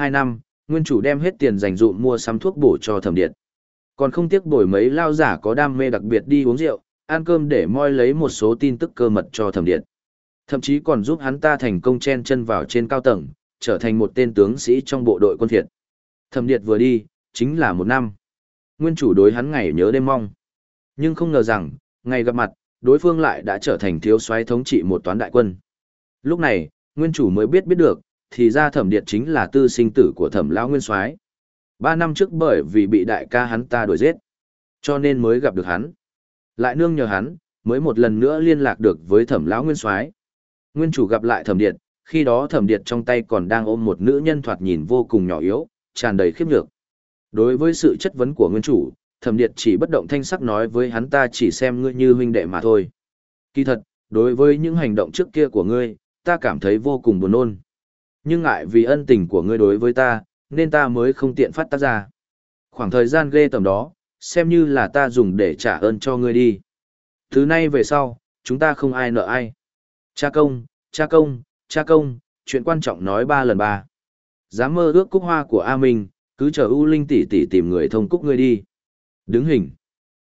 Hai năm, nguyên chủ đem hết tiền dành dụm mua sắm thuốc bổ cho thẩm điện. Còn không tiếc bồi mấy lao giả có đam mê đặc biệt đi uống rượu, ăn cơm để moi lấy một số tin tức cơ mật cho thẩm điện. Thậm chí còn giúp hắn ta thành công chen chân vào trên cao tầng, trở thành một tên tướng sĩ trong bộ đội quân thiệt. Thẩm điện vừa đi, chính là một năm. Nguyên chủ đối hắn ngày nhớ đêm mong. Nhưng không ngờ rằng, ngày gặp mặt, đối phương lại đã trở thành thiếu soái thống trị một toán đại quân. Lúc này, nguyên chủ mới biết biết được, thì ra thẩm điện chính là tư sinh tử của thẩm lão nguyên soái. Ba năm trước bởi vì bị đại ca hắn ta đuổi giết, cho nên mới gặp được hắn. Lại nương nhờ hắn, mới một lần nữa liên lạc được với thẩm lão nguyên soái. Nguyên chủ gặp lại thẩm điện, khi đó thẩm điện trong tay còn đang ôm một nữ nhân thoạt nhìn vô cùng nhỏ yếu, tràn đầy khiếp nhược. Đối với sự chất vấn của nguyên chủ, thẩm điện chỉ bất động thanh sắc nói với hắn ta chỉ xem ngươi như huynh đệ mà thôi. Kỳ thật, đối với những hành động trước kia của ngươi, ta cảm thấy vô cùng buồn nôn. Nhưng ngại vì ân tình của ngươi đối với ta, nên ta mới không tiện phát tác ra. Khoảng thời gian ghê tầm đó, xem như là ta dùng để trả ơn cho ngươi đi. Thứ nay về sau, chúng ta không ai nợ ai. Cha công, cha công, cha công, chuyện quan trọng nói ba lần ba. Dám mơ ước cúc hoa của A Minh, cứ chờ U Linh tỷ tỷ tìm người thông cúc ngươi đi. Đứng hình.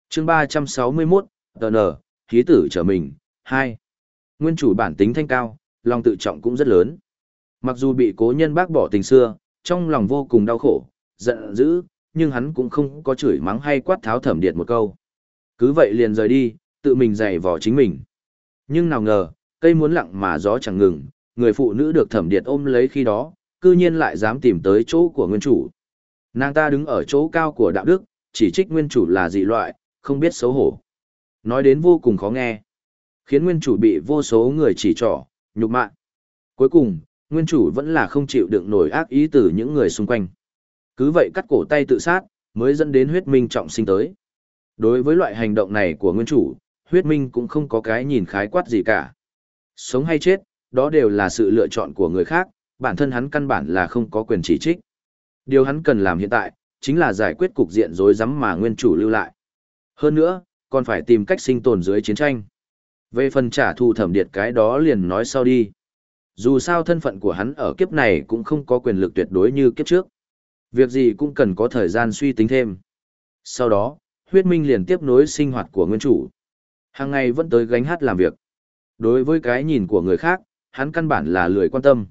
chương 361, tờ nở, khí tử trở mình, 2. Nguyên chủ bản tính thanh cao, lòng tự trọng cũng rất lớn. Mặc dù bị cố nhân bác bỏ tình xưa, trong lòng vô cùng đau khổ, giận dữ, nhưng hắn cũng không có chửi mắng hay quát tháo thẩm điệt một câu. Cứ vậy liền rời đi, tự mình giày vò chính mình. Nhưng nào ngờ, cây muốn lặng mà gió chẳng ngừng, người phụ nữ được thẩm điệt ôm lấy khi đó, cư nhiên lại dám tìm tới chỗ của nguyên chủ. Nàng ta đứng ở chỗ cao của đạo đức, chỉ trích nguyên chủ là dị loại, không biết xấu hổ. Nói đến vô cùng khó nghe, khiến nguyên chủ bị vô số người chỉ trỏ, nhục mạ. Cuối cùng, nguyên chủ vẫn là không chịu đựng nổi ác ý từ những người xung quanh. Cứ vậy cắt cổ tay tự sát, mới dẫn đến huyết minh trọng sinh tới. Đối với loại hành động này của nguyên chủ, huyết minh cũng không có cái nhìn khái quát gì cả. Sống hay chết, đó đều là sự lựa chọn của người khác, bản thân hắn căn bản là không có quyền chỉ trích. Điều hắn cần làm hiện tại, chính là giải quyết cục diện rối rắm mà nguyên chủ lưu lại. Hơn nữa, còn phải tìm cách sinh tồn dưới chiến tranh. Về phần trả thù thẩm điệt cái đó liền nói sau đi. Dù sao thân phận của hắn ở kiếp này cũng không có quyền lực tuyệt đối như kiếp trước. Việc gì cũng cần có thời gian suy tính thêm. Sau đó, huyết minh liền tiếp nối sinh hoạt của nguyên chủ. Hàng ngày vẫn tới gánh hát làm việc. Đối với cái nhìn của người khác, hắn căn bản là lười quan tâm.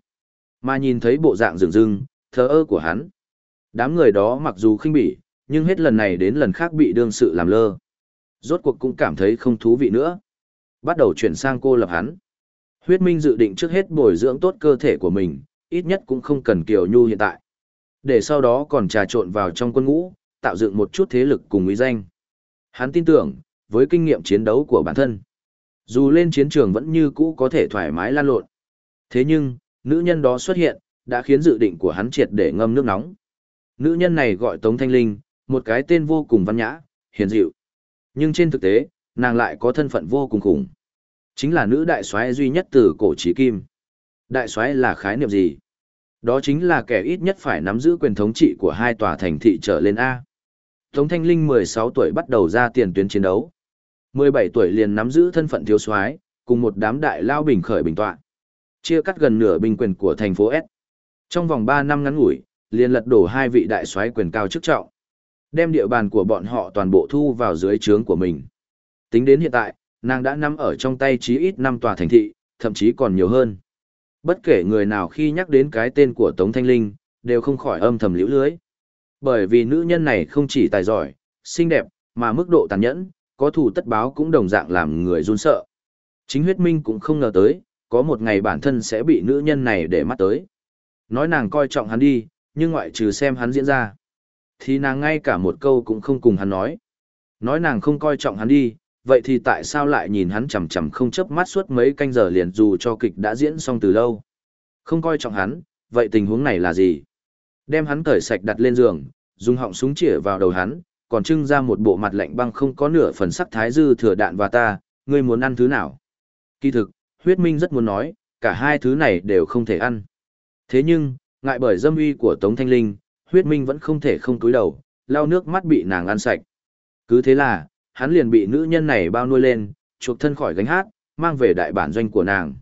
Mà nhìn thấy bộ dạng rừng rưng, thờ ơ của hắn. Đám người đó mặc dù khinh bỉ, nhưng hết lần này đến lần khác bị đương sự làm lơ. Rốt cuộc cũng cảm thấy không thú vị nữa. Bắt đầu chuyển sang cô lập hắn. Huyết Minh dự định trước hết bồi dưỡng tốt cơ thể của mình, ít nhất cũng không cần Kiều Nhu hiện tại. Để sau đó còn trà trộn vào trong quân ngũ, tạo dựng một chút thế lực cùng uy danh. Hắn tin tưởng, với kinh nghiệm chiến đấu của bản thân, dù lên chiến trường vẫn như cũ có thể thoải mái lan lộn. Thế nhưng, nữ nhân đó xuất hiện, đã khiến dự định của hắn triệt để ngâm nước nóng. Nữ nhân này gọi Tống Thanh Linh, một cái tên vô cùng văn nhã, hiền dịu. Nhưng trên thực tế, nàng lại có thân phận vô cùng khủng. Chính là nữ đại soái duy nhất từ cổ chí kim. Đại soái là khái niệm gì? Đó chính là kẻ ít nhất phải nắm giữ quyền thống trị của hai tòa thành thị trở lên A. Tống Thanh Linh 16 tuổi bắt đầu ra tiền tuyến chiến đấu. 17 tuổi liền nắm giữ thân phận thiếu soái, cùng một đám đại lao bình khởi bình tọa. Chia cắt gần nửa binh quyền của thành phố S. Trong vòng 3 năm ngắn ngủi, liền lật đổ hai vị đại soái quyền cao chức trọng. Đem địa bàn của bọn họ toàn bộ thu vào dưới trướng của mình. Tính đến hiện tại, nàng đã nắm ở trong tay chí ít năm tòa thành thị, thậm chí còn nhiều hơn. Bất kể người nào khi nhắc đến cái tên của Tống Thanh Linh, đều không khỏi âm thầm liễu lưới. Bởi vì nữ nhân này không chỉ tài giỏi, xinh đẹp, mà mức độ tàn nhẫn, có thủ tất báo cũng đồng dạng làm người run sợ. Chính huyết minh cũng không ngờ tới, có một ngày bản thân sẽ bị nữ nhân này để mắt tới. Nói nàng coi trọng hắn đi, nhưng ngoại trừ xem hắn diễn ra, thì nàng ngay cả một câu cũng không cùng hắn nói. Nói nàng không coi trọng hắn đi, vậy thì tại sao lại nhìn hắn chằm chằm không chớp mắt suốt mấy canh giờ liền dù cho kịch đã diễn xong từ lâu? Không coi trọng hắn, vậy tình huống này là gì? Đem hắn cởi sạch đặt lên giường, dùng họng súng chĩa vào đầu hắn, còn trưng ra một bộ mặt lạnh băng không có nửa phần sắc thái dư thừa đạn và ta, ngươi muốn ăn thứ nào? Kỳ thực, huyết minh rất muốn nói, cả hai thứ này đều không thể ăn. Thế nhưng, ngại bởi dâm uy của Tống Thanh Linh, huyết minh vẫn không thể không túi đầu, lau nước mắt bị nàng ăn sạch. Cứ thế là, hắn liền bị nữ nhân này bao nuôi lên, chuộc thân khỏi gánh hát, mang về đại bản doanh của nàng.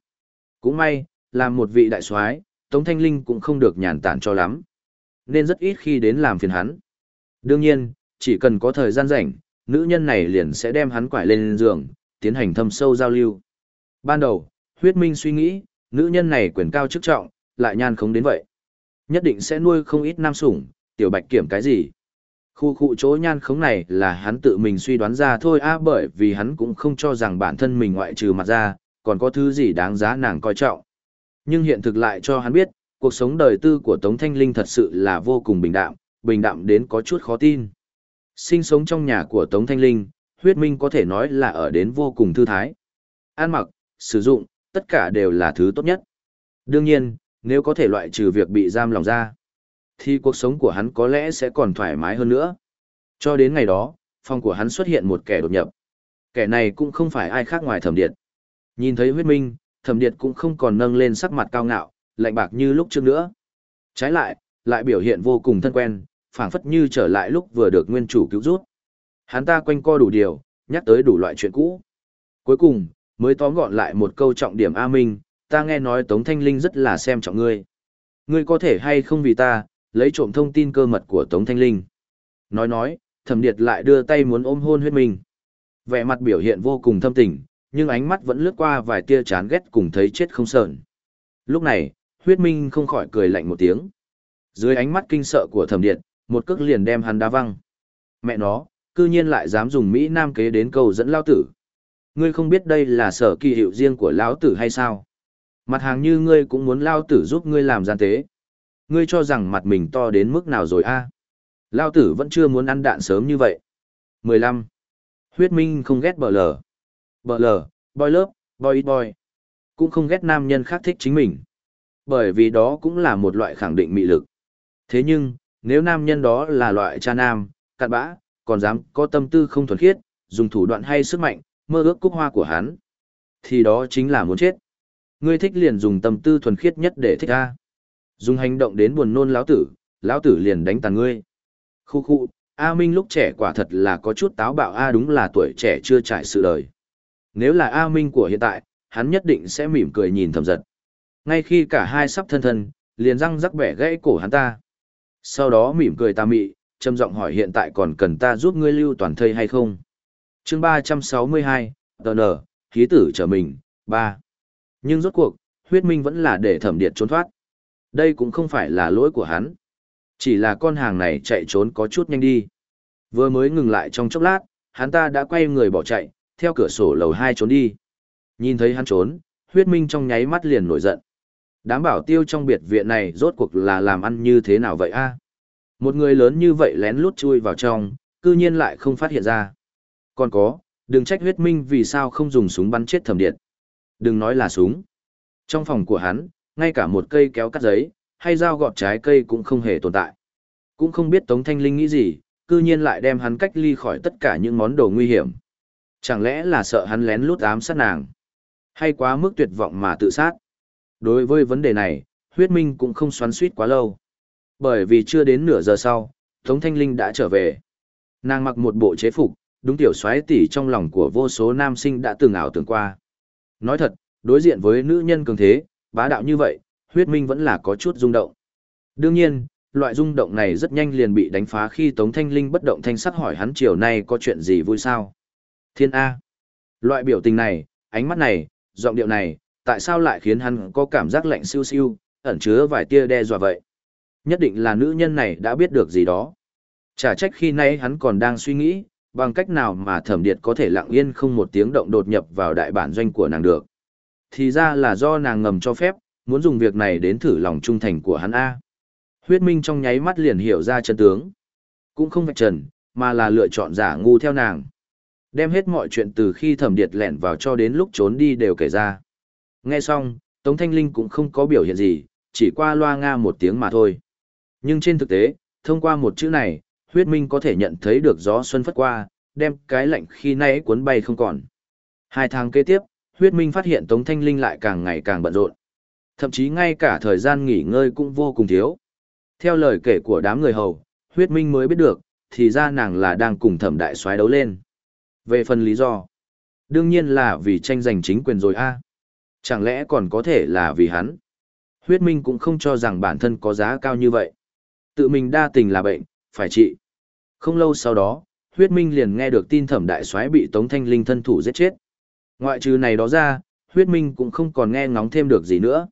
Cũng may, làm một vị đại soái, Tống Thanh Linh cũng không được nhàn tản cho lắm. nên rất ít khi đến làm phiền hắn. Đương nhiên, chỉ cần có thời gian rảnh, nữ nhân này liền sẽ đem hắn quải lên giường, tiến hành thâm sâu giao lưu. Ban đầu, huyết minh suy nghĩ, nữ nhân này quyền cao chức trọng, lại nhan không đến vậy. Nhất định sẽ nuôi không ít nam sủng, tiểu bạch kiểm cái gì. Khu khu chỗ nhan khống này là hắn tự mình suy đoán ra thôi á bởi vì hắn cũng không cho rằng bản thân mình ngoại trừ mặt ra, còn có thứ gì đáng giá nàng coi trọng. Nhưng hiện thực lại cho hắn biết, cuộc sống đời tư của Tống Thanh Linh thật sự là vô cùng bình đạm, bình đạm đến có chút khó tin. Sinh sống trong nhà của Tống Thanh Linh, huyết minh có thể nói là ở đến vô cùng thư thái. An mặc, sử dụng, tất cả đều là thứ tốt nhất. Đương nhiên, nếu có thể loại trừ việc bị giam lòng ra, thì cuộc sống của hắn có lẽ sẽ còn thoải mái hơn nữa. Cho đến ngày đó, phòng của hắn xuất hiện một kẻ đột nhập. Kẻ này cũng không phải ai khác ngoài thẩm điệt. Nhìn thấy huyết minh, thẩm điệt cũng không còn nâng lên sắc mặt cao ngạo, lạnh bạc như lúc trước nữa. Trái lại, lại biểu hiện vô cùng thân quen, phảng phất như trở lại lúc vừa được nguyên chủ cứu rút. Hắn ta quanh co đủ điều, nhắc tới đủ loại chuyện cũ. Cuối cùng, mới tóm gọn lại một câu trọng điểm A Minh, ta nghe nói Tống Thanh Linh rất là xem trọng ngươi. Ngươi có thể hay không vì ta, lấy trộm thông tin cơ mật của Tống Thanh Linh. Nói nói, thẩm điệt lại đưa tay muốn ôm hôn huyết minh. Vẻ mặt biểu hiện vô cùng thâm tình, nhưng ánh mắt vẫn lướt qua vài tia chán ghét cùng thấy chết không sợn. Lúc này, huyết minh không khỏi cười lạnh một tiếng. Dưới ánh mắt kinh sợ của thẩm điệt, một cước liền đem hắn đá văng. Mẹ nó, cư nhiên lại dám dùng Mỹ Nam kế đến cầu dẫn lao tử. Ngươi không biết đây là sở kỳ hiệu riêng của lão tử hay sao? Mặt hàng như ngươi cũng muốn lao tử giúp ngươi làm gian tế. Ngươi cho rằng mặt mình to đến mức nào rồi a? Lao tử vẫn chưa muốn ăn đạn sớm như vậy. 15. Huyết Minh không ghét bờ lờ. Bờ lờ, boy lớp, boy ít boy. Cũng không ghét nam nhân khác thích chính mình. Bởi vì đó cũng là một loại khẳng định mị lực. Thế nhưng, nếu nam nhân đó là loại cha nam, cặn bã, còn dám có tâm tư không thuần khiết, dùng thủ đoạn hay sức mạnh, mơ ước cúc hoa của hắn, thì đó chính là muốn chết. Ngươi thích liền dùng tâm tư thuần khiết nhất để thích a. Dùng hành động đến buồn nôn lão tử, lão tử liền đánh tàn ngươi. Khu khu, A Minh lúc trẻ quả thật là có chút táo bạo A đúng là tuổi trẻ chưa trải sự đời. Nếu là A Minh của hiện tại, hắn nhất định sẽ mỉm cười nhìn thầm giật. Ngay khi cả hai sắp thân thân, liền răng rắc bẻ gãy cổ hắn ta. Sau đó mỉm cười ta mị, trầm giọng hỏi hiện tại còn cần ta giúp ngươi lưu toàn thây hay không? chương 362, tờ nở, khí tử trở mình, ba Nhưng rốt cuộc, huyết minh vẫn là để thẩm điệt trốn thoát. Đây cũng không phải là lỗi của hắn. Chỉ là con hàng này chạy trốn có chút nhanh đi. Vừa mới ngừng lại trong chốc lát, hắn ta đã quay người bỏ chạy, theo cửa sổ lầu hai trốn đi. Nhìn thấy hắn trốn, huyết minh trong nháy mắt liền nổi giận. Đám bảo tiêu trong biệt viện này rốt cuộc là làm ăn như thế nào vậy a? Một người lớn như vậy lén lút chui vào trong, cư nhiên lại không phát hiện ra. Còn có, đừng trách huyết minh vì sao không dùng súng bắn chết thẩm điện. Đừng nói là súng. Trong phòng của hắn, ngay cả một cây kéo cắt giấy, hay dao gọt trái cây cũng không hề tồn tại. Cũng không biết Tống Thanh Linh nghĩ gì, cư nhiên lại đem hắn cách ly khỏi tất cả những món đồ nguy hiểm. Chẳng lẽ là sợ hắn lén lút ám sát nàng? Hay quá mức tuyệt vọng mà tự sát? Đối với vấn đề này, huyết minh cũng không xoắn suýt quá lâu. Bởi vì chưa đến nửa giờ sau, Tống Thanh Linh đã trở về. Nàng mặc một bộ chế phục, đúng tiểu xoáy tỷ trong lòng của vô số nam sinh đã từng ảo tưởng qua. Nói thật, đối diện với nữ nhân cường thế, bá đạo như vậy, huyết minh vẫn là có chút rung động. Đương nhiên, loại rung động này rất nhanh liền bị đánh phá khi Tống Thanh Linh bất động thanh sắc hỏi hắn chiều nay có chuyện gì vui sao. Thiên A. Loại biểu tình này, ánh mắt này, giọng điệu này, tại sao lại khiến hắn có cảm giác lạnh siêu siêu, ẩn chứa vài tia đe dọa vậy? Nhất định là nữ nhân này đã biết được gì đó. Chả trách khi nay hắn còn đang suy nghĩ, bằng cách nào mà thẩm điệt có thể lặng yên không một tiếng động đột nhập vào đại bản doanh của nàng được. Thì ra là do nàng ngầm cho phép, muốn dùng việc này đến thử lòng trung thành của hắn A. Huyết Minh trong nháy mắt liền hiểu ra chân tướng. Cũng không vạch trần, mà là lựa chọn giả ngu theo nàng. Đem hết mọi chuyện từ khi thẩm điệt lẻn vào cho đến lúc trốn đi đều kể ra. Nghe xong, Tống Thanh Linh cũng không có biểu hiện gì, chỉ qua loa nga một tiếng mà thôi. Nhưng trên thực tế, thông qua một chữ này, huyết minh có thể nhận thấy được gió xuân phất qua, đem cái lạnh khi nay cuốn bay không còn. Hai tháng kế tiếp, huyết minh phát hiện Tống Thanh Linh lại càng ngày càng bận rộn. Thậm chí ngay cả thời gian nghỉ ngơi cũng vô cùng thiếu. Theo lời kể của đám người hầu, huyết minh mới biết được, thì ra nàng là đang cùng thẩm đại soái đấu lên. Về phần lý do, đương nhiên là vì tranh giành chính quyền rồi a. Chẳng lẽ còn có thể là vì hắn? Huyết minh cũng không cho rằng bản thân có giá cao như vậy. Tự mình đa tình là bệnh, phải trị. Không lâu sau đó, huyết minh liền nghe được tin thẩm đại soái bị Tống Thanh Linh thân thủ giết chết. Ngoại trừ này đó ra, huyết minh cũng không còn nghe ngóng thêm được gì nữa.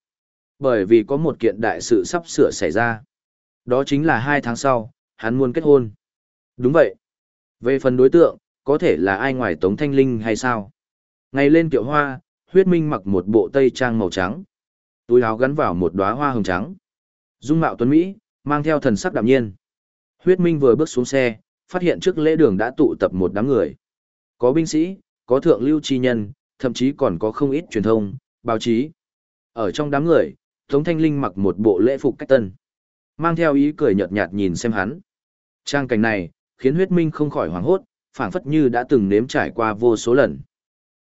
Bởi vì có một kiện đại sự sắp sửa xảy ra. Đó chính là hai tháng sau, hắn muốn kết hôn. Đúng vậy. Về phần đối tượng, có thể là ai ngoài Tống Thanh Linh hay sao? Ngày lên kiệu hoa, huyết minh mặc một bộ tây trang màu trắng. Túi áo gắn vào một đóa hoa hồng trắng. Dung mạo tuấn Mỹ, mang theo thần sắc đạm nhiên. Huyết minh vừa bước xuống xe, phát hiện trước lễ đường đã tụ tập một đám người. Có binh sĩ, có thượng lưu chi nhân, thậm chí còn có không ít truyền thông, báo chí. Ở trong đám người, Tống Thanh Linh mặc một bộ lễ phục cách tân. Mang theo ý cười nhợt nhạt nhìn xem hắn. Trang cảnh này, khiến huyết minh không khỏi hoảng hốt, phảng phất như đã từng nếm trải qua vô số lần.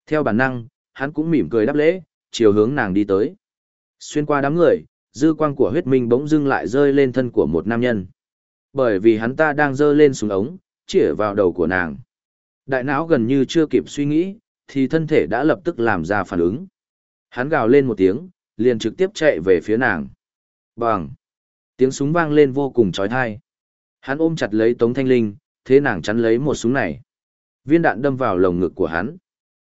Theo bản năng, hắn cũng mỉm cười đáp lễ, chiều hướng nàng đi tới. Xuyên qua đám người, dư quang của huyết minh bỗng dưng lại rơi lên thân của một nam nhân. Bởi vì hắn ta đang rơi lên xuống ống, chĩa vào đầu của nàng. Đại não gần như chưa kịp suy nghĩ, thì thân thể đã lập tức làm ra phản ứng. Hắn gào lên một tiếng, liền trực tiếp chạy về phía nàng. Bằng! Tiếng súng vang lên vô cùng trói thai. Hắn ôm chặt lấy Tống Thanh Linh, thế nàng chắn lấy một súng này. Viên đạn đâm vào lồng ngực của hắn.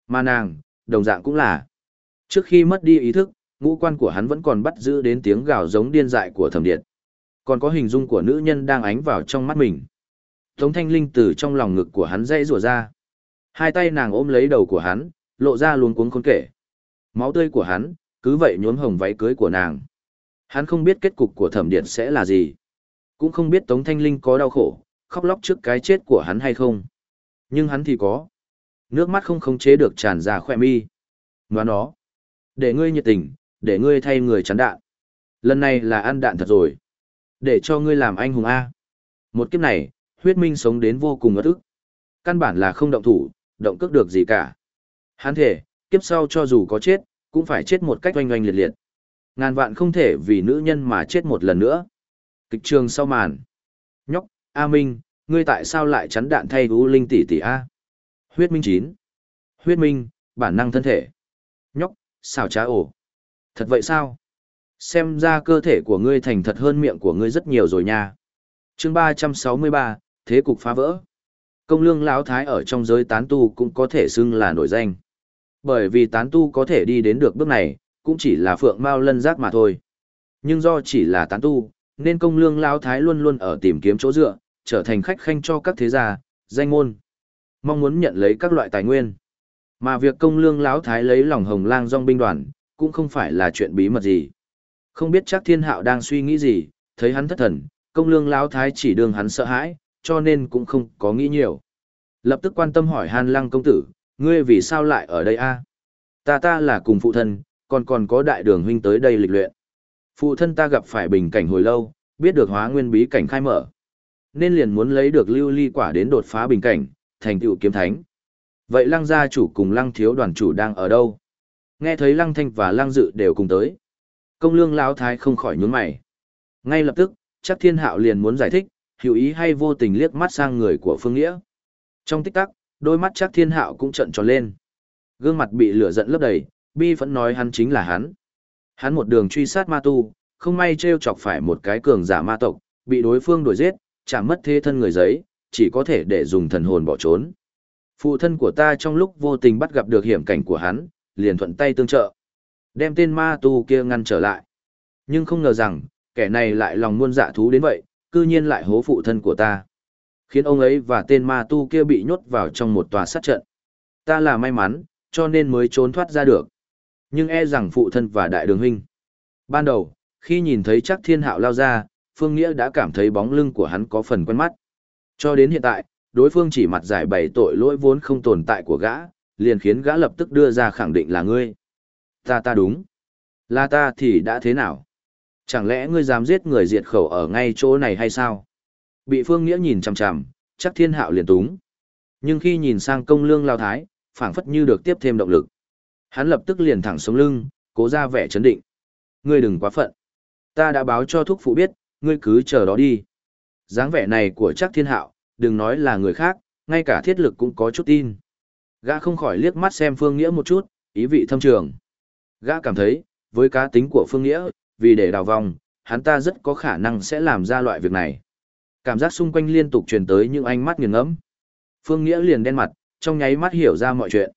Mà nàng, đồng dạng cũng là. Trước khi mất đi ý thức, ngũ quan của hắn vẫn còn bắt giữ đến tiếng gào giống điên dại của thẩm điện. Còn có hình dung của nữ nhân đang ánh vào trong mắt mình. Tống thanh linh từ trong lòng ngực của hắn dãy rủa ra. Hai tay nàng ôm lấy đầu của hắn, lộ ra luống cuống khốn kể. Máu tươi của hắn, cứ vậy nhuốm hồng váy cưới của nàng. Hắn không biết kết cục của thẩm điện sẽ là gì. Cũng không biết Tống Thanh Linh có đau khổ, khóc lóc trước cái chết của hắn hay không. Nhưng hắn thì có. Nước mắt không khống chế được tràn ra khỏe mi. Ngoan nó. Để ngươi nhiệt tình, để ngươi thay người chắn đạn. Lần này là ăn đạn thật rồi. Để cho ngươi làm anh hùng A. Một kiếp này, huyết minh sống đến vô cùng ngất ức. Căn bản là không động thủ, động cước được gì cả. Hắn thể, kiếp sau cho dù có chết, cũng phải chết một cách oanh oanh liệt liệt. Ngàn vạn không thể vì nữ nhân mà chết một lần nữa. Kịch trường sau màn. Nhóc, A Minh, ngươi tại sao lại chắn đạn thay U Linh tỷ tỷ A? Huyết Minh 9. Huyết Minh, bản năng thân thể. Nhóc, xào trá ổ. Thật vậy sao? Xem ra cơ thể của ngươi thành thật hơn miệng của ngươi rất nhiều rồi nha. Chương 363, thế cục phá vỡ. Công lương lão thái ở trong giới tán tu cũng có thể xưng là nổi danh. Bởi vì tán tu có thể đi đến được bước này, cũng chỉ là phượng mao lân giác mà thôi. Nhưng do chỉ là tán tu, nên công lương lão thái luôn luôn ở tìm kiếm chỗ dựa, trở thành khách khanh cho các thế gia, danh môn. Mong muốn nhận lấy các loại tài nguyên. Mà việc công lương lão thái lấy lòng hồng lang dòng binh đoàn, cũng không phải là chuyện bí mật gì. Không biết chắc thiên hạo đang suy nghĩ gì, thấy hắn thất thần, công lương lão thái chỉ đường hắn sợ hãi, cho nên cũng không có nghĩ nhiều. Lập tức quan tâm hỏi hàn lăng công tử, ngươi vì sao lại ở đây a? Ta ta là cùng phụ thân, còn còn có đại đường huynh tới đây lịch luyện. Phụ thân ta gặp phải bình cảnh hồi lâu, biết được hóa nguyên bí cảnh khai mở. Nên liền muốn lấy được lưu ly quả đến đột phá bình cảnh, thành tựu kiếm thánh. Vậy lăng gia chủ cùng lăng thiếu đoàn chủ đang ở đâu? Nghe thấy lăng thanh và lăng dự đều cùng tới. Công lương lão thái không khỏi nhún mày. Ngay lập tức, chắc thiên hạo liền muốn giải thích, hữu ý hay vô tình liếc mắt sang người của phương nghĩa. Trong tích tắc, đôi mắt chắc thiên hạo cũng trận tròn lên. Gương mặt bị lửa giận lấp đầy, bi vẫn nói hắn chính là hắn. Hắn một đường truy sát ma tu, không may treo chọc phải một cái cường giả ma tộc, bị đối phương đuổi giết, chả mất thế thân người giấy, chỉ có thể để dùng thần hồn bỏ trốn. Phụ thân của ta trong lúc vô tình bắt gặp được hiểm cảnh của hắn, liền thuận tay tương trợ. Đem tên ma tu kia ngăn trở lại. Nhưng không ngờ rằng, kẻ này lại lòng muôn dạ thú đến vậy, cư nhiên lại hố phụ thân của ta. Khiến ông ấy và tên ma tu kia bị nhốt vào trong một tòa sát trận. Ta là may mắn, cho nên mới trốn thoát ra được. Nhưng e rằng phụ thân và đại đường huynh. Ban đầu, khi nhìn thấy chắc thiên hạo lao ra, Phương Nghĩa đã cảm thấy bóng lưng của hắn có phần quen mắt. Cho đến hiện tại, đối phương chỉ mặt giải bày tội lỗi vốn không tồn tại của gã, liền khiến gã lập tức đưa ra khẳng định là ngươi. Ta ta đúng. Là ta thì đã thế nào? Chẳng lẽ ngươi dám giết người diệt khẩu ở ngay chỗ này hay sao? Bị Phương Nghĩa nhìn chằm chằm, chắc thiên hạo liền túng. Nhưng khi nhìn sang công lương lao thái, phảng phất như được tiếp thêm động lực. Hắn lập tức liền thẳng sống lưng, cố ra vẻ chấn định. Ngươi đừng quá phận. Ta đã báo cho thúc phụ biết, ngươi cứ chờ đó đi. dáng vẻ này của chắc thiên hạo, đừng nói là người khác, ngay cả thiết lực cũng có chút tin. Gã không khỏi liếc mắt xem Phương Nghĩa một chút, ý vị thâm trường. Gã cảm thấy, với cá tính của Phương Nghĩa, vì để đào vòng, hắn ta rất có khả năng sẽ làm ra loại việc này. Cảm giác xung quanh liên tục truyền tới những ánh mắt nghiền ngẫm. Phương Nghĩa liền đen mặt, trong nháy mắt hiểu ra mọi chuyện.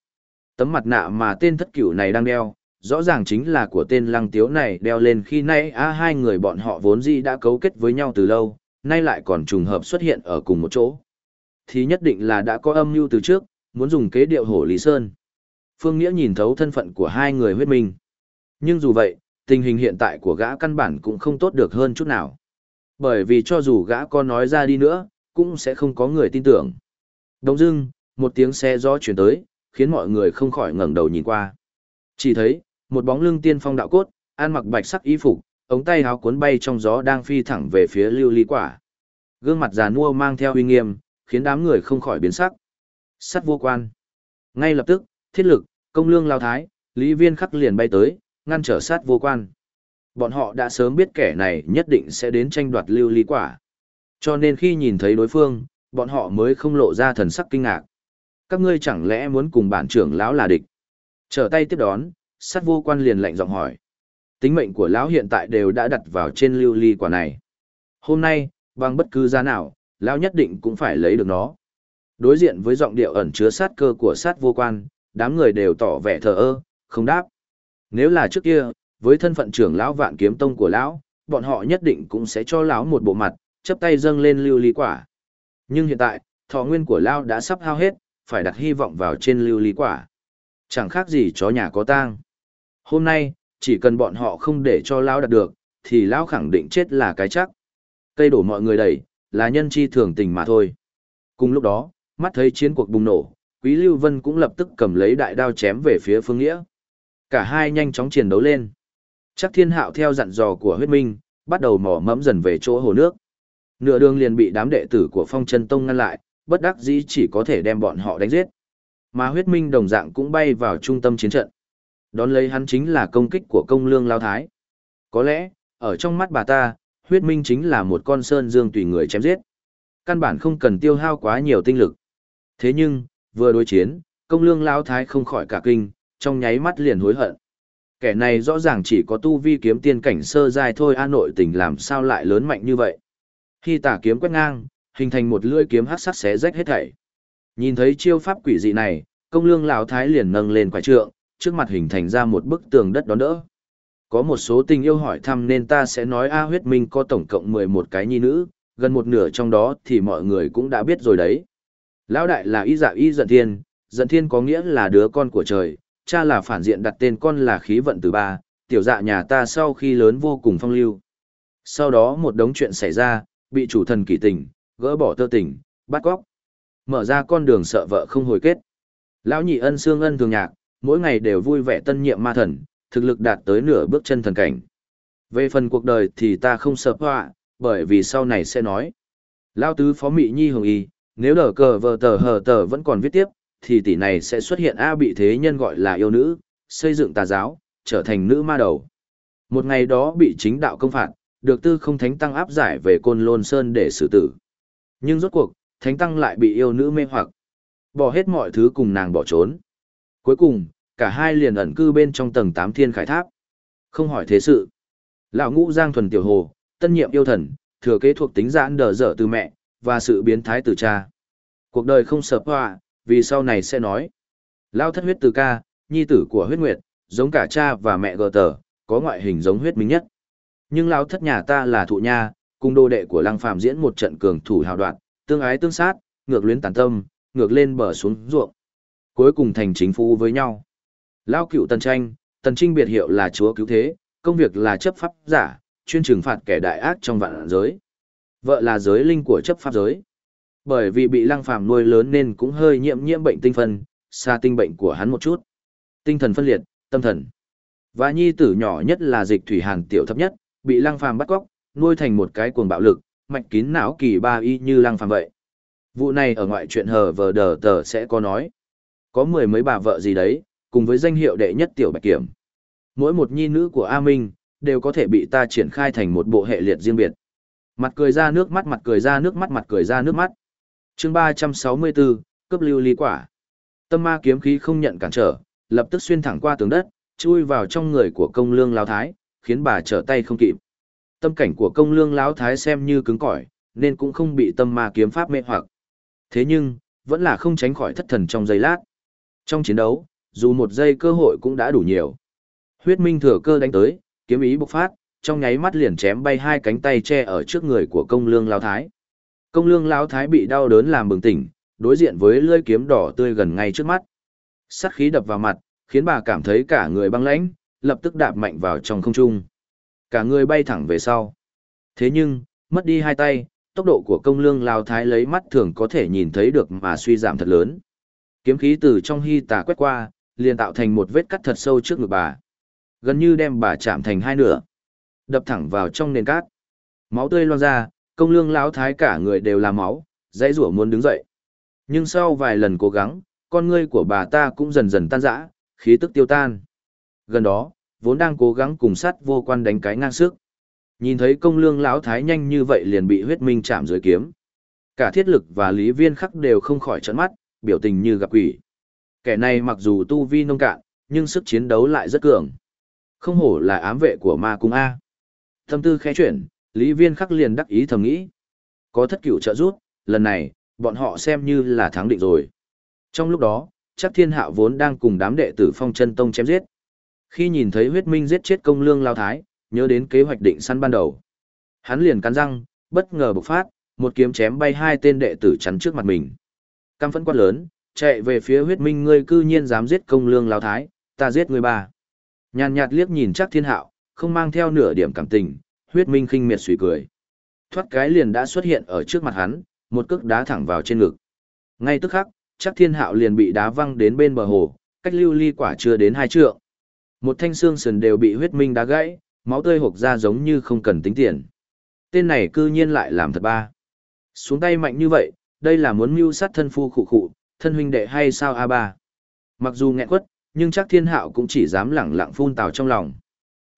Tấm mặt nạ mà tên thất cửu này đang đeo, rõ ràng chính là của tên lăng tiếu này đeo lên khi nay a hai người bọn họ vốn dĩ đã cấu kết với nhau từ lâu, nay lại còn trùng hợp xuất hiện ở cùng một chỗ. Thì nhất định là đã có âm mưu từ trước, muốn dùng kế điệu hổ Lý Sơn. Phương Nghĩa nhìn thấu thân phận của hai người huyết minh. Nhưng dù vậy, tình hình hiện tại của gã căn bản cũng không tốt được hơn chút nào. Bởi vì cho dù gã có nói ra đi nữa, cũng sẽ không có người tin tưởng. Đông dưng, một tiếng xe gió chuyển tới, khiến mọi người không khỏi ngẩng đầu nhìn qua. Chỉ thấy, một bóng lưng tiên phong đạo cốt, ăn mặc bạch sắc y phục, ống tay áo cuốn bay trong gió đang phi thẳng về phía lưu ly quả. Gương mặt già nua mang theo uy nghiêm, khiến đám người không khỏi biến sắc. Sắt vô quan. Ngay lập tức, thiết lực, công lương lao thái, lý viên khắc liền bay tới, ngăn trở sát vô quan. Bọn họ đã sớm biết kẻ này nhất định sẽ đến tranh đoạt lưu ly quả. Cho nên khi nhìn thấy đối phương, bọn họ mới không lộ ra thần sắc kinh ngạc. Các ngươi chẳng lẽ muốn cùng bản trưởng lão là địch? Trở tay tiếp đón, sát vô quan liền lạnh giọng hỏi. Tính mệnh của lão hiện tại đều đã đặt vào trên lưu ly quả này. Hôm nay, bằng bất cứ giá nào, lão nhất định cũng phải lấy được nó. Đối diện với giọng điệu ẩn chứa sát cơ của sát vô quan, đám người đều tỏ vẻ thờ ơ, không đáp. Nếu là trước kia, với thân phận trưởng lão vạn kiếm tông của lão, bọn họ nhất định cũng sẽ cho lão một bộ mặt, chấp tay dâng lên lưu ly quả. Nhưng hiện tại, thọ nguyên của lão đã sắp hao hết, phải đặt hy vọng vào trên lưu ly quả. Chẳng khác gì chó nhà có tang. Hôm nay, chỉ cần bọn họ không để cho lão đạt được, thì lão khẳng định chết là cái chắc. Cây đổ mọi người đẩy, là nhân chi thường tình mà thôi. Cùng lúc đó, mắt thấy chiến cuộc bùng nổ, Quý Lưu Vân cũng lập tức cầm lấy đại đao chém về phía Phương Nghĩa. Cả hai nhanh chóng chiến đấu lên. Chắc thiên hạo theo dặn dò của huyết minh, bắt đầu mò mẫm dần về chỗ hồ nước. Nửa đường liền bị đám đệ tử của phong chân tông ngăn lại, bất đắc dĩ chỉ có thể đem bọn họ đánh giết. Mà huyết minh đồng dạng cũng bay vào trung tâm chiến trận. Đón lấy hắn chính là công kích của công lương lao thái. Có lẽ, ở trong mắt bà ta, huyết minh chính là một con sơn dương tùy người chém giết. Căn bản không cần tiêu hao quá nhiều tinh lực. Thế nhưng, vừa đối chiến, công lương lao thái không khỏi cả kinh, trong nháy mắt liền hối hận. Kẻ này rõ ràng chỉ có tu vi kiếm tiên cảnh sơ dài thôi a nội tình làm sao lại lớn mạnh như vậy. Khi tả kiếm quét ngang, hình thành một lưỡi kiếm hắc sắc xé rách hết thảy. Nhìn thấy chiêu pháp quỷ dị này, công lương lão thái liền nâng lên quải trượng, trước mặt hình thành ra một bức tường đất đón đỡ. Có một số tình yêu hỏi thăm nên ta sẽ nói A huyết minh có tổng cộng 11 cái nhi nữ, gần một nửa trong đó thì mọi người cũng đã biết rồi đấy. Lão đại là y dạ y giận thiên, giận thiên có nghĩa là đứa con của trời, cha là phản diện đặt tên con là khí vận từ ba, tiểu dạ nhà ta sau khi lớn vô cùng phong lưu. Sau đó một đống chuyện xảy ra, bị chủ thần kỳ tình, gỡ bỏ tơ tình, bắt cóc. Mở ra con đường sợ vợ không hồi kết. Lão nhị ân xương ân thường nhạc, mỗi ngày đều vui vẻ tân nhiệm ma thần, thực lực đạt tới nửa bước chân thần cảnh. Về phần cuộc đời thì ta không sợ họa, bởi vì sau này sẽ nói. Lão tứ phó mị nhi hồng y, nếu đờ cờ vờ tờ hờ tờ vẫn còn viết tiếp, thì tỷ này sẽ xuất hiện A bị thế nhân gọi là yêu nữ, xây dựng tà giáo, trở thành nữ ma đầu. Một ngày đó bị chính đạo công phạt, được tư không thánh tăng áp giải về côn lôn sơn để xử tử. Nhưng rốt cuộc, thánh tăng lại bị yêu nữ mê hoặc. Bỏ hết mọi thứ cùng nàng bỏ trốn. Cuối cùng, cả hai liền ẩn cư bên trong tầng tám thiên khải tháp. Không hỏi thế sự. Lão ngũ giang thuần tiểu hồ, tân nhiệm yêu thần, thừa kế thuộc tính giãn đờ dở từ mẹ, và sự biến thái từ cha. Cuộc đời không sợ họa, vì sau này sẽ nói. Lao thất huyết từ ca, nhi tử của huyết nguyệt, giống cả cha và mẹ gờ tờ, có ngoại hình giống huyết minh nhất. Nhưng lao thất nhà ta là thụ nha, cùng đô đệ của lăng phàm diễn một trận cường thủ hào đoạn, tương ái tương sát, ngược luyến tàn tâm, ngược lên bờ xuống ruộng. Cuối cùng thành chính phu với nhau. Lao cựu tần tranh, tần trinh biệt hiệu là chúa cứu thế, công việc là chấp pháp giả, chuyên trừng phạt kẻ đại ác trong vạn giới. Vợ là giới linh của chấp pháp giới. Bởi vì bị lăng phàm nuôi lớn nên cũng hơi nhiễm nhiễm bệnh tinh phân, xa tinh bệnh của hắn một chút. Tinh thần phân liệt, tâm thần. Và nhi tử nhỏ nhất là dịch thủy hàn tiểu thấp nhất, bị lăng phàm bắt cóc, nuôi thành một cái cuồng bạo lực, mạch kín não kỳ ba y như lăng phàm vậy. Vụ này ở ngoại truyện hờ vờ đờ tờ sẽ có nói. Có mười mấy bà vợ gì đấy, cùng với danh hiệu đệ nhất tiểu bạch kiểm. Mỗi một nhi nữ của A Minh, đều có thể bị ta triển khai thành một bộ hệ liệt riêng biệt. Mặt cười ra nước mắt mặt cười ra nước mắt mặt cười ra nước mắt chương ba trăm sáu mươi bốn cấp lưu ly quả tâm ma kiếm khí không nhận cản trở lập tức xuyên thẳng qua tường đất chui vào trong người của công lương lao thái khiến bà trở tay không kịp Tâm cảnh của công lương lão thái xem như cứng cỏi, nên cũng không bị tâm ma kiếm pháp mê hoặc. Thế nhưng, vẫn là không tránh khỏi thất thần trong giây lát. Trong chiến đấu, dù một giây cơ hội cũng đã đủ nhiều. Huyết minh thừa cơ đánh tới, kiếm ý bộc phát, trong nháy mắt liền chém bay hai cánh tay che ở trước người của công lương lão thái. Công lương lão thái bị đau đớn làm bừng tỉnh, đối diện với lưỡi kiếm đỏ tươi gần ngay trước mắt. Sát khí đập vào mặt, khiến bà cảm thấy cả người băng lãnh, lập tức đạp mạnh vào trong không trung. Cả người bay thẳng về sau. Thế nhưng, mất đi hai tay, tốc độ của công lương lao thái lấy mắt thường có thể nhìn thấy được mà suy giảm thật lớn. Kiếm khí từ trong hy tà quét qua, liền tạo thành một vết cắt thật sâu trước ngực bà. Gần như đem bà chạm thành hai nửa. Đập thẳng vào trong nền cát. Máu tươi loang ra, công lương lão thái cả người đều là máu, dãy rủa muốn đứng dậy. Nhưng sau vài lần cố gắng, con ngươi của bà ta cũng dần dần tan rã, khí tức tiêu tan. Gần đó, vốn đang cố gắng cùng sát vô quan đánh cái ngang sức. Nhìn thấy công lương lão thái nhanh như vậy liền bị huyết minh chạm dưới kiếm. Cả thiết lực và lý viên khắc đều không khỏi trợn mắt, biểu tình như gặp quỷ. Kẻ này mặc dù tu vi nông cạn, nhưng sức chiến đấu lại rất cường. Không hổ là ám vệ của ma cung A. Tâm tư khẽ chuyển, lý viên khắc liền đắc ý thầm nghĩ. Có thất cửu trợ giúp, lần này, bọn họ xem như là thắng định rồi. Trong lúc đó, chắc thiên hạo vốn đang cùng đám đệ tử phong chân tông chém giết. Khi nhìn thấy huyết minh giết chết công lương lao thái, nhớ đến kế hoạch định săn ban đầu. Hắn liền cắn răng, bất ngờ bộc phát, một kiếm chém bay hai tên đệ tử chắn trước mặt mình. Căm phẫn quát lớn, chạy về phía huyết minh ngươi cư nhiên dám giết công lương lao thái, ta giết ngươi ba. Nhàn nhạt liếc nhìn chắc thiên hạo, không mang theo nửa điểm cảm tình, huyết minh khinh miệt suy cười. Thoát cái liền đã xuất hiện ở trước mặt hắn, một cước đá thẳng vào trên ngực. Ngay tức khắc, chắc thiên hạo liền bị đá văng đến bên bờ hồ, cách lưu ly quả chưa đến hai trượng. Một thanh xương sườn đều bị huyết minh đá gãy, máu tươi hộc ra giống như không cần tính tiền. Tên này cư nhiên lại làm thật ba. Xuống tay mạnh như vậy, đây là muốn mưu sát thân phu khụ khụ, thân huynh đệ hay sao a ba. Mặc dù nghẹn quất, nhưng chắc thiên hạo cũng chỉ dám lẳng lặng phun tào trong lòng.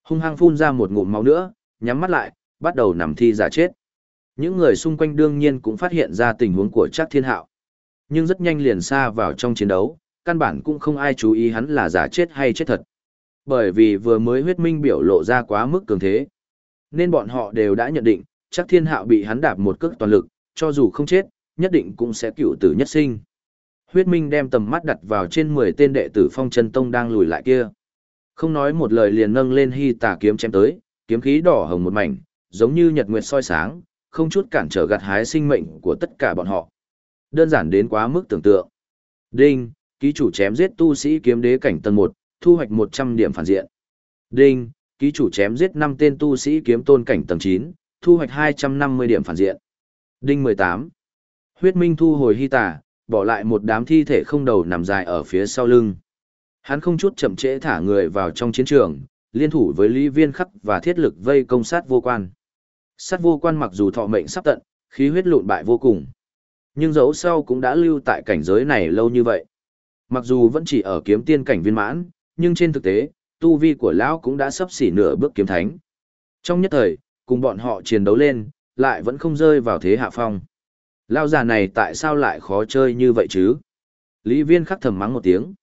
Hung hăng phun ra một ngụm máu nữa, nhắm mắt lại, bắt đầu nằm thi giả chết. Những người xung quanh đương nhiên cũng phát hiện ra tình huống của Trác thiên hạo. Nhưng rất nhanh liền xa vào trong chiến đấu, căn bản cũng không ai chú ý hắn là giả chết hay chết thật. Bởi vì vừa mới huyết minh biểu lộ ra quá mức cường thế. Nên bọn họ đều đã nhận định, Trác thiên hạo bị hắn đạp một cước toàn lực, cho dù không chết, nhất định cũng sẽ cựu tử nhất sinh. Huyết minh đem tầm mắt đặt vào trên 10 tên đệ tử phong chân tông đang lùi lại kia. Không nói một lời liền nâng lên hy tà kiếm chém tới, kiếm khí đỏ hồng một mảnh, giống như nhật nguyệt soi sáng, không chút cản trở gặt hái sinh mệnh của tất cả bọn họ. Đơn giản đến quá mức tưởng tượng. Đinh, ký chủ chém giết tu sĩ kiếm đế cảnh tầng 1, thu hoạch 100 điểm phản diện. Đinh, ký chủ chém giết 5 tên tu sĩ kiếm tôn cảnh tầng 9, thu hoạch 250 điểm phản diện. Đinh 18. Huyết Minh thu hồi hy tà, bỏ lại một đám thi thể không đầu nằm dài ở phía sau lưng. Hắn không chút chậm trễ thả người vào trong chiến trường, liên thủ với Lý Viên Khắc và thiết lực vây công sát vô quan. Sát vô quan mặc dù thọ mệnh sắp tận, khí huyết lụn bại vô cùng. Nhưng dẫu sau cũng đã lưu tại cảnh giới này lâu như vậy. Mặc dù vẫn chỉ ở kiếm tiên cảnh viên mãn, nhưng trên thực tế, tu vi của lão cũng đã sắp xỉ nửa bước kiếm thánh. Trong nhất thời, cùng bọn họ chiến đấu lên, lại vẫn không rơi vào thế hạ phong. Lão già này tại sao lại khó chơi như vậy chứ? Lý viên khắc thầm mắng một tiếng.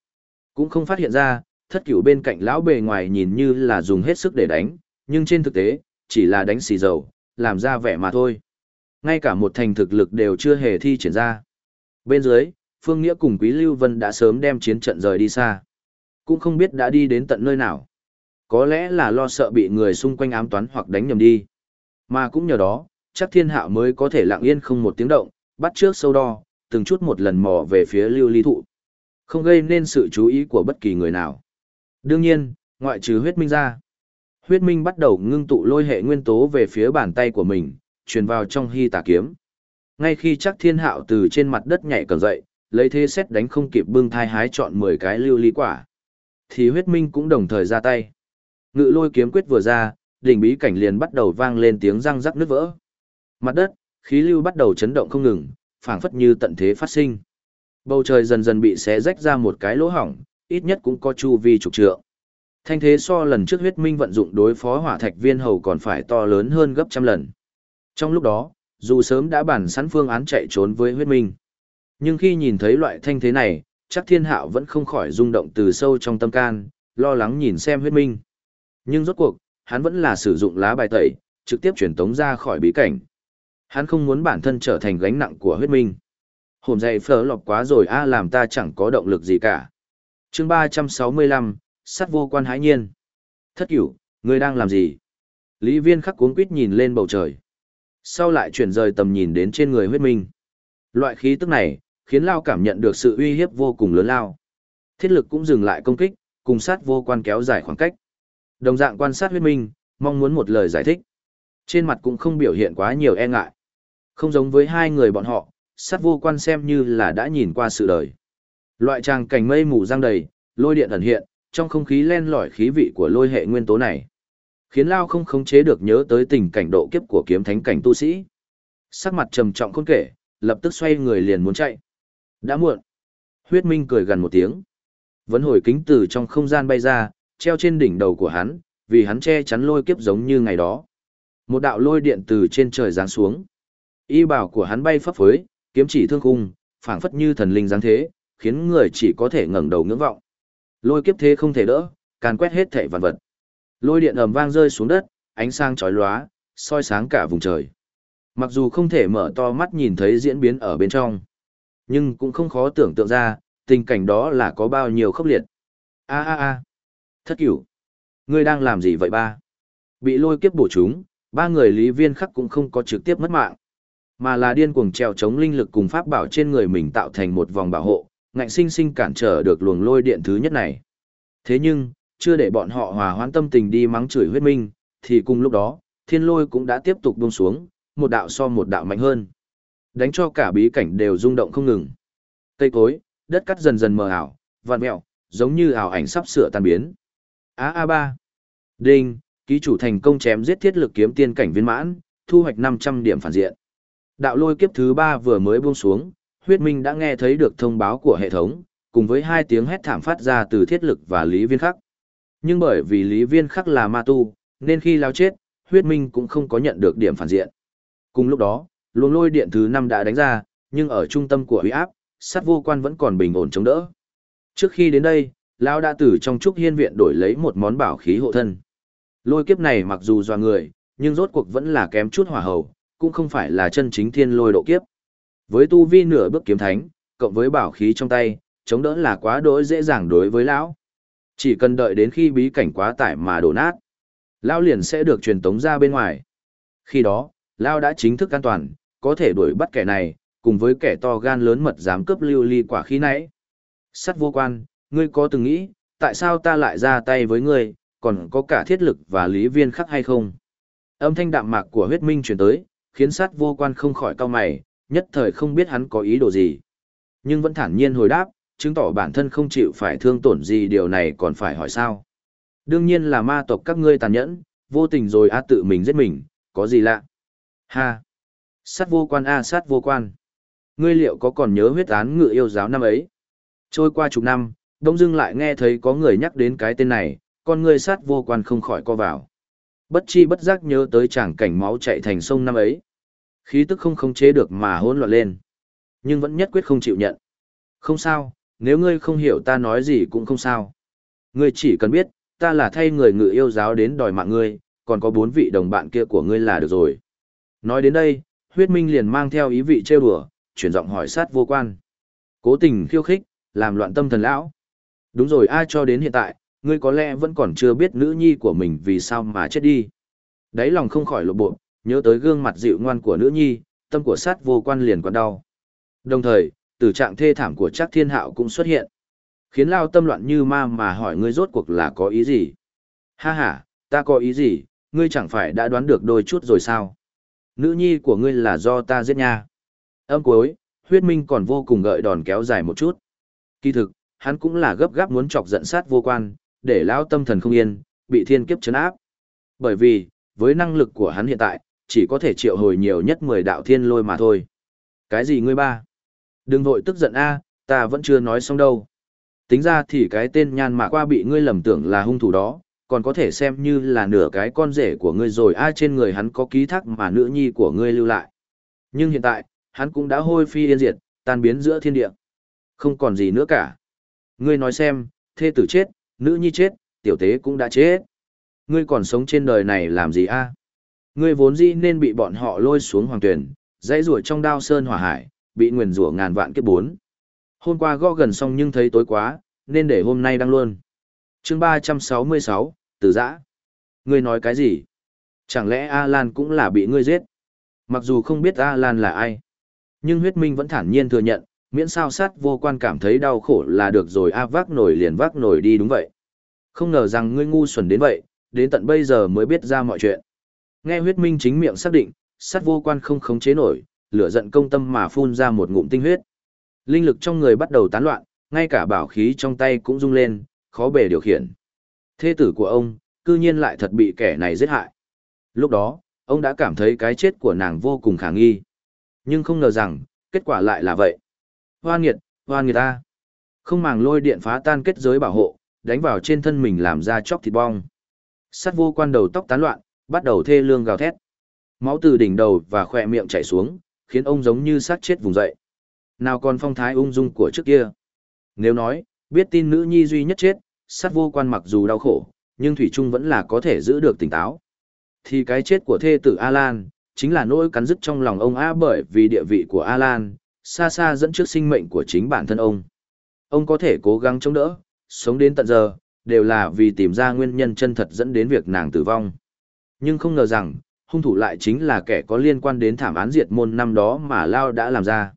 Cũng không phát hiện ra, thất cửu bên cạnh lão bề ngoài nhìn như là dùng hết sức để đánh, nhưng trên thực tế, chỉ là đánh xì dầu, làm ra vẻ mà thôi. Ngay cả một thành thực lực đều chưa hề thi triển ra. Bên dưới, Phương Nghĩa cùng Quý Lưu Vân đã sớm đem chiến trận rời đi xa. Cũng không biết đã đi đến tận nơi nào. Có lẽ là lo sợ bị người xung quanh ám toán hoặc đánh nhầm đi. Mà cũng nhờ đó, chắc thiên hạo mới có thể lặng yên không một tiếng động, bắt trước sâu đo, từng chút một lần mò về phía lưu ly thụ. Không gây nên sự chú ý của bất kỳ người nào. Đương nhiên, ngoại trừ huyết minh ra. Huyết minh bắt đầu ngưng tụ lôi hệ nguyên tố về phía bàn tay của mình, truyền vào trong hy tà kiếm. Ngay khi chắc thiên hạo từ trên mặt đất nhảy cầm dậy, lấy thế xét đánh không kịp bưng thai hái chọn 10 cái lưu ly quả thì huyết minh cũng đồng thời ra tay. Ngự lôi kiếm quyết vừa ra, đỉnh bí cảnh liền bắt đầu vang lên tiếng răng rắc nứt vỡ. Mặt đất, khí lưu bắt đầu chấn động không ngừng, phảng phất như tận thế phát sinh. Bầu trời dần dần bị xé rách ra một cái lỗ hỏng, ít nhất cũng có chu vi trục trượng. Thanh thế so lần trước huyết minh vận dụng đối phó hỏa thạch viên hầu còn phải to lớn hơn gấp trăm lần. Trong lúc đó, dù sớm đã bản sẵn phương án chạy trốn với huyết minh. Nhưng khi nhìn thấy loại thanh thế này, chắc thiên hạo vẫn không khỏi rung động từ sâu trong tâm can, lo lắng nhìn xem huyết minh. Nhưng rốt cuộc, hắn vẫn là sử dụng lá bài tẩy, trực tiếp chuyển tống ra khỏi bí cảnh. Hắn không muốn bản thân trở thành gánh nặng của huyết minh. Hồn dày phở lọc quá rồi a làm ta chẳng có động lực gì cả chương 365, sắt vô quan hãi nhiên. Thất cửu, ngươi đang làm gì? Lý viên khắc cuống quýt nhìn lên bầu trời. Sau lại chuyển rời tầm nhìn đến trên người huyết minh. Loại khí tức này, khiến Lao cảm nhận được sự uy hiếp vô cùng lớn lao. Thiết lực cũng dừng lại công kích, cùng sát vô quan kéo dài khoảng cách. Đồng dạng quan sát huyết minh, mong muốn một lời giải thích. Trên mặt cũng không biểu hiện quá nhiều e ngại. Không giống với hai người bọn họ, sát vô quan xem như là đã nhìn qua sự đời. Loại tràng cảnh mây mù giăng đầy, lôi điện ẩn hiện, trong không khí len lỏi khí vị của lôi hệ nguyên tố này. Khiến Lao không khống chế được nhớ tới tình cảnh độ kiếp của kiếm thánh cảnh tu sĩ. Sắc mặt trầm trọng khôn kể, lập tức xoay người liền muốn chạy. Đã muộn. Huyết Minh cười gần một tiếng. Vấn hồi kính từ trong không gian bay ra, treo trên đỉnh đầu của hắn, vì hắn che chắn lôi kiếp giống như ngày đó. Một đạo lôi điện từ trên trời giáng xuống. Y bảo của hắn bay phấp phới, kiếm chỉ thương khung, phảng phất như thần linh giáng thế, khiến người chỉ có thể ngẩng đầu ngưỡng vọng. Lôi kiếp thế không thể đỡ, càn quét hết thể vạn vật. Lôi điện ầm vang rơi xuống đất, ánh sáng chói lóa, soi sáng cả vùng trời. Mặc dù không thể mở to mắt nhìn thấy diễn biến ở bên trong, nhưng cũng không khó tưởng tượng ra, tình cảnh đó là có bao nhiêu khốc liệt. A a a. Thất cửu. Ngươi đang làm gì vậy ba? Bị lôi kiếp bổ chúng, ba người lý viên khắc cũng không có trực tiếp mất mạng. Mà là điên cuồng treo chống linh lực cùng pháp bảo trên người mình tạo thành một vòng bảo hộ, ngạnh sinh sinh cản trở được luồng lôi điện thứ nhất này. Thế nhưng, chưa để bọn họ hòa hoãn tâm tình đi mắng chửi huyết minh, thì cùng lúc đó, thiên lôi cũng đã tiếp tục buông xuống, một đạo so một đạo mạnh hơn. Đánh cho cả bí cảnh đều rung động không ngừng. Cây cối, đất cắt dần dần mờ ảo, vạn mẹo, giống như ảo ảnh sắp sửa tan biến. Á A ba. Đinh, ký chủ thành công chém giết thiết lực kiếm tiên cảnh viên mãn, thu hoạch 500 điểm phản diện. Đạo lôi kiếp thứ ba vừa mới buông xuống, huyết minh đã nghe thấy được thông báo của hệ thống, cùng với hai tiếng hét thảm phát ra từ thiết lực và lý viên khắc. Nhưng bởi vì lý viên khắc là ma tu, nên khi lao chết, huyết minh cũng không có nhận được điểm phản diện. Cùng lúc đó, luồng lôi điện thứ năm đã đánh ra, nhưng ở trung tâm của huy áp, sát vô quan vẫn còn bình ổn chống đỡ. Trước khi đến đây, Lão đã từ trong trúc hiên viện đổi lấy một món bảo khí hộ thân. Lôi kiếp này mặc dù doa người, nhưng rốt cuộc vẫn là kém chút hỏa hầu, cũng không phải là chân chính thiên lôi độ kiếp. Với tu vi nửa bước kiếm thánh, cộng với bảo khí trong tay, chống đỡ là quá đối dễ dàng đối với lão. Chỉ cần đợi đến khi bí cảnh quá tải mà đổ nát, lão liền sẽ được truyền tống ra bên ngoài. Khi đó, lão đã chính thức an toàn, có thể đuổi bắt kẻ này, cùng với kẻ to gan lớn mật dám cướp lưu ly quả khí nãy. Sắt vô quan, ngươi có từng nghĩ, tại sao ta lại ra tay với ngươi, còn có cả thiết lực và lý viên khắc hay không? Âm thanh đạm mạc của huyết minh truyền tới, khiến sát vô quan không khỏi cau mày, nhất thời không biết hắn có ý đồ gì. Nhưng vẫn thản nhiên hồi đáp, chứng tỏ bản thân không chịu phải thương tổn gì điều này còn phải hỏi sao. Đương nhiên là ma tộc các ngươi tàn nhẫn, vô tình rồi a tự mình giết mình, có gì lạ. Ha! Sát vô quan a sát vô quan. Ngươi liệu có còn nhớ huyết án ngự yêu giáo năm ấy? Trôi qua chục năm, đông dưng lại nghe thấy có người nhắc đến cái tên này, con ngươi sát vô quan không khỏi co vào. Bất chi bất giác nhớ tới chàng cảnh máu chạy thành sông năm ấy. Khí tức không khống chế được mà hỗn loạn lên. Nhưng vẫn nhất quyết không chịu nhận. Không sao, nếu ngươi không hiểu ta nói gì cũng không sao. Ngươi chỉ cần biết, ta là thay người ngự yêu giáo đến đòi mạng ngươi, còn có bốn vị đồng bạn kia của ngươi là được rồi. Nói đến đây, huyết minh liền mang theo ý vị trêu đùa, chuyển giọng hỏi sát vô quan. Cố tình khiêu khích, làm loạn tâm thần lão. Đúng rồi ai cho đến hiện tại, ngươi có lẽ vẫn còn chưa biết nữ nhi của mình vì sao mà chết đi. Đấy lòng không khỏi lộ bộ, nhớ tới gương mặt dịu ngoan của nữ nhi, tâm của sát vô quan liền còn đau. Đồng thời, tử trạng thê thảm của chắc thiên hạo cũng xuất hiện. Khiến lao tâm loạn như ma mà hỏi ngươi rốt cuộc là có ý gì? Ha ha, ta có ý gì, ngươi chẳng phải đã đoán được đôi chút rồi sao? Nữ nhi của ngươi là do ta giết nha. Âm cuối, huyết minh còn vô cùng gợi đòn kéo dài một chút. Kỳ thực, hắn cũng là gấp gáp muốn chọc giận sát vô quan, để lão tâm thần không yên, bị thiên kiếp chấn áp. Bởi vì, với năng lực của hắn hiện tại, chỉ có thể triệu hồi nhiều nhất 10 đạo thiên lôi mà thôi. Cái gì ngươi ba? Đừng vội tức giận a, ta vẫn chưa nói xong đâu. Tính ra thì cái tên nhan mà qua bị ngươi lầm tưởng là hung thủ đó, còn có thể xem như là nửa cái con rể của ngươi rồi ai trên người hắn có ký thác mà nữ nhi của ngươi lưu lại. Nhưng hiện tại, hắn cũng đã hôi phi yên diệt, tan biến giữa thiên địa. Không còn gì nữa cả. Ngươi nói xem, thê tử chết, nữ nhi chết, tiểu tế cũng đã chết. Ngươi còn sống trên đời này làm gì a? Ngươi vốn dĩ nên bị bọn họ lôi xuống hoàng tuyển, dãy rủa trong đao sơn hỏa hải, bị nguyền rủa ngàn vạn kiếp bốn. Hôm qua gõ gần xong nhưng thấy tối quá, nên để hôm nay đăng luôn. chương 366, Tử Giã. Ngươi nói cái gì? Chẳng lẽ A-Lan cũng là bị ngươi giết? Mặc dù không biết A-Lan là ai, nhưng huyết minh vẫn thản nhiên thừa nhận, miễn sao sát vô quan cảm thấy đau khổ là được rồi A vác nổi liền vác nổi đi đúng vậy. Không ngờ rằng ngươi ngu xuẩn đến vậy, đến tận bây giờ mới biết ra mọi chuyện. Nghe huyết minh chính miệng xác định, sát vô quan không khống chế nổi, lửa giận công tâm mà phun ra một ngụm tinh huyết. Linh lực trong người bắt đầu tán loạn, ngay cả bảo khí trong tay cũng rung lên, khó bề điều khiển. Thê tử của ông, cư nhiên lại thật bị kẻ này giết hại. Lúc đó, ông đã cảm thấy cái chết của nàng vô cùng khả nghi. Nhưng không ngờ rằng, kết quả lại là vậy. Hoan nghiệt, hoan nghiệt ta. Không màng lôi điện phá tan kết giới bảo hộ, đánh vào trên thân mình làm ra chóc thịt bong. Sát vô quan đầu tóc tán loạn, bắt đầu thê lương gào thét. Máu từ đỉnh đầu và khỏe miệng chảy xuống, khiến ông giống như sát chết vùng dậy. Nào còn phong thái ung dung của trước kia. Nếu nói, biết tin nữ nhi duy nhất chết, sát vô quan mặc dù đau khổ, nhưng Thủy Trung vẫn là có thể giữ được tỉnh táo. Thì cái chết của thê tử Alan, chính là nỗi cắn rứt trong lòng ông A bởi vì địa vị của Alan, xa xa dẫn trước sinh mệnh của chính bản thân ông. Ông có thể cố gắng chống đỡ, sống đến tận giờ, đều là vì tìm ra nguyên nhân chân thật dẫn đến việc nàng tử vong. Nhưng không ngờ rằng, hung thủ lại chính là kẻ có liên quan đến thảm án diệt môn năm đó mà Lao đã làm ra.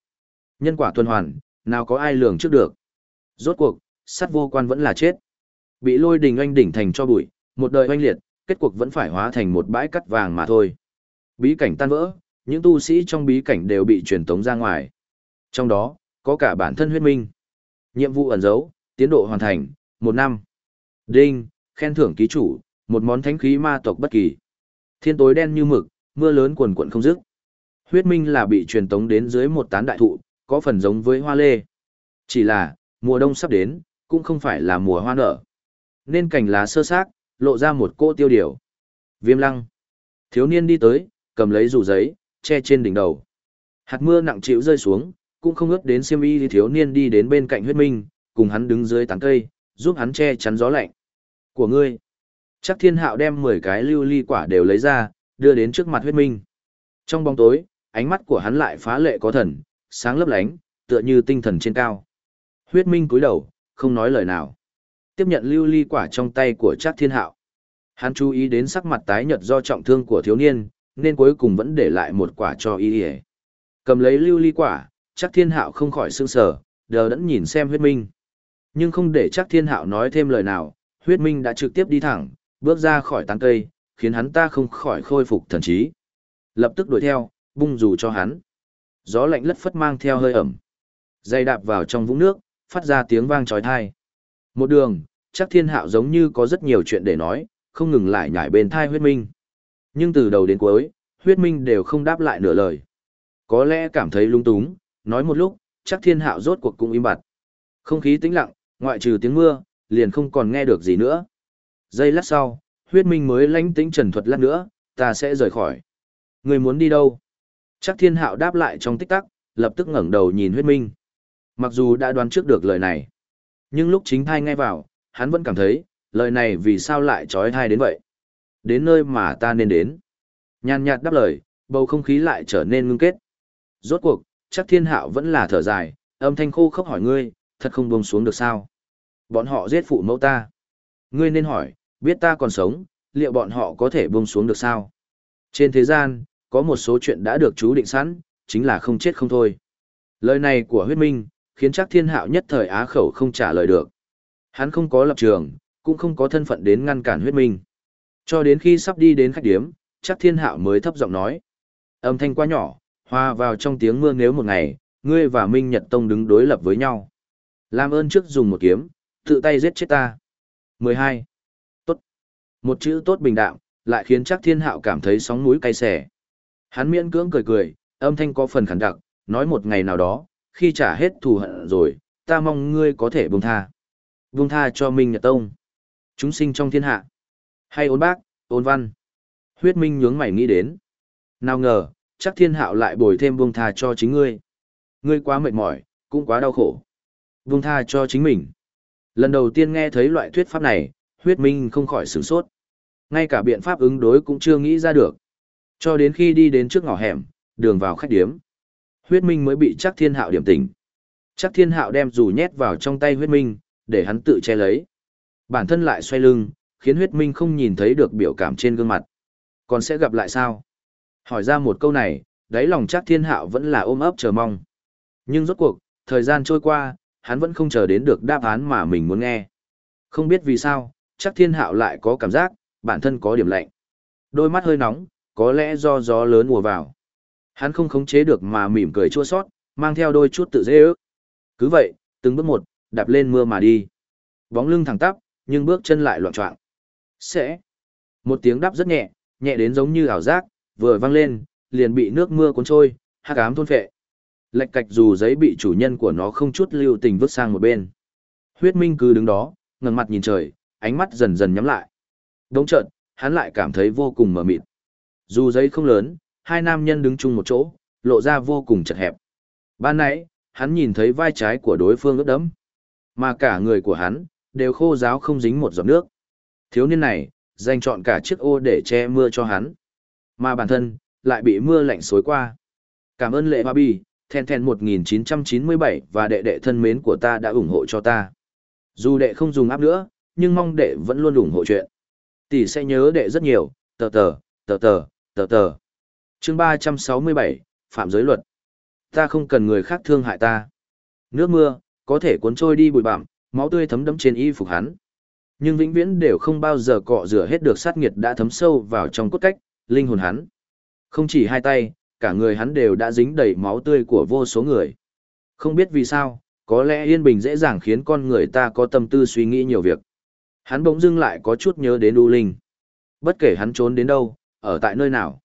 Nhân quả tuần hoàn, nào có ai lường trước được. Rốt cuộc, sát vô quan vẫn là chết. Bị lôi đình oanh đỉnh thành cho bụi, một đời oanh liệt, kết cuộc vẫn phải hóa thành một bãi cắt vàng mà thôi. Bí cảnh tan vỡ, những tu sĩ trong bí cảnh đều bị truyền tống ra ngoài. Trong đó, có cả bản thân huyết minh. Nhiệm vụ ẩn giấu tiến độ hoàn thành, một năm. Đinh, khen thưởng ký chủ, một món thánh khí ma tộc bất kỳ. Thiên tối đen như mực, mưa lớn quần quận không dứt. Huyết minh là bị truyền tống đến dưới một tán đại thụ, có phần giống với hoa lê. Chỉ là, mùa đông sắp đến, cũng không phải là mùa hoa nở. Nên cành lá sơ xác, lộ ra một cô tiêu điều. Viêm lăng. Thiếu niên đi tới, cầm lấy rủ giấy, che trên đỉnh đầu. Hạt mưa nặng chịu rơi xuống, cũng không ướt đến xiêm y thì thiếu niên đi đến bên cạnh huyết minh, cùng hắn đứng dưới tán cây, giúp hắn che chắn gió lạnh. Của ngươi. Chắc thiên hạo đem 10 cái lưu ly quả đều lấy ra, đưa đến trước mặt huyết minh. Trong bóng tối, ánh mắt của hắn lại phá lệ có thần, sáng lấp lánh, tựa như tinh thần trên cao. Huyết minh cúi đầu, không nói lời nào. Tiếp nhận lưu ly quả trong tay của Trác Thiên Hạo. Hắn chú ý đến sắc mặt tái nhợt do trọng thương của thiếu niên, nên cuối cùng vẫn để lại một quả cho y. Cầm lấy lưu ly quả, Trác Thiên Hạo không khỏi sương sờ, đờ đẫn nhìn xem Huyết Minh. Nhưng không để Trác Thiên Hạo nói thêm lời nào, Huyết Minh đã trực tiếp đi thẳng, bước ra khỏi tán cây, khiến hắn ta không khỏi khôi phục thần trí. Lập tức đuổi theo, bung dù cho hắn. Gió lạnh lất phất mang theo hơi ẩm. Dây đạp vào trong vũng nước, phát ra tiếng vang trói thai. Một đường, chắc thiên hạo giống như có rất nhiều chuyện để nói, không ngừng lại nhảy bên thai huyết minh. Nhưng từ đầu đến cuối, huyết minh đều không đáp lại nửa lời. Có lẽ cảm thấy lung túng, nói một lúc, chắc thiên hạo rốt cuộc cũng im bặt. Không khí tĩnh lặng, ngoại trừ tiếng mưa, liền không còn nghe được gì nữa. Giây lát sau, huyết minh mới lánh tĩnh trần thuật lát nữa, ta sẽ rời khỏi. Người muốn đi đâu? Chắc thiên hạo đáp lại trong tích tắc, lập tức ngẩng đầu nhìn huyết minh. Mặc dù đã đoán trước được lời này, nhưng lúc chính thai nghe vào, hắn vẫn cảm thấy, lời này vì sao lại trói thai đến vậy. Đến nơi mà ta nên đến. Nhàn nhạt đáp lời, bầu không khí lại trở nên ngưng kết. Rốt cuộc, chắc thiên hạo vẫn là thở dài, âm thanh khô khốc hỏi ngươi, thật không buông xuống được sao. Bọn họ giết phụ mẫu ta. Ngươi nên hỏi, biết ta còn sống, liệu bọn họ có thể buông xuống được sao? Trên thế gian, có một số chuyện đã được chú định sẵn, chính là không chết không thôi. Lời này của huyết minh, khiến chắc thiên hạo nhất thời á khẩu không trả lời được. Hắn không có lập trường, cũng không có thân phận đến ngăn cản huyết minh. Cho đến khi sắp đi đến khách điếm, chắc thiên hạo mới thấp giọng nói. Âm thanh quá nhỏ, hòa vào trong tiếng mưa nếu một ngày, ngươi và Minh Nhật Tông đứng đối lập với nhau. Làm ơn trước dùng một kiếm, tự tay giết chết ta. 12. Tốt. Một chữ tốt bình đạm, lại khiến chắc thiên hạo cảm thấy sóng mũi cay xẻ. Hắn miễn cưỡng cười cười, âm thanh có phần khẳng đặc, nói một ngày nào đó, khi trả hết thù hận rồi, ta mong ngươi có thể buông tha. Buông tha cho Minh Nhật Tông. Chúng sinh trong thiên hạ. Hay ôn bác, ôn văn. Huyết Minh nhướng mày nghĩ đến. Nào ngờ, chắc thiên hạo lại bồi thêm buông tha cho chính ngươi. Ngươi quá mệt mỏi, cũng quá đau khổ. Buông tha cho chính mình. Lần đầu tiên nghe thấy loại thuyết pháp này, huyết minh không khỏi sửng sốt. Ngay cả biện pháp ứng đối cũng chưa nghĩ ra được. Cho đến khi đi đến trước ngõ hẻm, đường vào khách điếm. Huyết Minh mới bị chắc thiên hạo điểm tỉnh. Chắc thiên hạo đem dù nhét vào trong tay huyết minh, để hắn tự che lấy. Bản thân lại xoay lưng, khiến huyết minh không nhìn thấy được biểu cảm trên gương mặt. Còn sẽ gặp lại sao? Hỏi ra một câu này, đáy lòng chắc thiên hạo vẫn là ôm ấp chờ mong. Nhưng rốt cuộc, thời gian trôi qua, hắn vẫn không chờ đến được đáp án mà mình muốn nghe. Không biết vì sao, chắc thiên hạo lại có cảm giác, bản thân có điểm lạnh. Đôi mắt hơi nóng, có lẽ do gió lớn mùa vào. Hắn không khống chế được mà mỉm cười chua sót, mang theo đôi chút tự dễ ước. Cứ vậy, từng bước một, đạp lên mưa mà đi. Bóng lưng thẳng tắp, nhưng bước chân lại loạn trọng. Sẽ. Một tiếng đáp rất nhẹ, nhẹ đến giống như ảo giác, vừa vang lên, liền bị nước mưa cuốn trôi, hắc ám thôn phệ. Lệch cạch dù giấy bị chủ nhân của nó không chút lưu tình vứt sang một bên. Huyết Minh cứ đứng đó, ngẩng mặt nhìn trời, ánh mắt dần dần nhắm lại. Đống chợt, hắn lại cảm thấy vô cùng mờ mịt. Dù giấy không lớn, hai nam nhân đứng chung một chỗ, lộ ra vô cùng chật hẹp. Ban nãy, hắn nhìn thấy vai trái của đối phương ướt đẫm, mà cả người của hắn đều khô ráo không dính một giọt nước. Thiếu niên này, dành chọn cả chiếc ô để che mưa cho hắn, mà bản thân lại bị mưa lạnh xối qua. Cảm ơn lệ hoa bi, then then 1997 và đệ đệ thân mến của ta đã ủng hộ cho ta. Dù đệ không dùng áp nữa, nhưng mong đệ vẫn luôn ủng hộ chuyện. Tỷ sẽ nhớ đệ rất nhiều, tờ tờ, tờ tờ, tờ tờ. chương 367, Phạm giới luật. Ta không cần người khác thương hại ta. Nước mưa, có thể cuốn trôi đi bụi bặm, máu tươi thấm đẫm trên y phục hắn. Nhưng vĩnh viễn đều không bao giờ cọ rửa hết được sát nghiệt đã thấm sâu vào trong cốt cách, linh hồn hắn. Không chỉ hai tay, cả người hắn đều đã dính đầy máu tươi của vô số người. Không biết vì sao, có lẽ yên bình dễ dàng khiến con người ta có tâm tư suy nghĩ nhiều việc. Hắn bỗng dưng lại có chút nhớ đến U Linh. Bất kể hắn trốn đến đâu, ở tại nơi nào.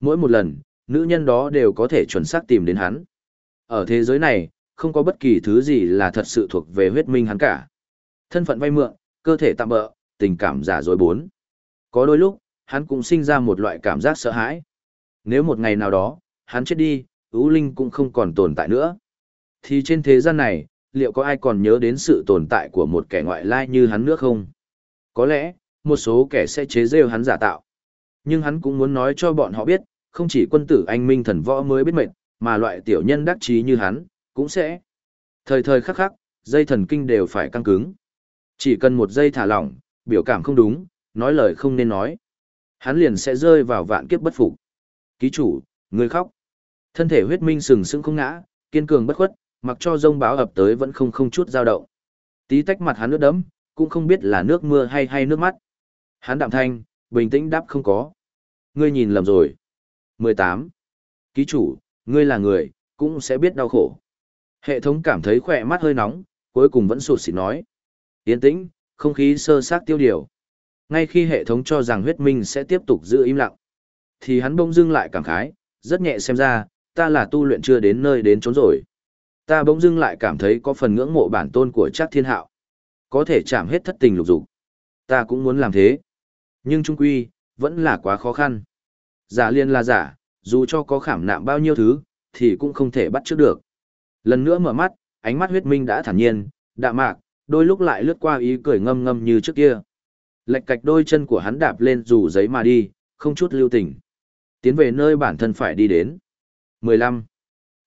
Mỗi một lần, nữ nhân đó đều có thể chuẩn xác tìm đến hắn. Ở thế giới này, không có bất kỳ thứ gì là thật sự thuộc về huyết minh hắn cả. Thân phận vay mượn, cơ thể tạm bỡ, tình cảm giả dối bốn. Có đôi lúc, hắn cũng sinh ra một loại cảm giác sợ hãi. Nếu một ngày nào đó, hắn chết đi, ưu linh cũng không còn tồn tại nữa. Thì trên thế gian này, liệu có ai còn nhớ đến sự tồn tại của một kẻ ngoại lai như hắn nữa không? Có lẽ, một số kẻ sẽ chế rêu hắn giả tạo. Nhưng hắn cũng muốn nói cho bọn họ biết, không chỉ quân tử anh minh thần võ mới biết mệt, mà loại tiểu nhân đắc trí như hắn, cũng sẽ. Thời thời khắc khắc, dây thần kinh đều phải căng cứng. Chỉ cần một giây thả lỏng, biểu cảm không đúng, nói lời không nên nói. Hắn liền sẽ rơi vào vạn kiếp bất phục. Ký chủ, người khóc. Thân thể huyết minh sừng sững không ngã, kiên cường bất khuất, mặc cho rông báo ập tới vẫn không không chút dao động. Tí tách mặt hắn nước đấm, cũng không biết là nước mưa hay hay nước mắt. Hắn đạm thanh, bình tĩnh đáp không có. Ngươi nhìn lầm rồi. 18. Ký chủ, ngươi là người, cũng sẽ biết đau khổ. Hệ thống cảm thấy khỏe mắt hơi nóng, cuối cùng vẫn sụt xịt nói. Yên tĩnh, không khí sơ sát tiêu điều. Ngay khi hệ thống cho rằng huyết minh sẽ tiếp tục giữ im lặng, thì hắn bỗng dưng lại cảm khái, rất nhẹ xem ra, ta là tu luyện chưa đến nơi đến trốn rồi. Ta bỗng dưng lại cảm thấy có phần ngưỡng mộ bản tôn của Trác Thiên Hạo. Có thể chạm hết thất tình lục dục. Ta cũng muốn làm thế. Nhưng trung quy, vẫn là quá khó khăn. Giả liên là giả, dù cho có khảm nạm bao nhiêu thứ, thì cũng không thể bắt trước được. Lần nữa mở mắt, ánh mắt huyết minh đã thản nhiên, đạm mạc, đôi lúc lại lướt qua ý cười ngâm ngâm như trước kia. Lệch cạch đôi chân của hắn đạp lên dù giấy mà đi, không chút lưu tình. Tiến về nơi bản thân phải đi đến. 15.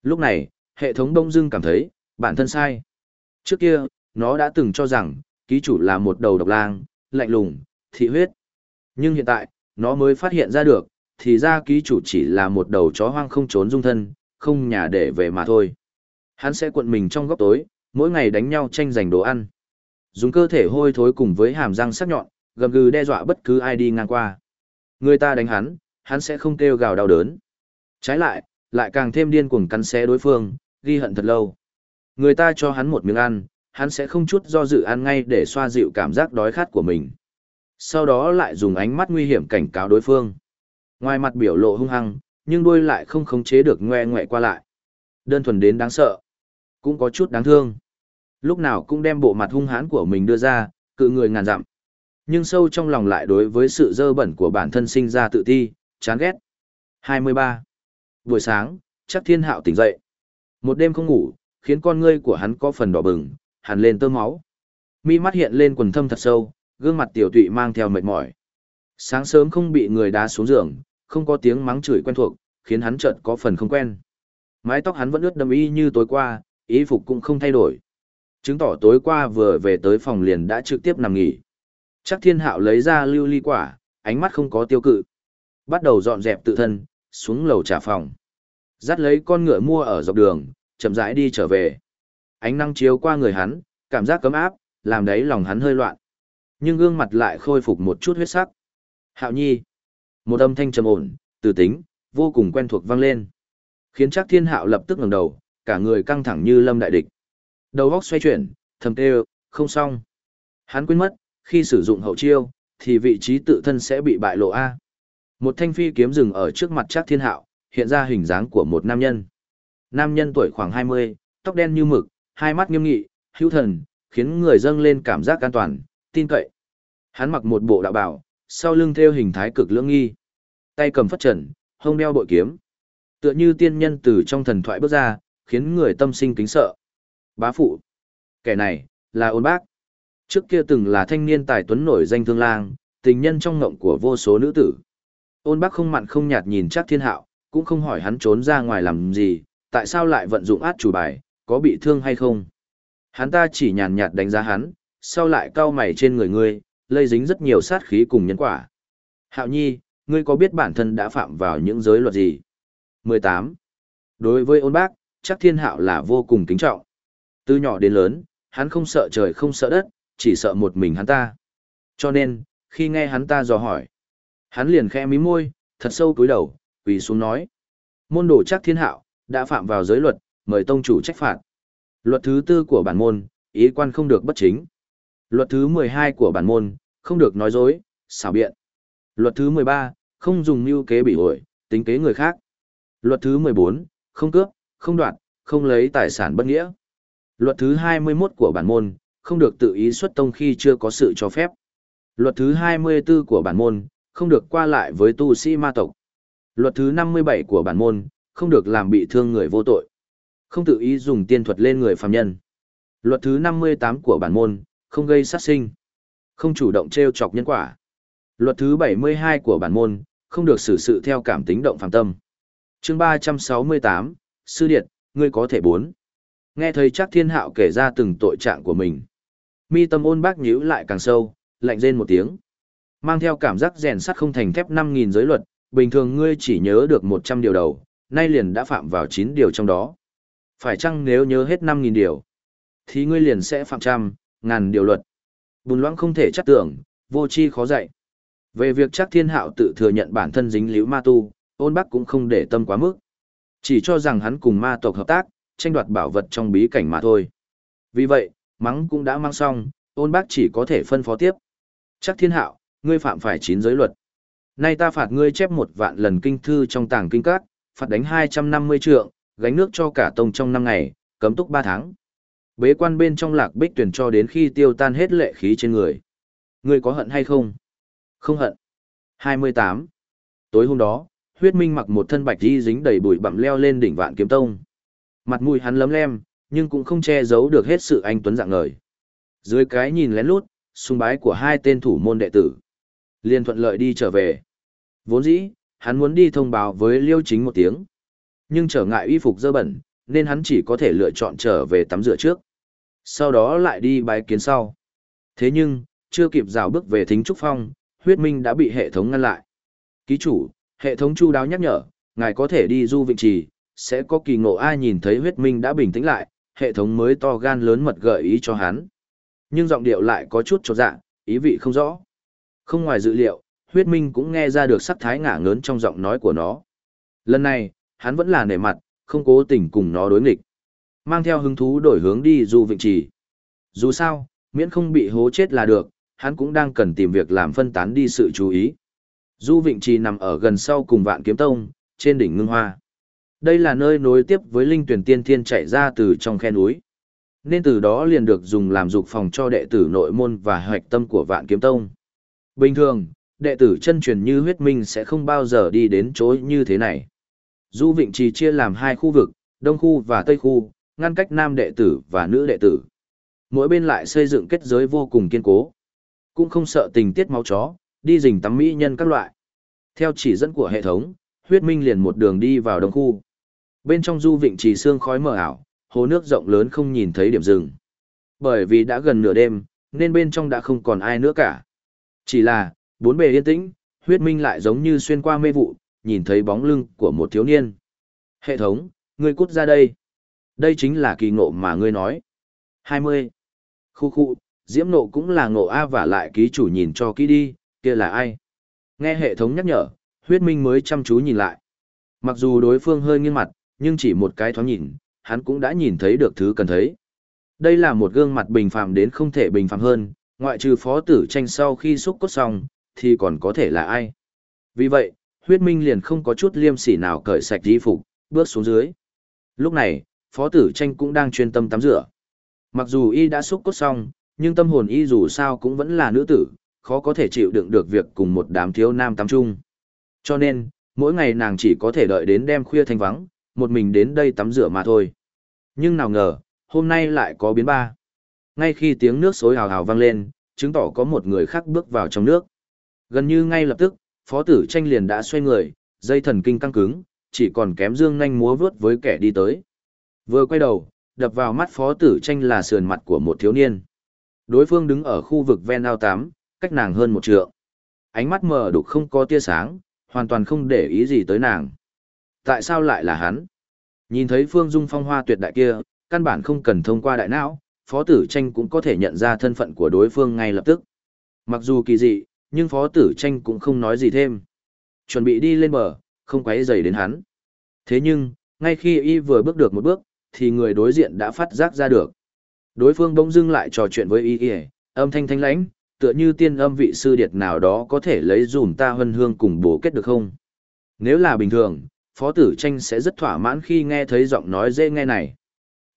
Lúc này, hệ thống đông dưng cảm thấy, bản thân sai. Trước kia, nó đã từng cho rằng, ký chủ là một đầu độc lang, lạnh lùng, thị huyết. Nhưng hiện tại, nó mới phát hiện ra được, thì ra ký chủ chỉ là một đầu chó hoang không trốn dung thân, không nhà để về mà thôi. Hắn sẽ cuộn mình trong góc tối, mỗi ngày đánh nhau tranh giành đồ ăn. Dùng cơ thể hôi thối cùng với hàm răng sắc nhọn, gầm gừ đe dọa bất cứ ai đi ngang qua. Người ta đánh hắn, hắn sẽ không kêu gào đau đớn. Trái lại, lại càng thêm điên cuồng cắn xé đối phương, ghi hận thật lâu. Người ta cho hắn một miếng ăn, hắn sẽ không chút do dự ăn ngay để xoa dịu cảm giác đói khát của mình. Sau đó lại dùng ánh mắt nguy hiểm cảnh cáo đối phương. Ngoài mặt biểu lộ hung hăng, nhưng đuôi lại không khống chế được ngoe ngoẹ qua lại. Đơn thuần đến đáng sợ, cũng có chút đáng thương. Lúc nào cũng đem bộ mặt hung hãn của mình đưa ra, cự người ngàn dặm. Nhưng sâu trong lòng lại đối với sự dơ bẩn của bản thân sinh ra tự ti, chán ghét. 23. Buổi sáng, chắc thiên hạo tỉnh dậy. Một đêm không ngủ, khiến con ngươi của hắn có phần đỏ bừng, hẳn lên tơ máu. Mi mắt hiện lên quần thâm thật sâu, gương mặt tiểu tụy mang theo mệt mỏi. Sáng sớm không bị người đá xuống giường, không có tiếng mắng chửi quen thuộc, khiến hắn chợt có phần không quen. Mái tóc hắn vẫn ướt đẫm y như tối qua, y phục cũng không thay đổi. Chứng tỏ tối qua vừa về tới phòng liền đã trực tiếp nằm nghỉ. Chắc thiên hạo lấy ra lưu ly quả, ánh mắt không có tiêu cự. Bắt đầu dọn dẹp tự thân, xuống lầu trả phòng. Dắt lấy con ngựa mua ở dọc đường, chậm rãi đi trở về. Ánh nắng chiếu qua người hắn, cảm giác cấm áp, làm đấy lòng hắn hơi loạn. Nhưng gương mặt lại khôi phục một chút huyết sắc. Hạo nhi. Một âm thanh trầm ổn, từ tính, vô cùng quen thuộc vang lên. Khiến chắc thiên hạo lập tức ngẩng đầu, cả người căng thẳng như lâm đại địch. Đầu góc xoay chuyển, thầm tê không xong. Hắn quên mất, khi sử dụng hậu chiêu, thì vị trí tự thân sẽ bị bại lộ A. Một thanh phi kiếm dừng ở trước mặt Trác thiên hạo, hiện ra hình dáng của một nam nhân. Nam nhân tuổi khoảng 20, tóc đen như mực, hai mắt nghiêm nghị, hữu thần, khiến người dâng lên cảm giác an toàn, tin cậy. Hắn mặc một bộ đạo bảo, sau lưng theo hình thái cực lưỡng nghi. Tay cầm phất trần, hông đeo bội kiếm. Tựa như tiên nhân từ trong thần thoại bước ra, khiến người tâm sinh kính sợ. Bá phụ. Kẻ này, là ôn bác. Trước kia từng là thanh niên tài tuấn nổi danh thương lang, tình nhân trong ngộng của vô số nữ tử. Ôn bác không mặn không nhạt nhìn chắc thiên hạo, cũng không hỏi hắn trốn ra ngoài làm gì, tại sao lại vận dụng át chủ bài, có bị thương hay không. Hắn ta chỉ nhàn nhạt đánh giá hắn, sau lại cau mày trên người ngươi, lây dính rất nhiều sát khí cùng nhân quả. Hạo nhi, ngươi có biết bản thân đã phạm vào những giới luật gì? 18. Đối với ôn bác, chắc thiên hạo là vô cùng kính trọng. Từ nhỏ đến lớn, hắn không sợ trời không sợ đất, chỉ sợ một mình hắn ta. Cho nên, khi nghe hắn ta dò hỏi, hắn liền khẽ mí môi, thật sâu cúi đầu, quỳ xuống nói. Môn đồ chắc thiên hạo, đã phạm vào giới luật, mời tông chủ trách phạt. Luật thứ tư của bản môn, ý quan không được bất chính. Luật thứ 12 của bản môn, không được nói dối, xảo biện. Luật thứ 13, không dùng mưu kế bị ổi, tính kế người khác. Luật thứ 14, không cướp, không đoạt, không lấy tài sản bất nghĩa. Luật thứ 21 của bản môn, không được tự ý xuất tông khi chưa có sự cho phép. Luật thứ 24 của bản môn, không được qua lại với tu sĩ ma tộc. Luật thứ 57 của bản môn, không được làm bị thương người vô tội. Không tự ý dùng tiên thuật lên người phàm nhân. Luật thứ 58 của bản môn, không gây sát sinh. Không chủ động treo chọc nhân quả. Luật thứ 72 của bản môn, không được xử sự theo cảm tính động phàm tâm. Chương 368, Sư Điệt, ngươi có thể bốn. Nghe thấy chắc thiên hạo kể ra từng tội trạng của mình. Mi tâm ôn bác nhíu lại càng sâu, lạnh rên một tiếng. Mang theo cảm giác rèn sắt không thành thép 5.000 giới luật, bình thường ngươi chỉ nhớ được 100 điều đầu, nay liền đã phạm vào 9 điều trong đó. Phải chăng nếu nhớ hết 5.000 điều, thì ngươi liền sẽ phạm trăm, ngàn điều luật. Bùn loãng không thể chắc tưởng, vô chi khó dạy. Về việc chắc thiên hạo tự thừa nhận bản thân dính liễu ma tu, ôn bắc cũng không để tâm quá mức. Chỉ cho rằng hắn cùng ma tộc hợp tác, tranh đoạt bảo vật trong bí cảnh mà thôi. Vì vậy, mắng cũng đã mang xong, ôn bác chỉ có thể phân phó tiếp. Chắc thiên hạo, ngươi phạm phải chín giới luật. Nay ta phạt ngươi chép một vạn lần kinh thư trong tàng kinh các, phạt đánh 250 trượng, gánh nước cho cả tông trong 5 ngày, cấm túc 3 tháng. Bế quan bên trong lạc bích tuyển cho đến khi tiêu tan hết lệ khí trên người. Ngươi có hận hay không? Không hận. 28. Tối hôm đó, huyết minh mặc một thân bạch đi dính đầy bụi bặm leo lên đỉnh vạn kiếm tông. Mặt mũi hắn lấm lem, nhưng cũng không che giấu được hết sự anh tuấn dạng ngời. Dưới cái nhìn lén lút, sung bái của hai tên thủ môn đệ tử. Liên thuận lợi đi trở về. Vốn dĩ, hắn muốn đi thông báo với Liêu Chính một tiếng. Nhưng trở ngại y phục dơ bẩn, nên hắn chỉ có thể lựa chọn trở về tắm rửa trước. Sau đó lại đi bái kiến sau. Thế nhưng, chưa kịp rào bước về thính trúc phong, huyết minh đã bị hệ thống ngăn lại. Ký chủ, hệ thống chu đáo nhắc nhở, ngài có thể đi du vịnh trì, sẽ có kỳ ngộ ai nhìn thấy huyết minh đã bình tĩnh lại, hệ thống mới to gan lớn mật gợi ý cho hắn. Nhưng giọng điệu lại có chút trột dạ, ý vị không rõ. Không ngoài dự liệu, huyết minh cũng nghe ra được sắc thái ngả ngớn trong giọng nói của nó. Lần này, hắn vẫn là nể mặt, không cố tình cùng nó đối nghịch. Mang theo hứng thú đổi hướng đi du vịnh trì. Dù sao, miễn không bị hố chết là được, hắn cũng đang cần tìm việc làm phân tán đi sự chú ý. Du Vịnh Trì nằm ở gần sau cùng Vạn Kiếm Tông, trên đỉnh ngưng hoa. Đây là nơi nối tiếp với linh tuyển tiên thiên chạy ra từ trong khe núi. Nên từ đó liền được dùng làm dục phòng cho đệ tử nội môn và hoạch tâm của Vạn Kiếm Tông. Bình thường, đệ tử chân truyền như huyết minh sẽ không bao giờ đi đến chỗ như thế này. Du Vịnh Trì chia làm hai khu vực, Đông khu và Tây khu, ngăn cách nam đệ tử và nữ đệ tử. Mỗi bên lại xây dựng kết giới vô cùng kiên cố. Cũng không sợ tình tiết máu chó, đi rình tắm mỹ nhân các loại. Theo chỉ dẫn của hệ thống, huyết minh liền một đường đi vào đông khu. Bên trong du vịnh trì xương khói mờ ảo, hồ nước rộng lớn không nhìn thấy điểm dừng. Bởi vì đã gần nửa đêm, nên bên trong đã không còn ai nữa cả. Chỉ là, bốn bề yên tĩnh, huyết minh lại giống như xuyên qua mê vụ, nhìn thấy bóng lưng của một thiếu niên. Hệ thống, ngươi cút ra đây. Đây chính là kỳ ngộ mà ngươi nói. 20. Khu khu, diễm nộ cũng là ngộ A và lại ký chủ nhìn cho kỹ đi, kia là ai? Nghe hệ thống nhắc nhở, huyết minh mới chăm chú nhìn lại. Mặc dù đối phương hơi nghiêng mặt, nhưng chỉ một cái thoáng nhìn, hắn cũng đã nhìn thấy được thứ cần thấy. Đây là một gương mặt bình phàm đến không thể bình phàm hơn, ngoại trừ phó tử tranh sau khi xúc cốt xong, thì còn có thể là ai. Vì vậy, huyết minh liền không có chút liêm sỉ nào cởi sạch di phục, bước xuống dưới. Lúc này, phó tử tranh cũng đang chuyên tâm tắm rửa. Mặc dù y đã xúc cốt xong, nhưng tâm hồn y dù sao cũng vẫn là nữ tử, khó có thể chịu đựng được việc cùng một đám thiếu nam tắm chung. Cho nên, mỗi ngày nàng chỉ có thể đợi đến đêm khuya thanh vắng, một mình đến đây tắm rửa mà thôi. Nhưng nào ngờ, hôm nay lại có biến ba. Ngay khi tiếng nước xối hào hào vang lên, chứng tỏ có một người khác bước vào trong nước. Gần như ngay lập tức, phó tử tranh liền đã xoay người, dây thần kinh căng cứng, chỉ còn kém dương nhanh múa vướt với kẻ đi tới. Vừa quay đầu, đập vào mắt phó tử tranh là sườn mặt của một thiếu niên. Đối phương đứng ở khu vực ven ao tám, cách nàng hơn một trượng. Ánh mắt mờ đục không có tia sáng, hoàn toàn không để ý gì tới nàng. Tại sao lại là hắn? Nhìn thấy phương dung phong hoa tuyệt đại kia, căn bản không cần thông qua đại não, phó tử tranh cũng có thể nhận ra thân phận của đối phương ngay lập tức. Mặc dù kỳ dị, nhưng phó tử tranh cũng không nói gì thêm. Chuẩn bị đi lên bờ, không quấy dày đến hắn. Thế nhưng, ngay khi y vừa bước được một bước, thì người đối diện đã phát giác ra được. Đối phương bỗng dưng lại trò chuyện với y y, âm thanh thanh lãnh, tựa như tiên âm vị sư điệt nào đó có thể lấy dùm ta hân hương cùng bổ kết được không? Nếu là bình thường, Phó Tử Tranh sẽ rất thỏa mãn khi nghe thấy giọng nói dễ nghe này.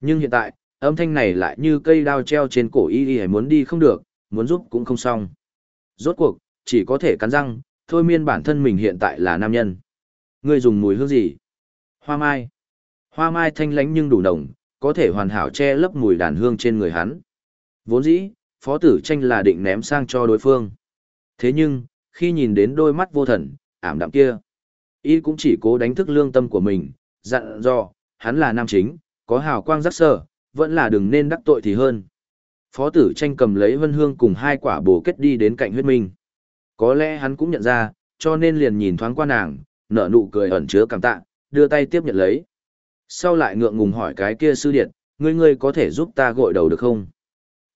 Nhưng hiện tại, âm thanh này lại như cây đao treo trên cổ y y muốn đi không được, muốn giúp cũng không xong. Rốt cuộc, chỉ có thể cắn răng, thôi miên bản thân mình hiện tại là nam nhân. Ngươi dùng mùi hương gì? Hoa mai. Hoa mai thanh lánh nhưng đủ nồng, có thể hoàn hảo che lấp mùi đàn hương trên người hắn. Vốn dĩ, phó tử tranh là định ném sang cho đối phương. Thế nhưng, khi nhìn đến đôi mắt vô thần, ảm đạm kia, y cũng chỉ cố đánh thức lương tâm của mình, dặn dò, hắn là nam chính, có hào quang rắc sở, vẫn là đừng nên đắc tội thì hơn. Phó tử tranh cầm lấy vân hương cùng hai quả bồ kết đi đến cạnh huyết minh. Có lẽ hắn cũng nhận ra, cho nên liền nhìn thoáng qua nàng, nở nụ cười ẩn chứa cảm tạ, đưa tay tiếp nhận lấy. Sau lại ngượng ngùng hỏi cái kia sư điện, ngươi ngươi có thể giúp ta gội đầu được không?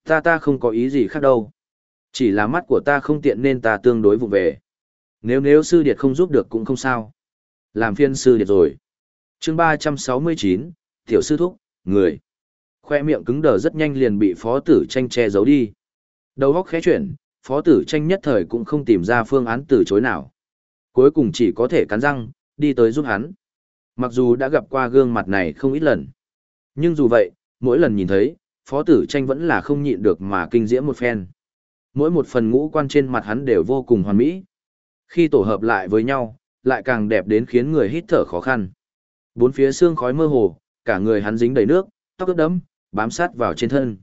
Ta ta không có ý gì khác đâu. Chỉ là mắt của ta không tiện nên ta tương đối vụ về. Nếu nếu sư điệt không giúp được cũng không sao. Làm phiên sư điệt rồi. chương ba trăm sáu mươi chín Tiểu sư thúc, người. Khoe miệng cứng đờ rất nhanh liền bị phó tử tranh che giấu đi. Đầu góc khẽ chuyển, phó tử tranh nhất thời cũng không tìm ra phương án từ chối nào. Cuối cùng chỉ có thể cắn răng, đi tới giúp hắn. Mặc dù đã gặp qua gương mặt này không ít lần. Nhưng dù vậy, mỗi lần nhìn thấy, phó tử tranh vẫn là không nhịn được mà kinh diễm một phen. Mỗi một phần ngũ quan trên mặt hắn đều vô cùng hoàn mỹ. Khi tổ hợp lại với nhau, lại càng đẹp đến khiến người hít thở khó khăn. Bốn phía xương khói mơ hồ, cả người hắn dính đầy nước, tóc ướt đẫm, bám sát vào trên thân.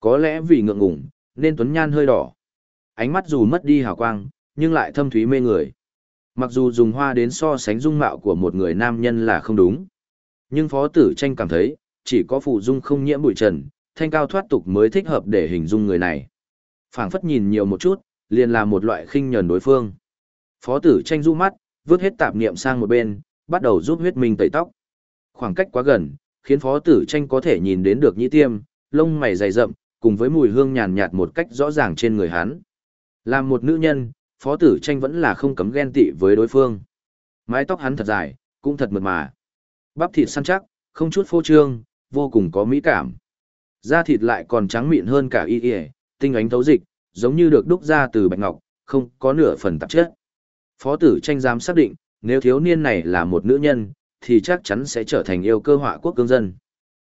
Có lẽ vì ngượng ngùng, nên tuấn nhan hơi đỏ. Ánh mắt dù mất đi hào quang, nhưng lại thâm thúy mê người. Mặc dù dùng hoa đến so sánh dung mạo của một người nam nhân là không đúng. Nhưng Phó Tử Tranh cảm thấy, chỉ có phụ dung không nhiễm bụi trần, thanh cao thoát tục mới thích hợp để hình dung người này. phảng phất nhìn nhiều một chút, liền là một loại khinh nhờn đối phương. Phó Tử Tranh du mắt, vứt hết tạp niệm sang một bên, bắt đầu giúp huyết minh tẩy tóc. Khoảng cách quá gần, khiến Phó Tử Tranh có thể nhìn đến được nhĩ tiêm, lông mày dày rậm, cùng với mùi hương nhàn nhạt một cách rõ ràng trên người hắn. Làm một nữ nhân, phó tử tranh vẫn là không cấm ghen tị với đối phương. Mái tóc hắn thật dài, cũng thật mượt mà. Bắp thịt săn chắc, không chút phô trương, vô cùng có mỹ cảm. Da thịt lại còn trắng mịn hơn cả y y, tinh ánh thấu dịch, giống như được đúc ra từ bạch ngọc, không có nửa phần tạp chất. Phó tử tranh giám xác định, nếu thiếu niên này là một nữ nhân, thì chắc chắn sẽ trở thành yêu cơ họa quốc cương dân.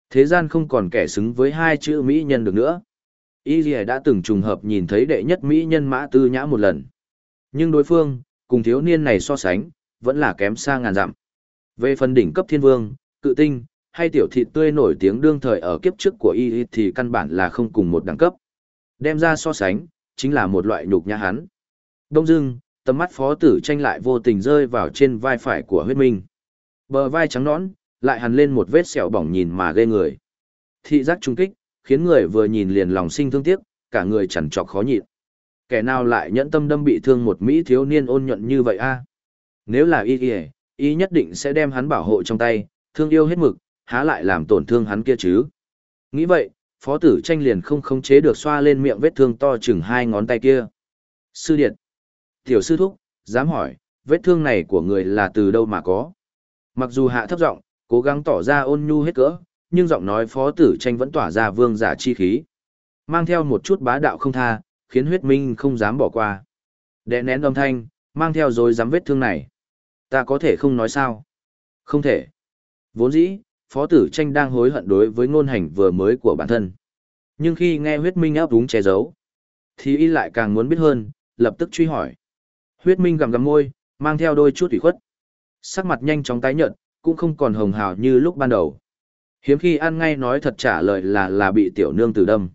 Thế gian không còn kẻ xứng với hai chữ mỹ nhân được nữa. Y đã từng trùng hợp nhìn thấy đệ nhất mỹ nhân mã tư nhã một lần. Nhưng đối phương, cùng thiếu niên này so sánh, vẫn là kém xa ngàn dặm. Về phần đỉnh cấp thiên vương, cự tinh, hay tiểu thịt tươi nổi tiếng đương thời ở kiếp trước của y thì căn bản là không cùng một đẳng cấp. Đem ra so sánh, chính là một loại nhục nhã hắn. Đông dưng, tầm mắt phó tử tranh lại vô tình rơi vào trên vai phải của huyết minh. Bờ vai trắng nõn, lại hằn lên một vết sẹo bỏng nhìn mà ghê người. Thị giác trung kích, khiến người vừa nhìn liền lòng sinh thương tiếc, cả người chằn trọc khó nhịn. Kẻ nào lại nhẫn tâm đâm bị thương một Mỹ thiếu niên ôn nhuận như vậy a? Nếu là y y, y nhất định sẽ đem hắn bảo hộ trong tay, thương yêu hết mực, há lại làm tổn thương hắn kia chứ. Nghĩ vậy, phó tử tranh liền không khống chế được xoa lên miệng vết thương to chừng hai ngón tay kia. Sư điện. Tiểu sư thúc, dám hỏi, vết thương này của người là từ đâu mà có? Mặc dù hạ thấp giọng, cố gắng tỏ ra ôn nhu hết cỡ, nhưng giọng nói phó tử tranh vẫn tỏa ra vương giả chi khí. Mang theo một chút bá đạo không tha, khiến huyết minh không dám bỏ qua. Đè nén âm thanh, mang theo rồi dám vết thương này. Ta có thể không nói sao? Không thể. Vốn dĩ, phó tử tranh đang hối hận đối với ngôn hành vừa mới của bản thân. Nhưng khi nghe huyết minh áp đúng che giấu, thì y lại càng muốn biết hơn, lập tức truy hỏi. Huyết minh gầm gầm môi, mang theo đôi chút ủy khuất. Sắc mặt nhanh chóng tái nhợt, cũng không còn hồng hào như lúc ban đầu. Hiếm khi ăn ngay nói thật trả lời là là bị tiểu nương tử đâm.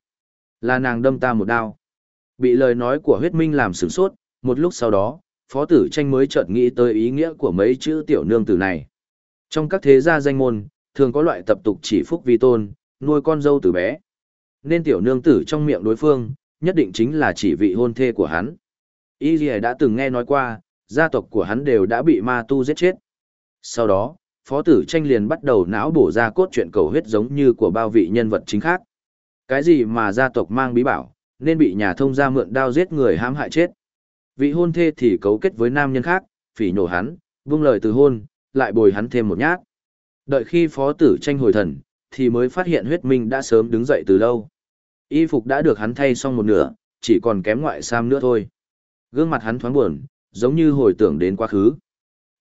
Là nàng đâm ta một đao. Bị lời nói của huyết minh làm sửng sốt, một lúc sau đó, phó tử tranh mới chợt nghĩ tới ý nghĩa của mấy chữ tiểu nương tử này. Trong các thế gia danh môn, thường có loại tập tục chỉ phúc vi tôn, nuôi con dâu từ bé. Nên tiểu nương tử trong miệng đối phương, nhất định chính là chỉ vị hôn thê của hắn. Y đã từng nghe nói qua, gia tộc của hắn đều đã bị ma tu giết chết. Sau đó, phó tử tranh liền bắt đầu não bổ ra cốt truyện cầu huyết giống như của bao vị nhân vật chính khác. Cái gì mà gia tộc mang bí bảo, nên bị nhà thông gia mượn đao giết người hãm hại chết. Vị hôn thê thì cấu kết với nam nhân khác, phỉ nhổ hắn, vung lời từ hôn, lại bồi hắn thêm một nhát. Đợi khi phó tử tranh hồi thần, thì mới phát hiện huyết minh đã sớm đứng dậy từ lâu. Y phục đã được hắn thay xong một nửa, chỉ còn kém ngoại sam nữa thôi. Gương mặt hắn thoáng buồn, giống như hồi tưởng đến quá khứ.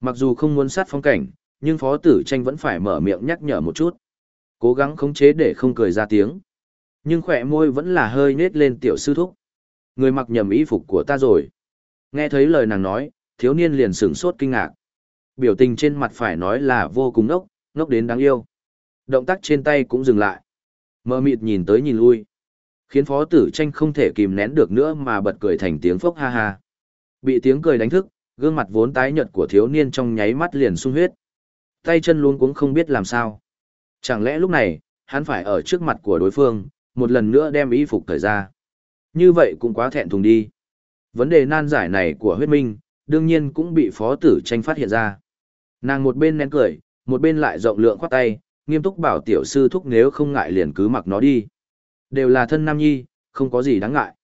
Mặc dù không muốn sát phong cảnh, nhưng phó tử tranh vẫn phải mở miệng nhắc nhở một chút. Cố gắng khống chế để không cười ra tiếng. Nhưng khỏe môi vẫn là hơi nết lên tiểu sư thúc. Người mặc nhầm y phục của ta rồi. Nghe thấy lời nàng nói, thiếu niên liền sửng sốt kinh ngạc. Biểu tình trên mặt phải nói là vô cùng ngốc, ngốc đến đáng yêu. Động tác trên tay cũng dừng lại. Mơ mịt nhìn tới nhìn lui. Khiến phó tử tranh không thể kìm nén được nữa mà bật cười thành tiếng phốc ha ha. Bị tiếng cười đánh thức, gương mặt vốn tái nhợt của thiếu niên trong nháy mắt liền sung huyết. Tay chân luôn cũng không biết làm sao. Chẳng lẽ lúc này, hắn phải ở trước mặt của đối phương, một lần nữa đem y phục thời ra. Như vậy cũng quá thẹn thùng đi. Vấn đề nan giải này của huyết minh, đương nhiên cũng bị phó tử tranh phát hiện ra. Nàng một bên nén cười, một bên lại rộng lượng khoát tay, nghiêm túc bảo tiểu sư thúc nếu không ngại liền cứ mặc nó đi. Đều là thân nam nhi, không có gì đáng ngại.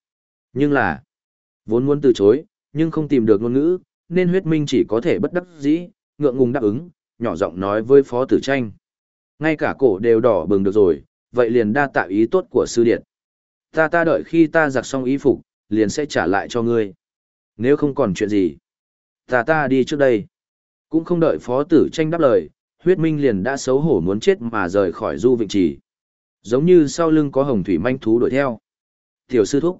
Nhưng là, vốn muốn từ chối, nhưng không tìm được ngôn ngữ, nên huyết minh chỉ có thể bất đắc dĩ, ngượng ngùng đáp ứng, nhỏ giọng nói với phó tử tranh. Ngay cả cổ đều đỏ bừng được rồi, vậy liền đa tạ ý tốt của sư điện. Ta ta đợi khi ta giặt xong y phục, liền sẽ trả lại cho ngươi. Nếu không còn chuyện gì, ta ta đi trước đây. Cũng không đợi phó tử tranh đáp lời, huyết minh liền đã xấu hổ muốn chết mà rời khỏi du vịnh trì. Giống như sau lưng có hồng thủy manh thú đuổi theo. Tiểu sư thúc,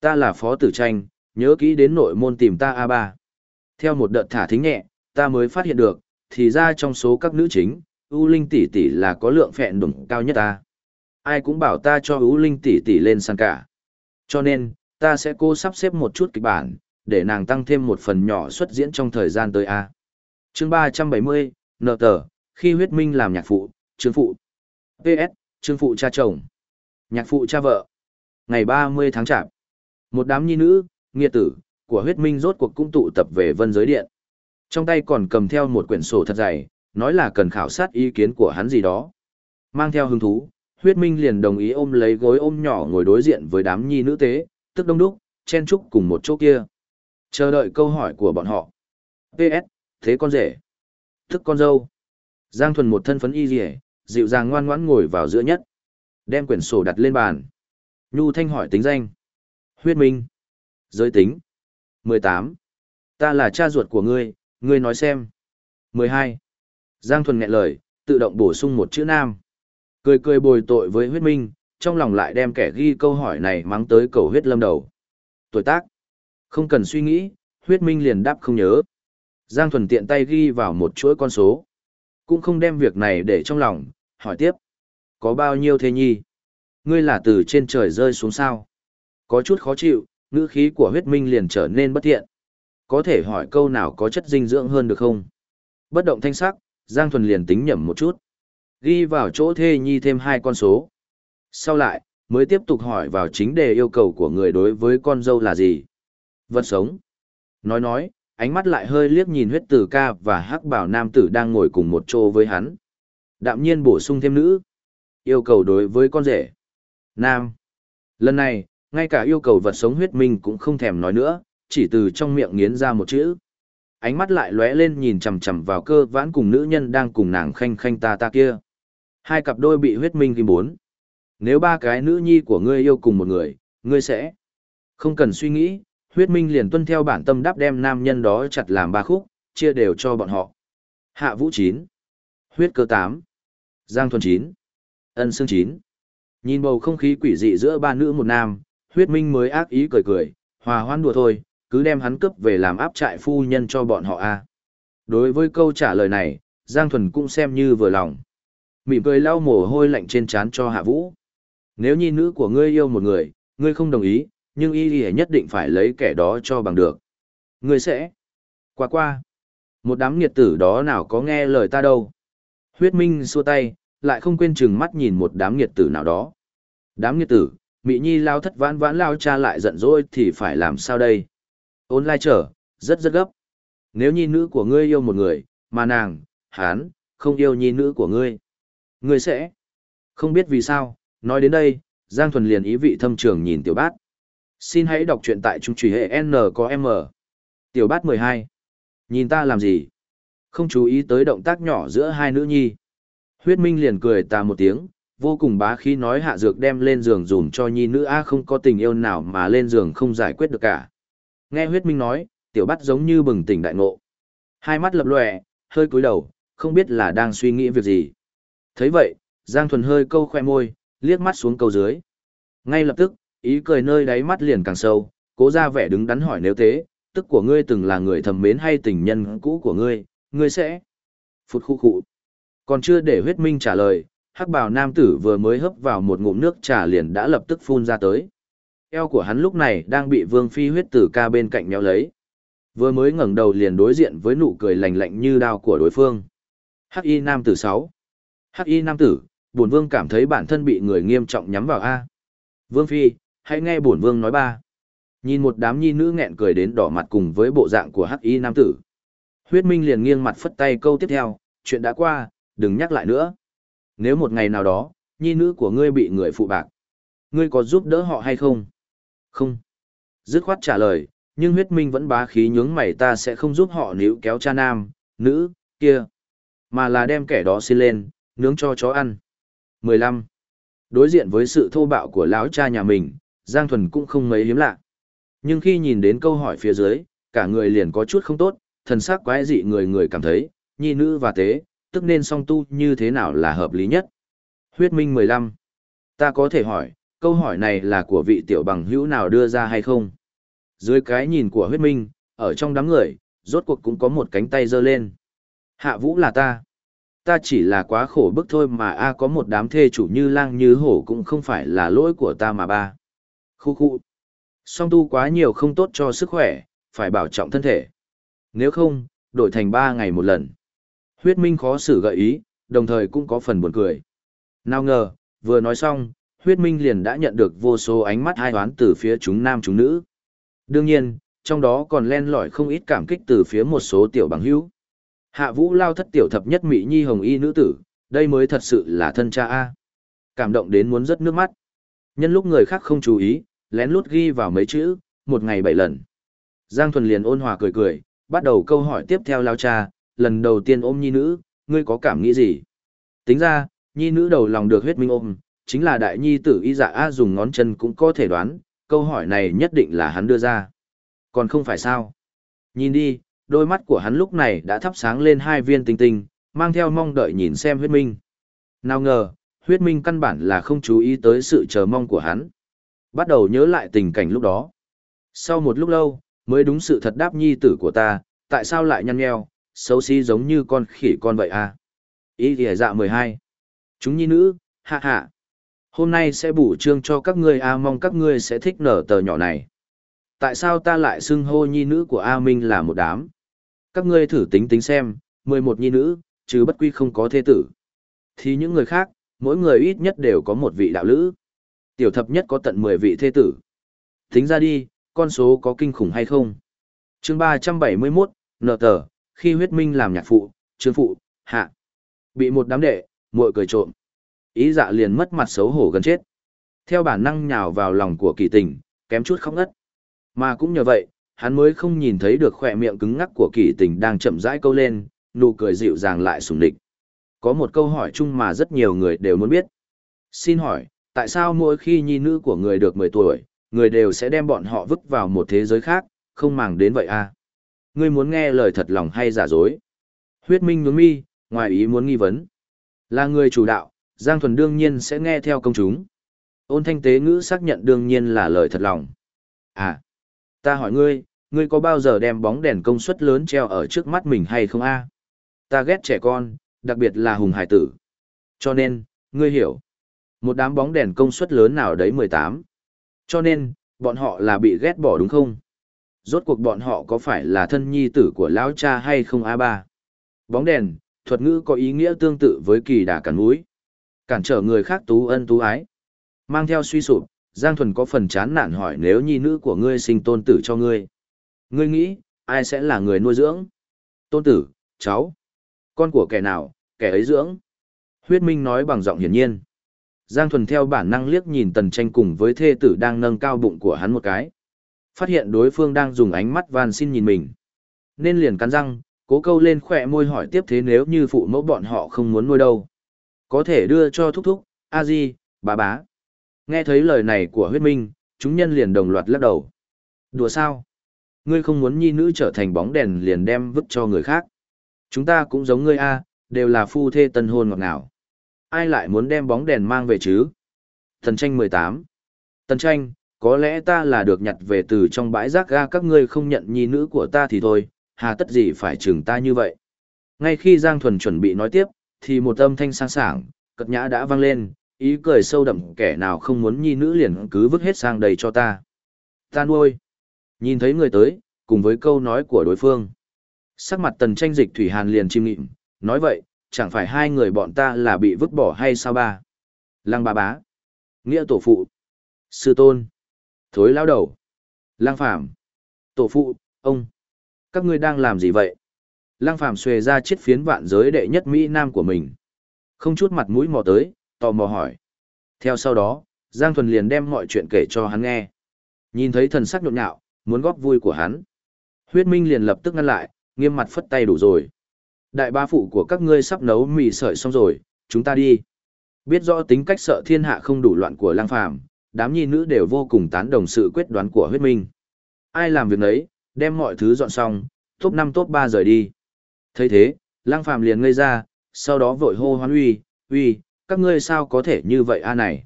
ta là phó tử tranh, nhớ kỹ đến nội môn tìm ta A3. Theo một đợt thả thính nhẹ, ta mới phát hiện được, thì ra trong số các nữ chính, U Linh tỷ tỷ là có lượng phẹn đủng cao nhất ta. Ai cũng bảo ta cho U Linh tỷ tỷ lên sàn cả. Cho nên, ta sẽ cố sắp xếp một chút kịch bản, để nàng tăng thêm một phần nhỏ xuất diễn trong thời gian tới A. Chương 370, nợ tờ, khi huyết minh làm nhạc phụ, chương phụ. PS, chương phụ cha chồng. Nhạc phụ cha vợ. Ngày 30 tháng chạp. Một đám nhi nữ, nghĩa tử, của huyết minh rốt cuộc cũng tụ tập về vân giới điện. Trong tay còn cầm theo một quyển sổ thật dày, nói là cần khảo sát ý kiến của hắn gì đó. Mang theo hứng thú, huyết minh liền đồng ý ôm lấy gối ôm nhỏ ngồi đối diện với đám nhi nữ tế, tức đông đúc, chen Trúc cùng một chỗ kia. Chờ đợi câu hỏi của bọn họ. PS, thế con rể. Thức con dâu. Giang thuần một thân phấn y rỉa, dịu dàng ngoan ngoãn ngồi vào giữa nhất. Đem quyển sổ đặt lên bàn. Nhu Thanh hỏi tính danh. Huyết Minh. Giới tính. 18. Ta là cha ruột của ngươi, ngươi nói xem. 12. Giang thuần nghẹn lời, tự động bổ sung một chữ nam. Cười cười bồi tội với huyết minh, trong lòng lại đem kẻ ghi câu hỏi này mắng tới cầu huyết lâm đầu. Tuổi tác. Không cần suy nghĩ, huyết minh liền đáp không nhớ. Giang thuần tiện tay ghi vào một chuỗi con số. Cũng không đem việc này để trong lòng, hỏi tiếp. Có bao nhiêu thế nhi? Ngươi là từ trên trời rơi xuống sao? Có chút khó chịu, ngữ khí của huyết minh liền trở nên bất thiện. Có thể hỏi câu nào có chất dinh dưỡng hơn được không? Bất động thanh sắc, Giang Thuần liền tính nhẩm một chút. Ghi vào chỗ thê nhi thêm hai con số. Sau lại, mới tiếp tục hỏi vào chính đề yêu cầu của người đối với con dâu là gì. Vật sống. Nói nói, ánh mắt lại hơi liếc nhìn huyết tử ca và hắc bảo nam tử đang ngồi cùng một chỗ với hắn. Đạm nhiên bổ sung thêm nữ. Yêu cầu đối với con rể. Nam. Lần này, ngay cả yêu cầu vật sống huyết minh cũng không thèm nói nữa, chỉ từ trong miệng nghiến ra một chữ. Ánh mắt lại lóe lên nhìn chằm chằm vào cơ vãn cùng nữ nhân đang cùng nàng khanh khanh ta ta kia. Hai cặp đôi bị huyết minh kim bốn. Nếu ba cái nữ nhi của ngươi yêu cùng một người, ngươi sẽ không cần suy nghĩ, huyết minh liền tuân theo bản tâm đáp đem nam nhân đó chặt làm ba khúc, chia đều cho bọn họ. Hạ vũ chín, huyết cơ tám, giang thuần chín, ân xương chín. Nhìn bầu không khí quỷ dị giữa ba nữ một nam, huyết minh mới ác ý cười cười, hòa hoan đùa thôi, cứ đem hắn cướp về làm áp trại phu nhân cho bọn họ a. À. Đối với câu trả lời này, Giang Thuần cũng xem như vừa lòng. Mỉm cười lau mồ hôi lạnh trên trán cho Hạ Vũ. Nếu nhi nữ của ngươi yêu một người, ngươi không đồng ý, nhưng y y nhất định phải lấy kẻ đó cho bằng được. Ngươi sẽ... Qua qua. Một đám nghiệt tử đó nào có nghe lời ta đâu. Huyết Minh xua tay, lại không quên chừng mắt nhìn một đám nghiệt tử nào đó. Đám nghiệt tử, Mị Nhi lao thất vãn vãn lao cha lại giận dỗi thì phải làm sao đây? Ôn lai trở, rất rất gấp. Nếu nhi nữ của ngươi yêu một người, mà nàng, hán, không yêu nhi nữ của ngươi. Ngươi sẽ... Không biết vì sao, nói đến đây, Giang Thuần liền ý vị thâm trường nhìn tiểu bát. Xin hãy đọc truyện tại trung trùy hệ N có M. Tiểu bát 12. Nhìn ta làm gì? Không chú ý tới động tác nhỏ giữa hai nữ nhi. Huyết Minh liền cười ta một tiếng, vô cùng bá khí nói hạ dược đem lên giường dùm cho nhi nữ A không có tình yêu nào mà lên giường không giải quyết được cả. Nghe huyết minh nói, tiểu bắt giống như bừng tỉnh đại ngộ. Hai mắt lập lòe, hơi cúi đầu, không biết là đang suy nghĩ việc gì. thấy vậy, Giang Thuần hơi câu khoe môi, liếc mắt xuống câu dưới. Ngay lập tức, ý cười nơi đáy mắt liền càng sâu, cố ra vẻ đứng đắn hỏi nếu thế, tức của ngươi từng là người thầm mến hay tình nhân cũ của ngươi, ngươi sẽ... Phút khu khụ. Còn chưa để huyết minh trả lời, hắc bào nam tử vừa mới hấp vào một ngụm nước trà liền đã lập tức phun ra tới. Eo của hắn lúc này đang bị vương phi huyết tử ca bên cạnh méo lấy. Vừa mới ngẩng đầu liền đối diện với nụ cười lạnh lạnh như đao của đối phương. Hắc y nam tử 6. Hắc y nam tử, bổn vương cảm thấy bản thân bị người nghiêm trọng nhắm vào A. Vương phi, hãy nghe bổn vương nói ba. Nhìn một đám nhi nữ nghẹn cười đến đỏ mặt cùng với bộ dạng của hắc y nam tử. Huyết minh liền nghiêng mặt phất tay câu tiếp theo, chuyện đã qua, đừng nhắc lại nữa. Nếu một ngày nào đó, nhi nữ của ngươi bị người phụ bạc, ngươi có giúp đỡ họ hay không? Không. Dứt khoát trả lời, nhưng huyết minh vẫn bá khí nhướng mày ta sẽ không giúp họ níu kéo cha nam, nữ, kia. Mà là đem kẻ đó xin lên, nướng cho chó ăn. 15. Đối diện với sự thô bạo của lão cha nhà mình, Giang Thuần cũng không mấy hiếm lạ. Nhưng khi nhìn đến câu hỏi phía dưới, cả người liền có chút không tốt, thần sắc quái dị người người cảm thấy, nhi nữ và tế, tức nên song tu như thế nào là hợp lý nhất. Huyết Minh 15. Ta có thể hỏi, câu hỏi này là của vị tiểu bằng hữu nào đưa ra hay không? Dưới cái nhìn của huyết minh, ở trong đám người, rốt cuộc cũng có một cánh tay giơ lên. Hạ vũ là ta. Ta chỉ là quá khổ bức thôi mà a có một đám thê chủ như lang như hổ cũng không phải là lỗi của ta mà ba. Khu khu. Song tu quá nhiều không tốt cho sức khỏe, phải bảo trọng thân thể. Nếu không, đổi thành ba ngày một lần. Huyết Minh khó xử gợi ý, đồng thời cũng có phần buồn cười. Nào ngờ, vừa nói xong, Huyết Minh liền đã nhận được vô số ánh mắt hai đoán từ phía chúng nam chúng nữ. Đương nhiên, trong đó còn len lỏi không ít cảm kích từ phía một số tiểu bằng hữu. Hạ Vũ lao thất tiểu thập nhất mỹ nhi hồng y nữ tử, đây mới thật sự là thân cha a. Cảm động đến muốn rớt nước mắt. Nhân lúc người khác không chú ý, lén lút ghi vào mấy chữ, một ngày bảy lần. Giang Thuần liền ôn hòa cười cười, bắt đầu câu hỏi tiếp theo lao cha, lần đầu tiên ôm nhi nữ, ngươi có cảm nghĩ gì? Tính ra, nhi nữ đầu lòng được huyết minh ôm, chính là đại nhi tử y dạ a dùng ngón chân cũng có thể đoán, câu hỏi này nhất định là hắn đưa ra. Còn không phải sao? Nhìn đi, đôi mắt của hắn lúc này đã thắp sáng lên hai viên tinh tinh, mang theo mong đợi nhìn xem huyết minh. Nào ngờ, huyết minh căn bản là không chú ý tới sự chờ mong của hắn. Bắt đầu nhớ lại tình cảnh lúc đó. Sau một lúc lâu, mới đúng sự thật đáp nhi tử của ta, tại sao lại nhăn nheo, xấu xí giống như con khỉ con vậy à? Ý thì dạ 12. Chúng nhi nữ, hạ hạ. Hôm nay sẽ bủ trương cho các ngươi a mong các ngươi sẽ thích nở tờ nhỏ này. tại sao ta lại xưng hô nhi nữ của A Minh là một đám? Các ngươi thử tính tính xem, 11 nhi nữ, chứ bất quy không có thế tử. Thì những người khác, mỗi người ít nhất đều có một vị đạo lữ. Tiểu thập nhất có tận 10 vị thế tử. Tính ra đi, con số có kinh khủng hay không? chương 371, nợ tờ, khi huyết minh làm nhạc phụ, trương phụ, hạ. Bị một đám đệ, muội cười trộm. Ý dạ liền mất mặt xấu hổ gần chết. Theo bản năng nhào vào lòng của kỳ tình, kém chút khóc ngất. Mà cũng nhờ vậy, hắn mới không nhìn thấy được khỏe miệng cứng ngắc của kỳ tình đang chậm rãi câu lên, nụ cười dịu dàng lại sùng địch. Có một câu hỏi chung mà rất nhiều người đều muốn biết. Xin hỏi, tại sao mỗi khi nhi nữ của người được 10 tuổi, người đều sẽ đem bọn họ vứt vào một thế giới khác, không màng đến vậy à? Ngươi muốn nghe lời thật lòng hay giả dối? Huyết minh nhướng mi, ngoài ý muốn nghi vấn. Là người chủ đạo, Giang Thuần đương nhiên sẽ nghe theo công chúng. Ôn thanh tế ngữ xác nhận đương nhiên là lời thật lòng. À, ta hỏi ngươi, ngươi có bao giờ đem bóng đèn công suất lớn treo ở trước mắt mình hay không a? Ta ghét trẻ con, đặc biệt là hùng hải tử. Cho nên, ngươi hiểu. Một đám bóng đèn công suất lớn nào đấy 18. Cho nên, bọn họ là bị ghét bỏ đúng không? Rốt cuộc bọn họ có phải là thân nhi tử của lão cha hay không A Ba? Bóng đèn, thuật ngữ có ý nghĩa tương tự với kỳ đà cản mũi. Cản trở người khác tú ân tú ái. Mang theo suy sụp, Giang Thuần có phần chán nản hỏi nếu nhi nữ của ngươi sinh tôn tử cho ngươi. Ngươi nghĩ, ai sẽ là người nuôi dưỡng? Tôn tử, cháu. Con của kẻ nào, kẻ ấy dưỡng. Huyết Minh nói bằng giọng hiển nhiên. Giang Thuần theo bản năng liếc nhìn tần tranh cùng với thê tử đang nâng cao bụng của hắn một cái. Phát hiện đối phương đang dùng ánh mắt van xin nhìn mình. Nên liền cắn răng, cố câu lên khỏe môi hỏi tiếp thế nếu như phụ mẫu bọn họ không muốn nuôi đâu. Có thể đưa cho thúc thúc, a di, bà bá. Nghe thấy lời này của huyết minh, chúng nhân liền đồng loạt lắc đầu. Đùa sao? Ngươi không muốn nhi nữ trở thành bóng đèn liền đem vứt cho người khác. Chúng ta cũng giống ngươi a, đều là phu thê tân hôn ngọt ngào. Ai lại muốn đem bóng đèn mang về chứ? Thần tranh 18. Tần tranh, có lẽ ta là được nhặt về từ trong bãi rác ga các ngươi không nhận nhi nữ của ta thì thôi, hà tất gì phải chừng ta như vậy. Ngay khi Giang Thuần chuẩn bị nói tiếp, thì một âm thanh sang sảng, cật nhã đã vang lên, ý cười sâu đậm kẻ nào không muốn nhi nữ liền cứ vứt hết sang đầy cho ta. Ta nuôi. Nhìn thấy người tới, cùng với câu nói của đối phương. Sắc mặt tần tranh dịch Thủy Hàn liền chim nghịm, nói vậy, chẳng phải hai người bọn ta là bị vứt bỏ hay sao ba? Lăng bà bá. Nghĩa tổ phụ. Sư tôn. Thối lao đầu. lang phàm. Tổ phụ, ông. Các ngươi đang làm gì vậy? Lang phàm xuề ra chiếc phiến vạn giới đệ nhất Mỹ Nam của mình. Không chút mặt mũi mò tới, tò mò hỏi. Theo sau đó, Giang Thuần liền đem mọi chuyện kể cho hắn nghe. Nhìn thấy thần sắc nhộn nhạo, muốn góp vui của hắn. Huyết Minh liền lập tức ngăn lại, nghiêm mặt phất tay đủ rồi. Đại ba phụ của các ngươi sắp nấu mì sợi xong rồi, chúng ta đi. Biết rõ tính cách sợ thiên hạ không đủ loạn của lang phàm, đám nhi nữ đều vô cùng tán đồng sự quyết đoán của huyết minh. Ai làm việc nấy, đem mọi thứ dọn xong, top 5 top 3 rời đi. thấy thế, lang phàm liền ngây ra, sau đó vội hô hoán uy, uy, các ngươi sao có thể như vậy a này.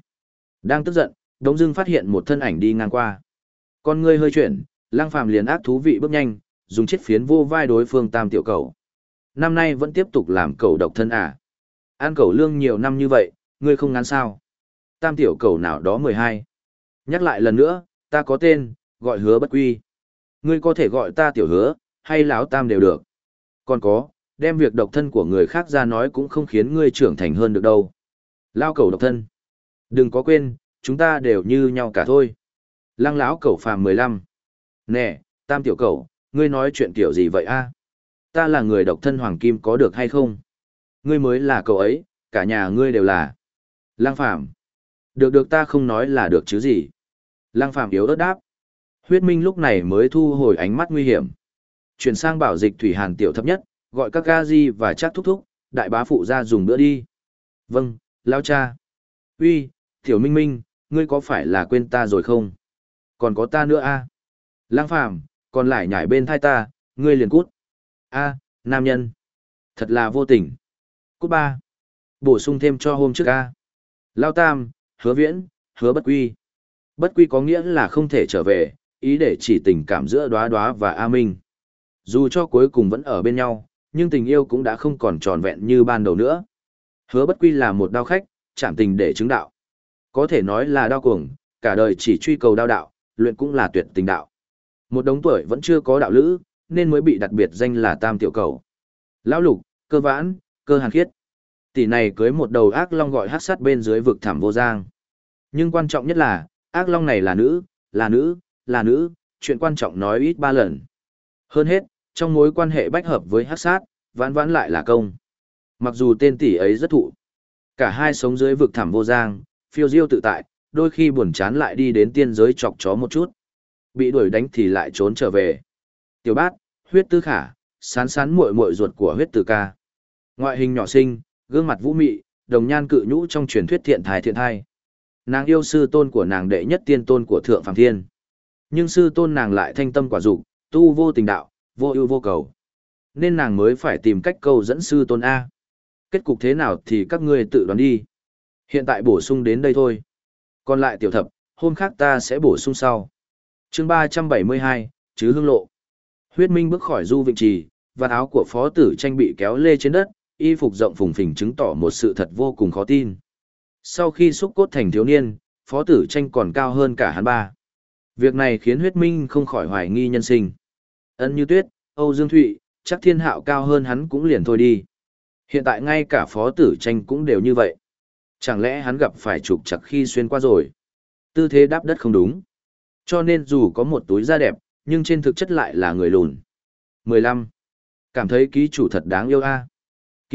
Đang tức giận, đống dưng phát hiện một thân ảnh đi ngang qua. Con ngươi hơi chuyển, lang phàm liền ác thú vị bước nhanh, dùng chiếc phiến vô vai đối phương tam tiểu cầu. Năm nay vẫn tiếp tục làm cầu độc thân à. Ăn cầu lương nhiều năm như vậy, ngươi không ngán sao. Tam tiểu cầu nào đó 12. Nhắc lại lần nữa, ta có tên, gọi hứa bất quy. Ngươi có thể gọi ta tiểu hứa, hay lão tam đều được. Còn có, đem việc độc thân của người khác ra nói cũng không khiến ngươi trưởng thành hơn được đâu. Lao cầu độc thân. Đừng có quên, chúng ta đều như nhau cả thôi. Lăng lão cầu phàm 15. Nè, tam tiểu cầu, ngươi nói chuyện kiểu gì vậy a? Ta là người độc thân hoàng kim có được hay không? Ngươi mới là cậu ấy, cả nhà ngươi đều là. Lăng phàm. Được được ta không nói là được chứ gì. Lăng phàm yếu ớt đáp. Huyết Minh lúc này mới thu hồi ánh mắt nguy hiểm. Chuyển sang bảo dịch thủy hàn tiểu thấp nhất, gọi các ga di và chắc thúc thúc, đại bá phụ ra dùng bữa đi. Vâng, lao cha. Uy, tiểu minh minh, ngươi có phải là quên ta rồi không? Còn có ta nữa a à? Lang phàm, còn lại nhảy bên thai ta, ngươi liền cút. a nam nhân. Thật là vô tình. Cút ba. Bổ sung thêm cho hôm trước a Lao tam, hứa viễn, hứa bất quy. Bất quy có nghĩa là không thể trở về, ý để chỉ tình cảm giữa đoá đoá và A Minh. Dù cho cuối cùng vẫn ở bên nhau, nhưng tình yêu cũng đã không còn tròn vẹn như ban đầu nữa. Hứa bất quy là một đao khách, chạm tình để chứng đạo. Có thể nói là đao cuồng, cả đời chỉ truy cầu đao đạo, luyện cũng là tuyệt tình đạo. Một đống tuổi vẫn chưa có đạo lữ, nên mới bị đặc biệt danh là tam tiểu cầu. Lão lục, cơ vãn, cơ hàn khiết. Tỷ này cưới một đầu ác long gọi hát sát bên dưới vực thảm vô giang. Nhưng quan trọng nhất là, ác long này là nữ, là nữ, là nữ, chuyện quan trọng nói ít ba lần. Hơn hết, trong mối quan hệ bách hợp với hát sát, vãn vãn lại là công. Mặc dù tên tỷ ấy rất thụ. Cả hai sống dưới vực thảm vô giang, phiêu diêu tự tại, đôi khi buồn chán lại đi đến tiên giới chọc chó một chút. Bị đuổi đánh thì lại trốn trở về. Tiểu bát, huyết tư khả, sán sán muội muội ruột của huyết tư ca. Ngoại hình nhỏ xinh, gương mặt vũ mị, đồng nhan cự nhũ trong truyền thuyết thiện thái thiện thai. Nàng yêu sư tôn của nàng đệ nhất tiên tôn của thượng phàm thiên. Nhưng sư tôn nàng lại thanh tâm quả dục, tu vô tình đạo, vô ưu vô cầu. Nên nàng mới phải tìm cách câu dẫn sư tôn A. Kết cục thế nào thì các ngươi tự đoán đi. Hiện tại bổ sung đến đây thôi. Còn lại tiểu thập, hôm khác ta sẽ bổ sung sau. chương ba trăm bảy mươi hai, chứ hương lộ. Huyết Minh bước khỏi du vịnh trì, và áo của phó tử tranh bị kéo lê trên đất, y phục rộng phùng phình chứng tỏ một sự thật vô cùng khó tin. Sau khi xúc cốt thành thiếu niên, phó tử tranh còn cao hơn cả hắn ba. Việc này khiến huyết minh không khỏi hoài nghi nhân sinh. Ân như tuyết, Âu Dương Thụy, chắc thiên hạo cao hơn hắn cũng liền thôi đi. Hiện tại ngay cả phó tử tranh cũng đều như vậy. Chẳng lẽ hắn gặp phải trục chặt khi xuyên qua rồi? Tư thế đáp đất không đúng. Cho nên dù có một túi da đẹp, nhưng trên thực chất lại là người lùn. 15. Cảm thấy ký chủ thật đáng yêu a.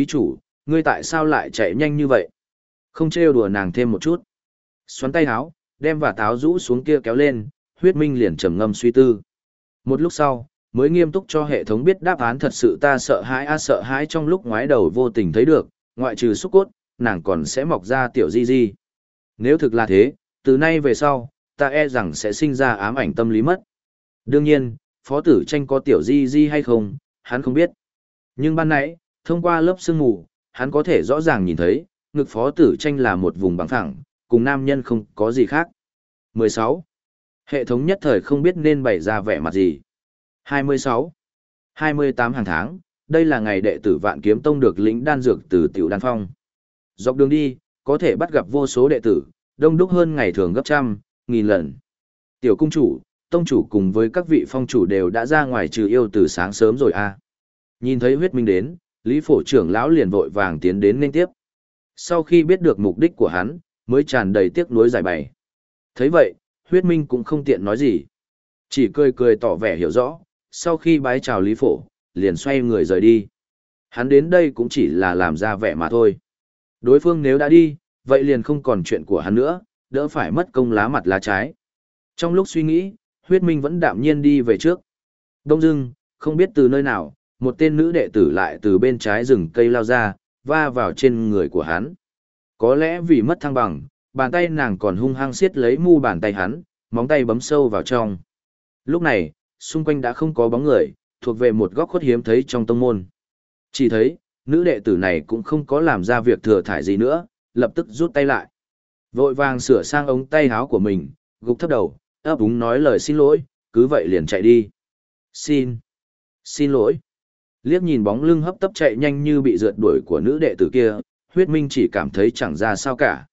Ký chủ, ngươi tại sao lại chạy nhanh như vậy? Không trêu đùa nàng thêm một chút. Xoắn tay áo, đem và táo rũ xuống kia kéo lên, huyết minh liền trầm ngâm suy tư. Một lúc sau, mới nghiêm túc cho hệ thống biết đáp án thật sự ta sợ hãi a sợ hãi trong lúc ngoái đầu vô tình thấy được, ngoại trừ xúc cốt, nàng còn sẽ mọc ra tiểu di di. Nếu thực là thế, từ nay về sau, ta e rằng sẽ sinh ra ám ảnh tâm lý mất. Đương nhiên, phó tử tranh có tiểu di di hay không, hắn không biết. Nhưng ban nãy, thông qua lớp sương mù, hắn có thể rõ ràng nhìn thấy, ngực phó tử tranh là một vùng bằng thẳng, cùng nam nhân không có gì khác. 16. Hệ thống nhất thời không biết nên bày ra vẻ mặt gì. 26. 28 hàng tháng, đây là ngày đệ tử vạn kiếm tông được lĩnh đan dược từ tiểu đan phong. Dọc đường đi, có thể bắt gặp vô số đệ tử, đông đúc hơn ngày thường gấp trăm, nghìn lần. Tiểu cung chủ, tông chủ cùng với các vị phong chủ đều đã ra ngoài trừ yêu từ sáng sớm rồi a. À. Nhìn thấy huyết minh đến, Lý phổ trưởng lão liền vội vàng tiến đến nên tiếp. Sau khi biết được mục đích của hắn, mới tràn đầy tiếc nuối giải bày. thấy vậy, huyết minh cũng không tiện nói gì. Chỉ cười cười tỏ vẻ hiểu rõ, sau khi bái chào Lý phổ, liền xoay người rời đi. Hắn đến đây cũng chỉ là làm ra vẻ mà thôi. Đối phương nếu đã đi, vậy liền không còn chuyện của hắn nữa, đỡ phải mất công lá mặt lá trái. Trong lúc suy nghĩ, huyết minh vẫn đạm nhiên đi về trước. Đông dưng, không biết từ nơi nào, một tên nữ đệ tử lại từ bên trái rừng cây lao ra, va vào trên người của hắn. Có lẽ vì mất thăng bằng, bàn tay nàng còn hung hăng siết lấy mu bàn tay hắn, móng tay bấm sâu vào trong. Lúc này, xung quanh đã không có bóng người, thuộc về một góc khuất hiếm thấy trong tông môn. Chỉ thấy, nữ đệ tử này cũng không có làm ra việc thừa thải gì nữa, lập tức rút tay lại. Vội vàng sửa sang ống tay áo của mình, gục thấp đầu, ấp úng nói lời xin lỗi, cứ vậy liền chạy đi. Xin. Xin lỗi. Liếc nhìn bóng lưng hấp tấp chạy nhanh như bị rượt đuổi của nữ đệ tử kia, huyết minh chỉ cảm thấy chẳng ra sao cả.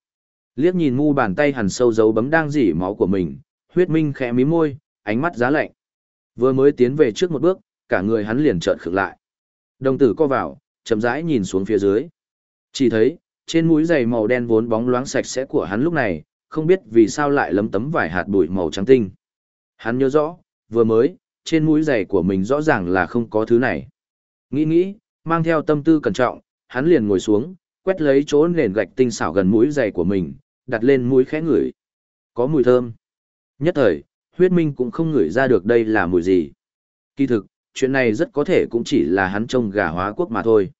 Liếc nhìn mu bàn tay hằn sâu dấu bấm đang dỉ máu của mình, huyết minh khẽ mí môi, ánh mắt giá lạnh. Vừa mới tiến về trước một bước, cả người hắn liền trợn khựng lại. Đồng tử co vào, chậm rãi nhìn xuống phía dưới. Chỉ thấy, trên mũi giày màu đen vốn bóng loáng sạch sẽ của hắn lúc này, không biết vì sao lại lấm tấm vài hạt bụi màu trắng tinh. Hắn nhớ rõ, vừa mới, trên mũi giày của mình rõ ràng là không có thứ này. Nghĩ nghĩ, mang theo tâm tư cẩn trọng, hắn liền ngồi xuống, quét lấy chỗ nền gạch tinh xảo gần mũi giày của mình, đặt lên mũi khẽ ngửi. Có mùi thơm. Nhất thời, huyết minh cũng không ngửi ra được đây là mùi gì. Kỳ thực, chuyện này rất có thể cũng chỉ là hắn trông gà hóa quốc mà thôi.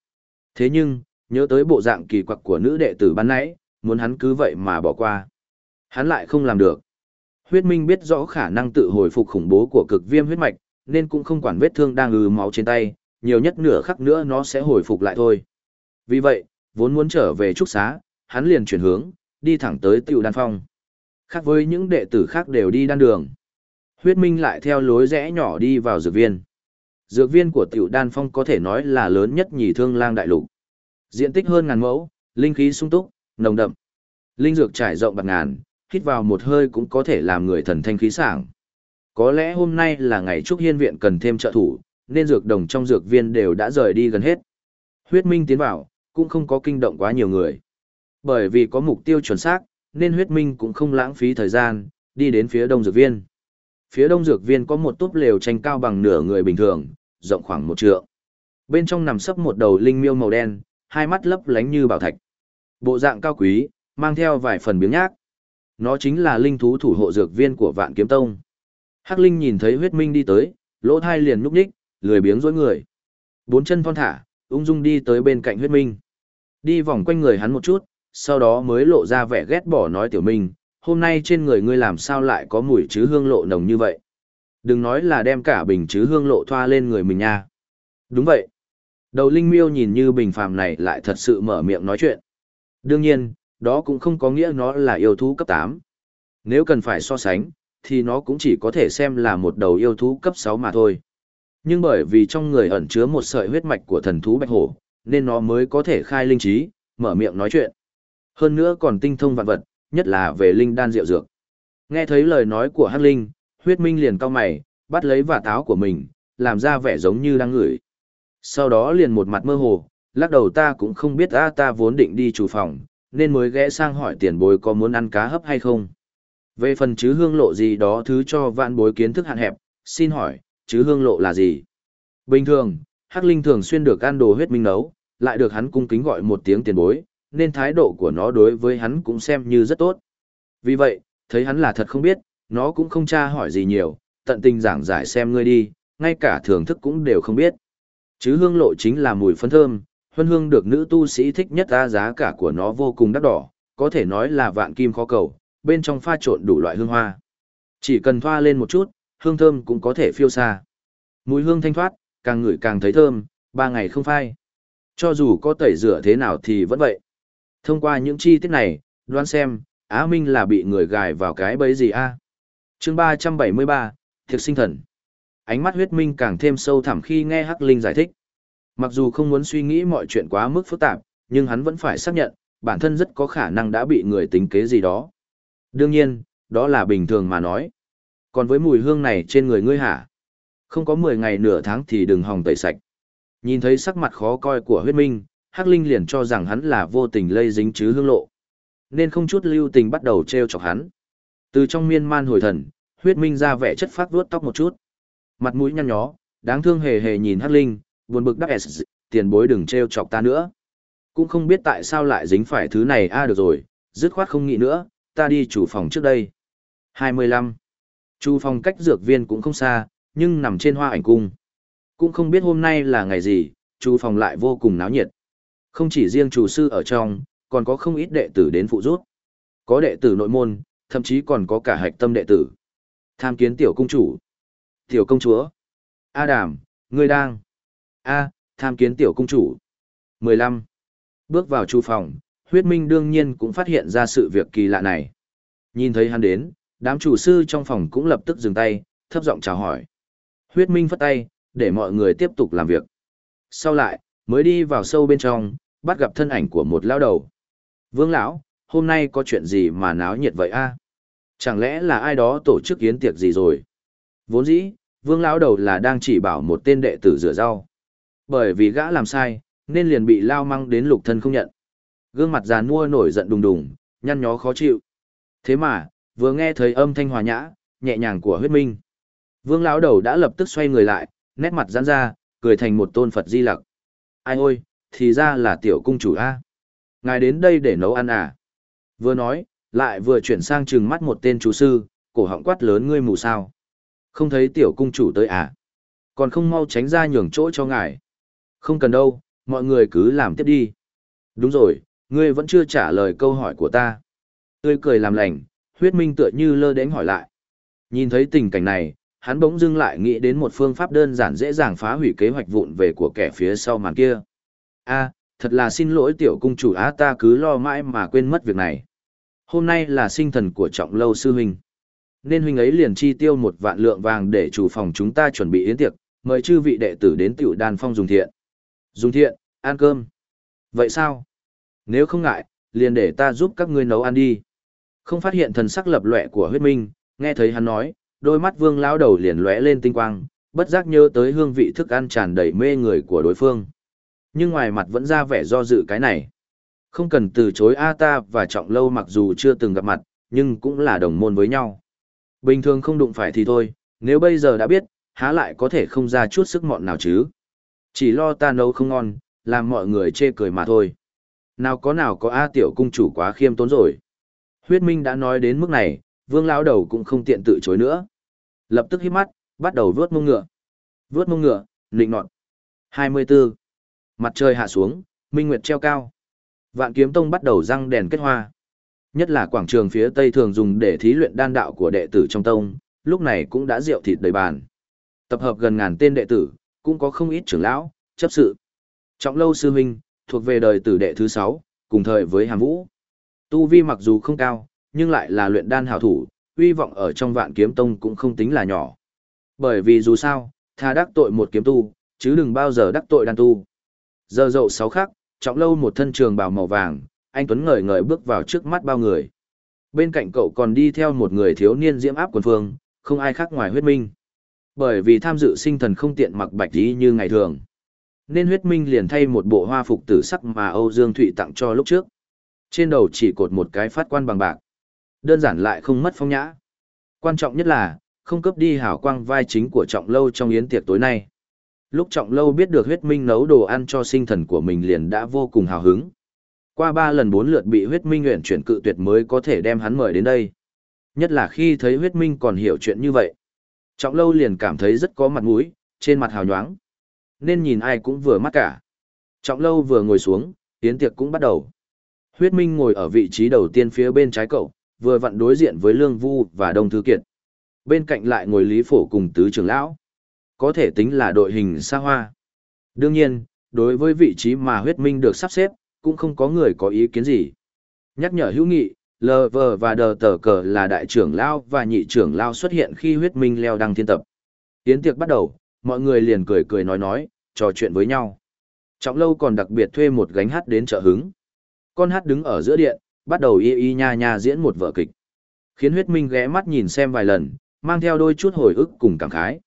Thế nhưng, nhớ tới bộ dạng kỳ quặc của nữ đệ tử ban nãy, muốn hắn cứ vậy mà bỏ qua. Hắn lại không làm được. Huyết minh biết rõ khả năng tự hồi phục khủng bố của cực viêm huyết mạch, nên cũng không quản vết thương đang ứ máu trên tay, nhiều nhất nửa khắc nữa nó sẽ hồi phục lại thôi. Vì vậy, vốn muốn trở về trúc xá, hắn liền chuyển hướng, đi thẳng tới tiểu đan phong. Khác với những đệ tử khác đều đi đan đường. Huyết Minh lại theo lối rẽ nhỏ đi vào dược viên. Dược viên của tiểu đan phong có thể nói là lớn nhất nhì thương lang đại lục. Diện tích hơn ngàn mẫu, linh khí sung túc, nồng đậm. Linh dược trải rộng bạc ngàn, hít vào một hơi cũng có thể làm người thần thanh khí sảng. Có lẽ hôm nay là ngày Trúc Hiên Viện cần thêm trợ thủ, nên dược đồng trong dược viên đều đã rời đi gần hết. Huyết Minh tiến vào, cũng không có kinh động quá nhiều người. Bởi vì có mục tiêu chuẩn xác, nên huyết minh cũng không lãng phí thời gian, đi đến phía đông dược viên. Phía đông dược viên có một túp lều tranh cao bằng nửa người bình thường, rộng khoảng một trượng. Bên trong nằm sấp một đầu linh miêu màu đen, hai mắt lấp lánh như bảo thạch. Bộ dạng cao quý, mang theo vài phần biếng nhác. Nó chính là linh thú thủ hộ dược viên của Vạn Kiếm Tông. Hắc Linh nhìn thấy huyết minh đi tới, lỗ thai liền núp nhích, lười biếng dối người. Bốn chân thon thả, ung dung đi tới bên cạnh huyết minh. Đi vòng quanh người hắn một chút, sau đó mới lộ ra vẻ ghét bỏ nói tiểu minh, hôm nay trên người ngươi làm sao lại có mùi chứ hương lộ nồng như vậy. Đừng nói là đem cả bình chứ hương lộ thoa lên người mình nha. Đúng vậy. Đầu linh miêu nhìn như bình phàm này lại thật sự mở miệng nói chuyện. Đương nhiên, đó cũng không có nghĩa nó là yêu thú cấp 8. Nếu cần phải so sánh, thì nó cũng chỉ có thể xem là một đầu yêu thú cấp 6 mà thôi. Nhưng bởi vì trong người ẩn chứa một sợi huyết mạch của thần thú bạch hổ, nên nó mới có thể khai linh trí, mở miệng nói chuyện. Hơn nữa còn tinh thông vạn vật, nhất là về linh đan rượu dược. Nghe thấy lời nói của Hắc Linh, huyết minh liền cau mày, bắt lấy vả táo của mình, làm ra vẻ giống như đang ngửi. Sau đó liền một mặt mơ hồ, lắc đầu ta cũng không biết ta ta vốn định đi chủ phòng, nên mới ghé sang hỏi tiền bối có muốn ăn cá hấp hay không. Về phần chứ hương lộ gì đó thứ cho vạn bối kiến thức hạn hẹp, xin hỏi, chứ hương lộ là gì? Bình thường, Hắc Linh thường xuyên được ăn đồ huyết minh nấu, lại được hắn cung kính gọi một tiếng tiền bối, nên thái độ của nó đối với hắn cũng xem như rất tốt. Vì vậy, thấy hắn là thật không biết, nó cũng không tra hỏi gì nhiều, tận tình giảng giải xem ngươi đi, ngay cả thưởng thức cũng đều không biết. Chứ hương lộ chính là mùi phấn thơm, huân hương được nữ tu sĩ thích nhất ra giá cả của nó vô cùng đắt đỏ, có thể nói là vạn kim khó cầu, bên trong pha trộn đủ loại hương hoa. Chỉ cần thoa lên một chút, hương thơm cũng có thể phiêu xa. Mùi hương thanh thoát, càng ngửi càng thấy thơm, ba ngày không phai. Cho dù có tẩy rửa thế nào thì vẫn vậy. Thông qua những chi tiết này, đoán xem, Á Minh là bị người gài vào cái bẫy gì a? À? Chương 373, Thiệt sinh thần. Ánh mắt huyết minh càng thêm sâu thẳm khi nghe Hắc Linh giải thích. Mặc dù không muốn suy nghĩ mọi chuyện quá mức phức tạp, nhưng hắn vẫn phải xác nhận, bản thân rất có khả năng đã bị người tính kế gì đó. Đương nhiên, đó là bình thường mà nói. Còn với mùi hương này trên người ngươi hả? Không có 10 ngày nửa tháng thì đừng hòng tẩy sạch. Nhìn thấy sắc mặt khó coi của huyết minh, Hắc Linh liền cho rằng hắn là vô tình lây dính chứ hương lộ. Nên không chút lưu tình bắt đầu treo chọc hắn. Từ trong miên man hồi thần, huyết minh ra vẻ chất phát vuốt tóc một chút. Mặt mũi nhăn nhó, đáng thương hề hề nhìn Hắc Linh, buồn bực đáp: S, tiền bối đừng treo chọc ta nữa. Cũng không biết tại sao lại dính phải thứ này a à, được rồi, dứt khoát không nghĩ nữa, ta đi chủ phòng trước đây. 25. Chu phòng cách dược viên cũng không xa, nhưng nằm trên hoa ảnh cung. Cũng không biết hôm nay là ngày gì, chu phòng lại vô cùng náo nhiệt. Không chỉ riêng chủ sư ở trong, còn có không ít đệ tử đến phụ giúp. Có đệ tử nội môn, thậm chí còn có cả hạch tâm đệ tử. Tham kiến tiểu công chủ. Tiểu công chúa. A đàm, ngươi đang. A, tham kiến tiểu công chủ. 15. Bước vào chu phòng, huyết minh đương nhiên cũng phát hiện ra sự việc kỳ lạ này. Nhìn thấy hắn đến, đám chủ sư trong phòng cũng lập tức dừng tay, thấp giọng chào hỏi. Huyết minh phất tay, để mọi người tiếp tục làm việc. Sau lại, mới đi vào sâu bên trong, bắt gặp thân ảnh của một lão đầu. Vương lão, hôm nay có chuyện gì mà náo nhiệt vậy a? Chẳng lẽ là ai đó tổ chức yến tiệc gì rồi? Vốn dĩ, vương lão đầu là đang chỉ bảo một tên đệ tử rửa rau. Bởi vì gã làm sai, nên liền bị lao măng đến lục thân không nhận. Gương mặt già nua nổi giận đùng đùng, nhăn nhó khó chịu. Thế mà, vừa nghe thấy âm thanh hòa nhã, nhẹ nhàng của huyết minh. Vương lão đầu đã lập tức xoay người lại, nét mặt giãn ra, cười thành một tôn Phật di lặc. Ai ôi, thì ra là tiểu cung chủ A. Ngài đến đây để nấu ăn à? Vừa nói, lại vừa chuyển sang trừng mắt một tên chú sư, cổ họng quát lớn ngươi mù sao. Không thấy tiểu cung chủ tới à? Còn không mau tránh ra nhường chỗ cho ngài. Không cần đâu, mọi người cứ làm tiếp đi. Đúng rồi, ngươi vẫn chưa trả lời câu hỏi của ta. Tươi cười làm lành, huyết minh tựa như lơ đến hỏi lại. Nhìn thấy tình cảnh này, hắn bỗng dưng lại nghĩ đến một phương pháp đơn giản dễ dàng phá hủy kế hoạch vụn về của kẻ phía sau màn kia. a thật là xin lỗi tiểu cung chủ á ta cứ lo mãi mà quên mất việc này. Hôm nay là sinh thần của trọng lâu sư huynh. Nên huynh ấy liền chi tiêu một vạn lượng vàng để chủ phòng chúng ta chuẩn bị yến tiệc, mời chư vị đệ tử đến tiểu đàn phong dùng thiện. Dùng thiện, ăn cơm. Vậy sao? Nếu không ngại, liền để ta giúp các ngươi nấu ăn đi. Không phát hiện thần sắc lập lệ của huyết minh, nghe thấy hắn nói, đôi mắt vương lão đầu liền lóe lên tinh quang, bất giác nhớ tới hương vị thức ăn tràn đầy mê người của đối phương. Nhưng ngoài mặt vẫn ra vẻ do dự cái này. Không cần từ chối A ta và Trọng Lâu mặc dù chưa từng gặp mặt, nhưng cũng là đồng môn với nhau. Bình thường không đụng phải thì thôi, nếu bây giờ đã biết, há lại có thể không ra chút sức mọn nào chứ. Chỉ lo ta nấu không ngon, làm mọi người chê cười mà thôi. Nào có nào có A tiểu cung chủ quá khiêm tốn rồi. Huyết Minh đã nói đến mức này, vương lão đầu cũng không tiện tự chối nữa. Lập tức hít mắt, bắt đầu vướt mông ngựa. Vướt mông ngựa, nịnh nọt. 24. Mặt trời hạ xuống, minh nguyệt treo cao. Vạn kiếm tông bắt đầu răng đèn kết hoa. Nhất là quảng trường phía tây thường dùng để thí luyện đan đạo của đệ tử trong tông, lúc này cũng đã rượu thịt đầy bàn. Tập hợp gần ngàn tên đệ tử, cũng có không ít trưởng lão, chấp sự. Trọng lâu sư huynh, thuộc về đời tử đệ thứ 6, cùng thời với Hàm Vũ. Tu vi mặc dù không cao, nhưng lại là luyện đan hảo thủ, uy vọng ở trong vạn kiếm tông cũng không tính là nhỏ. Bởi vì dù sao, tha đắc tội một kiếm tu, chứ đừng bao giờ đắc tội đan tu. Giờ dậu sáu khắc, trọng lâu một thân trường bào màu vàng, anh Tuấn ngời ngời bước vào trước mắt bao người. Bên cạnh cậu còn đi theo một người thiếu niên diễm áp quần phương, không ai khác ngoài huyết minh. Bởi vì tham dự sinh thần không tiện mặc bạch y như ngày thường. Nên huyết minh liền thay một bộ hoa phục tử sắc mà Âu Dương Thụy tặng cho lúc trước. Trên đầu chỉ cột một cái phát quan bằng bạc. Đơn giản lại không mất phong nhã. Quan trọng nhất là, không cấp đi hảo quang vai chính của trọng lâu trong yến tiệc tối nay. Lúc trọng lâu biết được huyết minh nấu đồ ăn cho sinh thần của mình liền đã vô cùng hào hứng. Qua ba lần bốn lượt bị huyết minh nguyện chuyển cự tuyệt mới có thể đem hắn mời đến đây. Nhất là khi thấy huyết minh còn hiểu chuyện như vậy. Trọng lâu liền cảm thấy rất có mặt mũi, trên mặt hào nhoáng. Nên nhìn ai cũng vừa mắt cả. Trọng lâu vừa ngồi xuống, yến tiệc cũng bắt đầu. Huyết minh ngồi ở vị trí đầu tiên phía bên trái cậu, vừa vặn đối diện với Lương Vu và Đông Thư Kiệt. Bên cạnh lại ngồi Lý Phổ cùng Tứ trưởng Lão. Có thể tính là đội hình xa hoa. Đương nhiên, đối với vị trí mà huyết minh được sắp xếp, cũng không có người có ý kiến gì. Nhắc nhở hữu nghị, LV và đờ tờ cờ là đại trưởng Lao và nhị trưởng Lao xuất hiện khi huyết minh leo đăng thiên tập. Tiến tiệc bắt đầu, mọi người liền cười cười nói nói, trò chuyện với nhau. Trọng lâu còn đặc biệt thuê một gánh hát đến trợ hứng. Con hát đứng ở giữa điện, bắt đầu y y nha nha diễn một vở kịch. Khiến huyết minh ghé mắt nhìn xem vài lần, mang theo đôi chút hồi ức cùng cảm khái.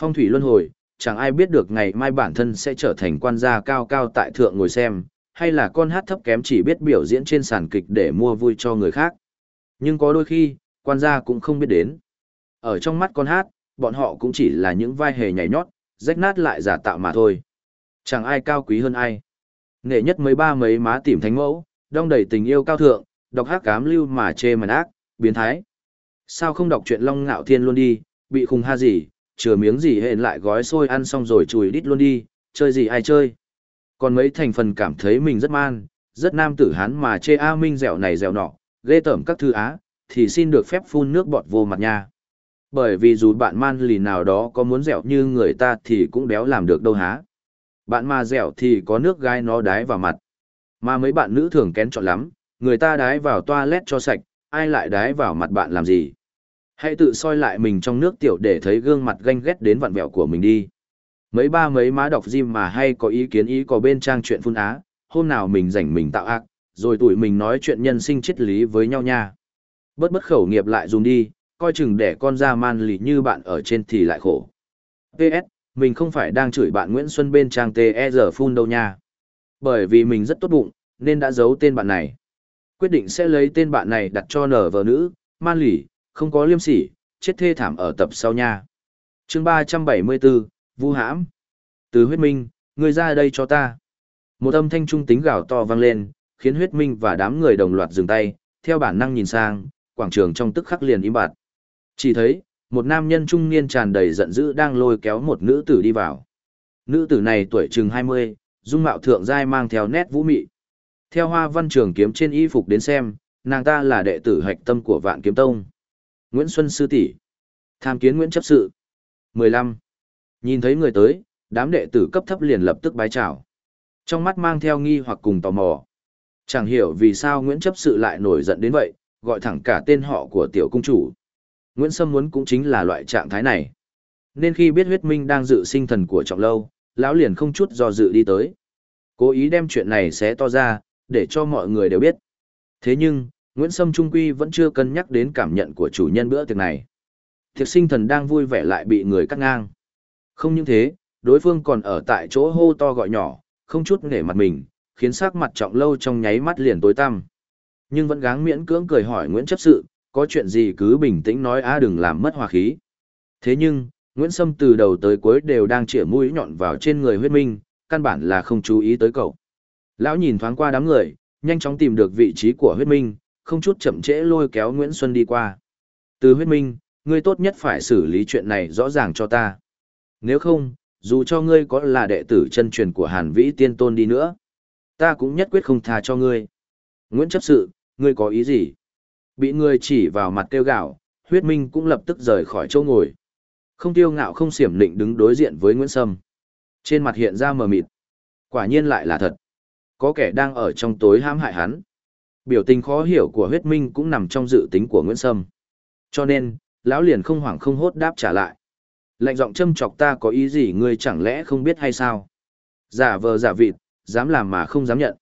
Phong thủy luân hồi, chẳng ai biết được ngày mai bản thân sẽ trở thành quan gia cao cao tại thượng ngồi xem, hay là con hát thấp kém chỉ biết biểu diễn trên sàn kịch để mua vui cho người khác. Nhưng có đôi khi, quan gia cũng không biết đến. Ở trong mắt con hát, bọn họ cũng chỉ là những vai hề nhảy nhót, rách nát lại giả tạo mà thôi. Chẳng ai cao quý hơn ai. Nghệ nhất mấy ba mấy má tìm thánh mẫu, đong đầy tình yêu cao thượng, đọc hát cám lưu mà chê màn ác, biến thái. Sao không đọc chuyện Long Ngạo Thiên luôn đi, bị khùng ha gì, chừa miếng gì hẹn lại gói xôi ăn xong rồi chùi đít luôn đi, chơi gì ai chơi. Còn mấy thành phần cảm thấy mình rất man, rất nam tử hán mà chê A Minh dẻo này dẻo nọ, ghê tởm các thư á, thì xin được phép phun nước bọt vô mặt nha. Bởi vì dù bạn man lì nào đó có muốn dẻo như người ta thì cũng đéo làm được đâu há. Bạn mà dẻo thì có nước gai nó đái vào mặt. Mà mấy bạn nữ thường kén chọn lắm, người ta đái vào toilet cho sạch, ai lại đái vào mặt bạn làm gì. Hãy tự soi lại mình trong nước tiểu để thấy gương mặt ganh ghét đến vặn vẹo của mình đi. Mấy ba mấy má đọc gym mà hay có ý kiến ý có bên trang chuyện phun á, hôm nào mình rảnh mình tạo ác, rồi tụi mình nói chuyện nhân sinh triết lý với nhau nha. Bớt bất khẩu nghiệp lại dùng đi, coi chừng để con ra man lì như bạn ở trên thì lại khổ. PS, mình không phải đang chửi bạn Nguyễn Xuân bên trang TR phun đâu nha. Bởi vì mình rất tốt bụng, nên đã giấu tên bạn này. Quyết định sẽ lấy tên bạn này đặt cho nở vợ nữ, man lì, không có liêm sỉ, chết thê thảm ở tập sau nha. chương 374, Vu hãm. Từ huyết minh, người ra đây cho ta. Một âm thanh trung tính gào to vang lên, khiến huyết minh và đám người đồng loạt dừng tay, theo bản năng nhìn sang, quảng trường trong tức khắc liền im bặt. Chỉ thấy, một nam nhân trung niên tràn đầy giận dữ đang lôi kéo một nữ tử đi vào. Nữ tử này tuổi chừng 20, dung mạo thượng giai mang theo nét vũ mị. Theo hoa văn trường kiếm trên y phục đến xem, nàng ta là đệ tử hạch tâm của vạn kiếm tông. Nguyễn Xuân Sư tỷ Tham kiến Nguyễn chấp sự. 15. Nhìn thấy người tới, đám đệ tử cấp thấp liền lập tức bái chào. Trong mắt mang theo nghi hoặc cùng tò mò. Chẳng hiểu vì sao Nguyễn chấp sự lại nổi giận đến vậy, gọi thẳng cả tên họ của tiểu cung chủ. Nguyễn Sâm muốn cũng chính là loại trạng thái này. Nên khi biết huyết minh đang dự sinh thần của trọng lâu, lão liền không chút do dự đi tới. Cố ý đem chuyện này xé to ra, để cho mọi người đều biết. Thế nhưng, Nguyễn Sâm Trung Quy vẫn chưa cân nhắc đến cảm nhận của chủ nhân bữa tiệc này. Thiệt sinh thần đang vui vẻ lại bị người cắt ngang. Không những thế, đối phương còn ở tại chỗ hô to gọi nhỏ, không chút nể mặt mình, khiến sắc mặt trọng lâu trong nháy mắt liền tối tăm. Nhưng vẫn gắng miễn cưỡng cười hỏi Nguyễn chấp sự, có chuyện gì cứ bình tĩnh nói á đừng làm mất hòa khí. Thế nhưng, Nguyễn Sâm từ đầu tới cuối đều đang chĩa mũi nhọn vào trên người huyết minh, căn bản là không chú ý tới cậu. Lão nhìn thoáng qua đám người, nhanh chóng tìm được vị trí của huyết minh, không chút chậm trễ lôi kéo Nguyễn Xuân đi qua. Từ huyết minh, ngươi tốt nhất phải xử lý chuyện này rõ ràng cho ta. Nếu không, dù cho ngươi có là đệ tử chân truyền của Hàn Vĩ Tiên Tôn đi nữa, ta cũng nhất quyết không tha cho ngươi. Nguyễn chấp sự, ngươi có ý gì? Bị người chỉ vào mặt kêu gạo, huyết minh cũng lập tức rời khỏi chỗ ngồi. Không tiêu ngạo không xiểm định đứng đối diện với Nguyễn Sâm. Trên mặt hiện ra mờ mịt. Quả nhiên lại là thật. Có kẻ đang ở trong tối hãm hại hắn. Biểu tình khó hiểu của huyết minh cũng nằm trong dự tính của Nguyễn Sâm. Cho nên, lão liền không hoảng không hốt đáp trả lại. Lạnh giọng châm chọc ta có ý gì ngươi chẳng lẽ không biết hay sao? Giả vờ giả vịt, dám làm mà không dám nhận.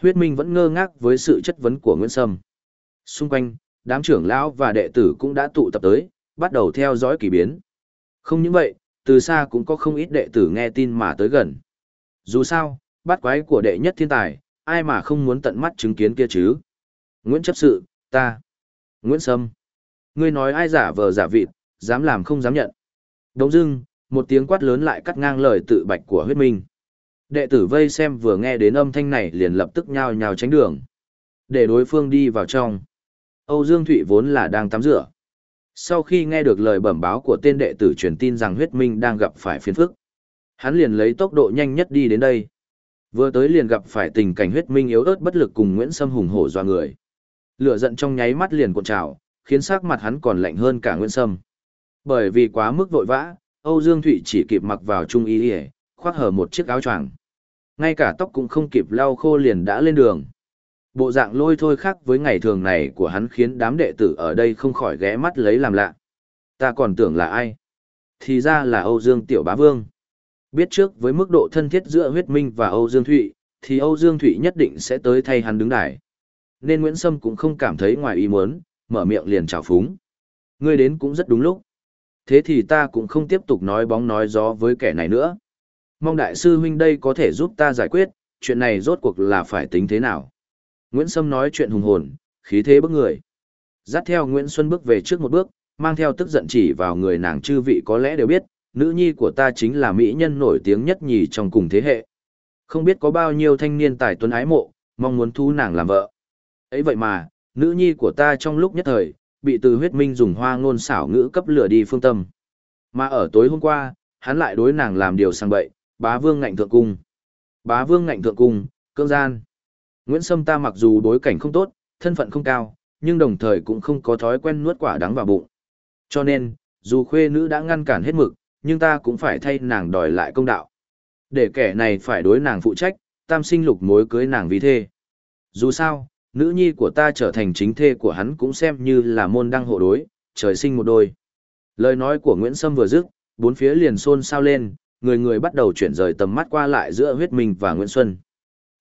Huyết Minh vẫn ngơ ngác với sự chất vấn của Nguyễn Sâm. Xung quanh, đám trưởng lão và đệ tử cũng đã tụ tập tới, bắt đầu theo dõi kỳ biến. Không những vậy, từ xa cũng có không ít đệ tử nghe tin mà tới gần. Dù sao, bắt quái của đệ nhất thiên tài, ai mà không muốn tận mắt chứng kiến kia chứ? Nguyễn chấp sự, ta. Nguyễn Sâm. Ngươi nói ai giả vờ giả vịt, dám làm không dám nhận. Đống dưng, một tiếng quát lớn lại cắt ngang lời tự bạch của huyết minh. Đệ tử vây xem vừa nghe đến âm thanh này liền lập tức nhao nhao tránh đường. Để đối phương đi vào trong. Âu Dương Thụy vốn là đang tắm rửa. Sau khi nghe được lời bẩm báo của tên đệ tử truyền tin rằng huyết minh đang gặp phải phiền phức, hắn liền lấy tốc độ nhanh nhất đi đến đây. Vừa tới liền gặp phải tình cảnh huyết minh yếu ớt bất lực cùng Nguyễn Sâm hùng hổ doa người. Lửa giận trong nháy mắt liền cuộn trào, khiến sắc mặt hắn còn lạnh hơn cả Nguyễn Sâm. Bởi vì quá mức vội vã, Âu Dương Thụy chỉ kịp mặc vào trung y y, khoác hở một chiếc áo choàng. Ngay cả tóc cũng không kịp lau khô liền đã lên đường. Bộ dạng lôi thôi khác với ngày thường này của hắn khiến đám đệ tử ở đây không khỏi ghé mắt lấy làm lạ. Ta còn tưởng là ai? Thì ra là Âu Dương Tiểu Bá Vương. Biết trước với mức độ thân thiết giữa huyết minh và Âu Dương Thụy, thì Âu Dương Thụy nhất định sẽ tới thay hắn đứng đài. Nên Nguyễn Sâm cũng không cảm thấy ngoài ý muốn, mở miệng liền chào phúng. Ngươi đến cũng rất đúng lúc. Thế thì ta cũng không tiếp tục nói bóng nói gió với kẻ này nữa. Mong đại sư huynh đây có thể giúp ta giải quyết, chuyện này rốt cuộc là phải tính thế nào. Nguyễn Sâm nói chuyện hùng hồn, khí thế bức người. Dắt theo Nguyễn Xuân bước về trước một bước, mang theo tức giận chỉ vào người nàng chư vị có lẽ đều biết, nữ nhi của ta chính là mỹ nhân nổi tiếng nhất nhì trong cùng thế hệ. Không biết có bao nhiêu thanh niên tài tuấn ái mộ, mong muốn thu nàng làm vợ. ấy vậy mà, nữ nhi của ta trong lúc nhất thời, bị từ huyết minh dùng hoa ngôn xảo ngữ cấp lửa đi phương tâm. Mà ở tối hôm qua, hắn lại đối nàng làm điều sang bậy, bá vương ngạnh thượng cung. Bá vương ngạnh thượng cung, cương gian. Nguyễn Sâm ta mặc dù đối cảnh không tốt, thân phận không cao, nhưng đồng thời cũng không có thói quen nuốt quả đắng vào bụng. Cho nên, dù khuê nữ đã ngăn cản hết mực, nhưng ta cũng phải thay nàng đòi lại công đạo. Để kẻ này phải đối nàng phụ trách, tam sinh lục mối cưới nàng vì thê. Dù sao, nữ nhi của ta trở thành chính thê của hắn cũng xem như là môn đăng hộ đối, trời sinh một đôi. Lời nói của Nguyễn Sâm vừa dứt, bốn phía liền xôn xao lên, người người bắt đầu chuyển rời tầm mắt qua lại giữa huyết minh và Nguyễn Xuân.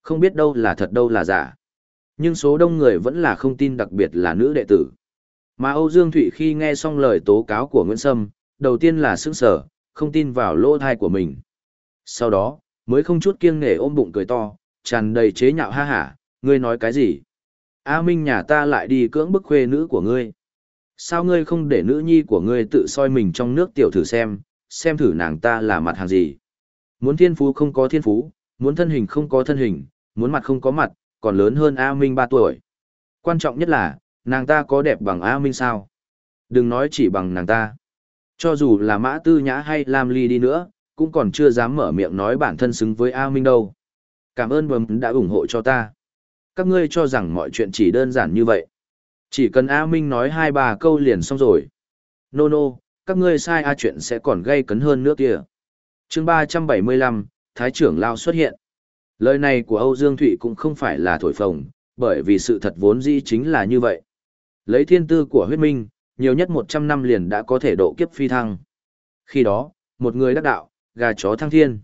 Không biết đâu là thật đâu là giả. Nhưng số đông người vẫn là không tin đặc biệt là nữ đệ tử. Mà Âu Dương Thụy khi nghe xong lời tố cáo của Nguyễn Sâm, đầu tiên là sững sở, không tin vào lỗ thai của mình. Sau đó, mới không chút kiêng nể ôm bụng cười to, tràn đầy chế nhạo ha hả, ngươi nói cái gì? A Minh nhà ta lại đi cưỡng bức khuê nữ của ngươi. Sao ngươi không để nữ nhi của ngươi tự soi mình trong nước tiểu thử xem, xem thử nàng ta là mặt hàng gì? Muốn thiên phú không có thiên phú, muốn thân hình không có thân hình, muốn mặt không có mặt, còn lớn hơn A Minh 3 tuổi. Quan trọng nhất là, nàng ta có đẹp bằng A Minh sao? Đừng nói chỉ bằng nàng ta. Cho dù là Mã Tư Nhã hay Lam Ly đi nữa, cũng còn chưa dám mở miệng nói bản thân xứng với A Minh đâu. Cảm ơn bấm đã ủng hộ cho ta. Các ngươi cho rằng mọi chuyện chỉ đơn giản như vậy. Chỉ cần A Minh nói hai ba câu liền xong rồi. Nô no, nô, no, các ngươi sai A chuyện sẽ còn gây cấn hơn nữa kìa. chương 375, Thái trưởng Lao xuất hiện. Lời này của Âu Dương Thụy cũng không phải là thổi phồng, bởi vì sự thật vốn dĩ chính là như vậy. Lấy thiên tư của huyết minh, nhiều nhất 100 năm liền đã có thể độ kiếp phi thăng. Khi đó, một người đắc đạo, gà chó thăng thiên.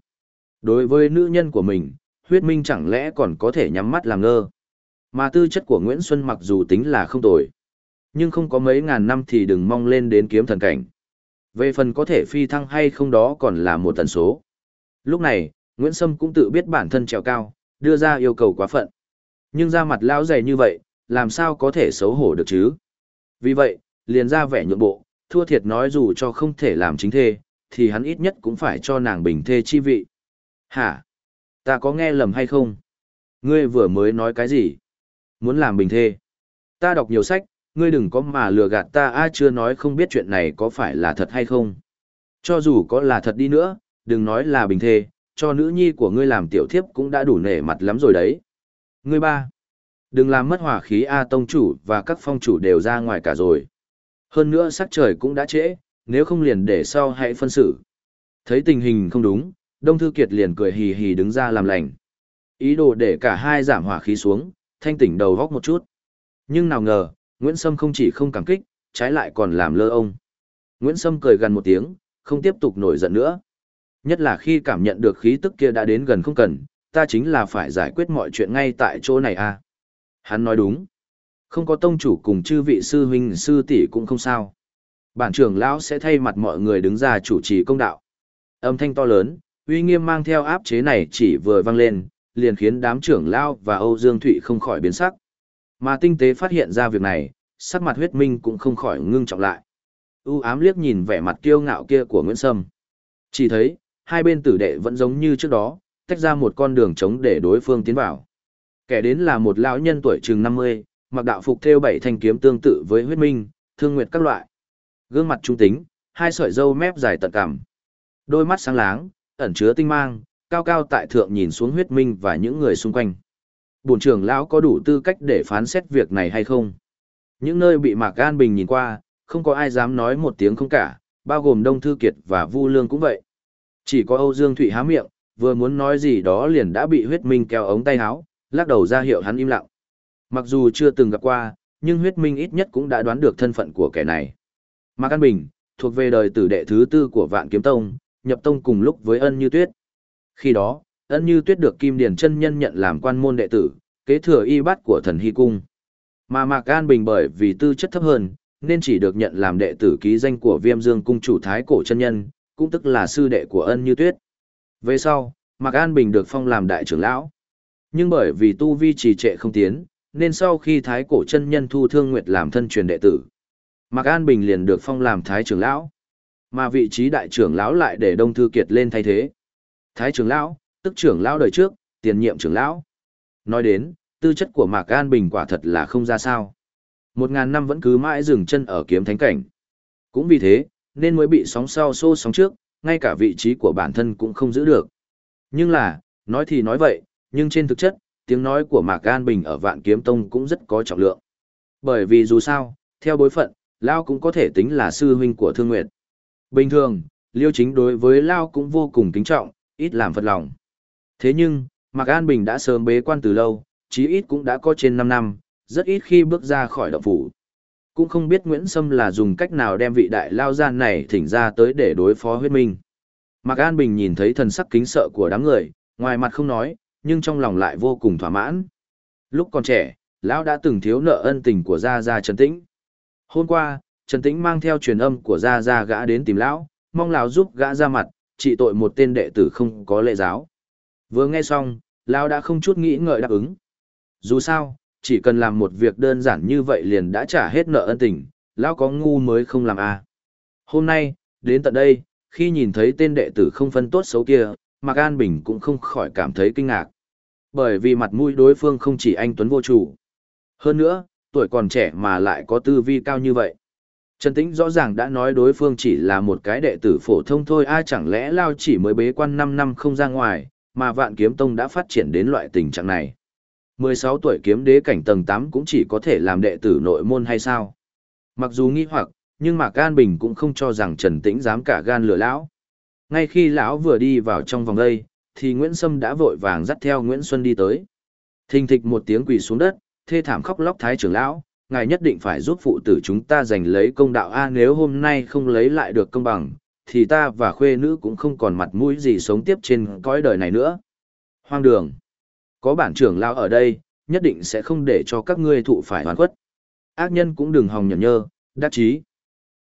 Đối với nữ nhân của mình, huyết minh chẳng lẽ còn có thể nhắm mắt làm ngơ. Mà tư chất của Nguyễn Xuân mặc dù tính là không tồi, nhưng không có mấy ngàn năm thì đừng mong lên đến kiếm thần cảnh. Về phần có thể phi thăng hay không đó còn là một tần số. Lúc này, Nguyễn Sâm cũng tự biết bản thân trèo cao, đưa ra yêu cầu quá phận. Nhưng ra mặt lão dày như vậy, làm sao có thể xấu hổ được chứ? Vì vậy, liền ra vẻ nhượng bộ, thua thiệt nói dù cho không thể làm chính thê, thì hắn ít nhất cũng phải cho nàng bình thê chi vị. Hả? Ta có nghe lầm hay không? Ngươi vừa mới nói cái gì? Muốn làm bình thê? Ta đọc nhiều sách, ngươi đừng có mà lừa gạt ta a chưa nói không biết chuyện này có phải là thật hay không. Cho dù có là thật đi nữa, đừng nói là bình thê, cho nữ nhi của ngươi làm tiểu thiếp cũng đã đủ nể mặt lắm rồi đấy. Ngươi ba, đừng làm mất hỏa khí A tông chủ và các phong chủ đều ra ngoài cả rồi. Hơn nữa sắc trời cũng đã trễ, nếu không liền để sau hãy phân xử. Thấy tình hình không đúng, Đông Thư Kiệt liền cười hì hì đứng ra làm lành. Ý đồ để cả hai giảm hỏa khí xuống, thanh tỉnh đầu góc một chút. Nhưng nào ngờ, Nguyễn Sâm không chỉ không cảm kích, trái lại còn làm lơ ông. Nguyễn Sâm cười gần một tiếng, không tiếp tục nổi giận nữa. Nhất là khi cảm nhận được khí tức kia đã đến gần không cần, ta chính là phải giải quyết mọi chuyện ngay tại chỗ này à. Hắn nói đúng. Không có tông chủ cùng chư vị sư huynh sư tỷ cũng không sao. Bản trưởng lão sẽ thay mặt mọi người đứng ra chủ trì công đạo. Âm thanh to lớn, uy nghiêm mang theo áp chế này chỉ vừa vang lên, liền khiến đám trưởng lão và Âu Dương Thụy không khỏi biến sắc. Mà tinh tế phát hiện ra việc này, sắc mặt huyết minh cũng không khỏi ngưng trọng lại. U ám liếc nhìn vẻ mặt kiêu ngạo kia của Nguyễn Sâm. Chỉ thấy, hai bên tử đệ vẫn giống như trước đó, tách ra một con đường trống để đối phương tiến vào. Kẻ đến là một lão nhân tuổi chừng 50, mặc đạo phục theo bảy thanh kiếm tương tự với huyết minh, thương nguyệt các loại. Gương mặt trung tính, hai sợi râu mép dài tận cằm. Đôi mắt sáng láng, ẩn chứa tinh mang, cao cao tại thượng nhìn xuống huyết minh và những người xung quanh. Bổn trưởng lão có đủ tư cách để phán xét việc này hay không? Những nơi bị Mạc An Bình nhìn qua, không có ai dám nói một tiếng không cả, bao gồm Đông Thư Kiệt và Vu Lương cũng vậy. Chỉ có Âu Dương Thụy há miệng, vừa muốn nói gì đó liền đã bị huyết minh kéo ống tay áo, lắc đầu ra hiệu hắn im lặng. Mặc dù chưa từng gặp qua, nhưng huyết minh ít nhất cũng đã đoán được thân phận của kẻ này. Mạc An Bình, thuộc về đời tử đệ thứ tư của Vạn Kiếm Tông, nhập tông cùng lúc với Ân Như Tuyết. Khi đó, Ân Như Tuyết được Kim Điền chân nhân nhận làm quan môn đệ tử, kế thừa y bát của thần hy cung. Mà Mạc An Bình bởi vì tư chất thấp hơn, nên chỉ được nhận làm đệ tử ký danh của Viêm Dương cung chủ Thái Cổ chân nhân, cũng tức là sư đệ của Ân Như Tuyết. Về sau, Mạc An Bình được phong làm đại trưởng lão. Nhưng bởi vì tu vi trì trệ không tiến, nên sau khi Thái Cổ chân nhân thu Thương Nguyệt làm thân truyền đệ tử, Mạc An Bình liền được phong làm Thái trưởng lão. Mà vị trí đại trưởng lão lại để Đông Thư Kiệt lên thay thế. Thái trưởng lão, tức trưởng lão đời trước, tiền nhiệm trưởng lão. Nói đến, tư chất của Mạc An Bình quả thật là không ra sao. Một ngàn năm vẫn cứ mãi dừng chân ở kiếm thánh cảnh. Cũng vì thế, nên mới bị sóng sau xô sóng trước, ngay cả vị trí của bản thân cũng không giữ được. Nhưng là, nói thì nói vậy, nhưng trên thực chất, tiếng nói của Mạc An Bình ở Vạn Kiếm Tông cũng rất có trọng lượng. Bởi vì dù sao, theo bối phận, Lao cũng có thể tính là sư huynh của Thương Nguyệt. Bình thường, Liêu Chính đối với Lao cũng vô cùng kính trọng, ít làm phật lòng. Thế nhưng, Mạc An Bình đã sớm bế quan từ lâu, chí ít cũng đã có trên 5 năm, rất ít khi bước ra khỏi động phủ. Cũng không biết Nguyễn Sâm là dùng cách nào đem vị đại lao gian này thỉnh ra tới để đối phó huyết minh. Mạc An Bình nhìn thấy thần sắc kính sợ của đám người, ngoài mặt không nói, nhưng trong lòng lại vô cùng thỏa mãn. Lúc còn trẻ, lão đã từng thiếu nợ ân tình của Gia Gia Trần Tĩnh. Hôm qua, Trần Tĩnh mang theo truyền âm của Gia Gia gã đến tìm lão, mong lão giúp gã ra mặt, trị tội một tên đệ tử không có lệ giáo. Vừa nghe xong, lão đã không chút nghĩ ngợi đáp ứng. Dù sao, chỉ cần làm một việc đơn giản như vậy liền đã trả hết nợ ân tình, lão có ngu mới không làm à. Hôm nay, đến tận đây, khi nhìn thấy tên đệ tử không phân tốt xấu kia, Mạc An Bình cũng không khỏi cảm thấy kinh ngạc. Bởi vì mặt mũi đối phương không chỉ anh Tuấn vô chủ. Hơn nữa, tuổi còn trẻ mà lại có tư vi cao như vậy. Trần Tĩnh rõ ràng đã nói đối phương chỉ là một cái đệ tử phổ thông thôi ai chẳng lẽ Lao chỉ mới bế quan 5 năm không ra ngoài, mà vạn kiếm tông đã phát triển đến loại tình trạng này. 16 tuổi kiếm đế cảnh tầng 8 cũng chỉ có thể làm đệ tử nội môn hay sao? Mặc dù nghi hoặc, nhưng Mạc can Bình cũng không cho rằng Trần Tĩnh dám cả gan lừa lão. Ngay khi lão vừa đi vào trong vòng đây, thì Nguyễn Sâm đã vội vàng dắt theo Nguyễn Xuân đi tới. Thình thịch một tiếng quỳ xuống đất, thê thảm khóc lóc thái trưởng lão, ngài nhất định phải giúp phụ tử chúng ta giành lấy công đạo a nếu hôm nay không lấy lại được công bằng, thì ta và khuê nữ cũng không còn mặt mũi gì sống tiếp trên cõi đời này nữa. Hoang đường. Có bản trưởng lao ở đây, nhất định sẽ không để cho các ngươi thụ phải hoàn khuất. Ác nhân cũng đừng hòng nhẫn nhơ, đắc chí.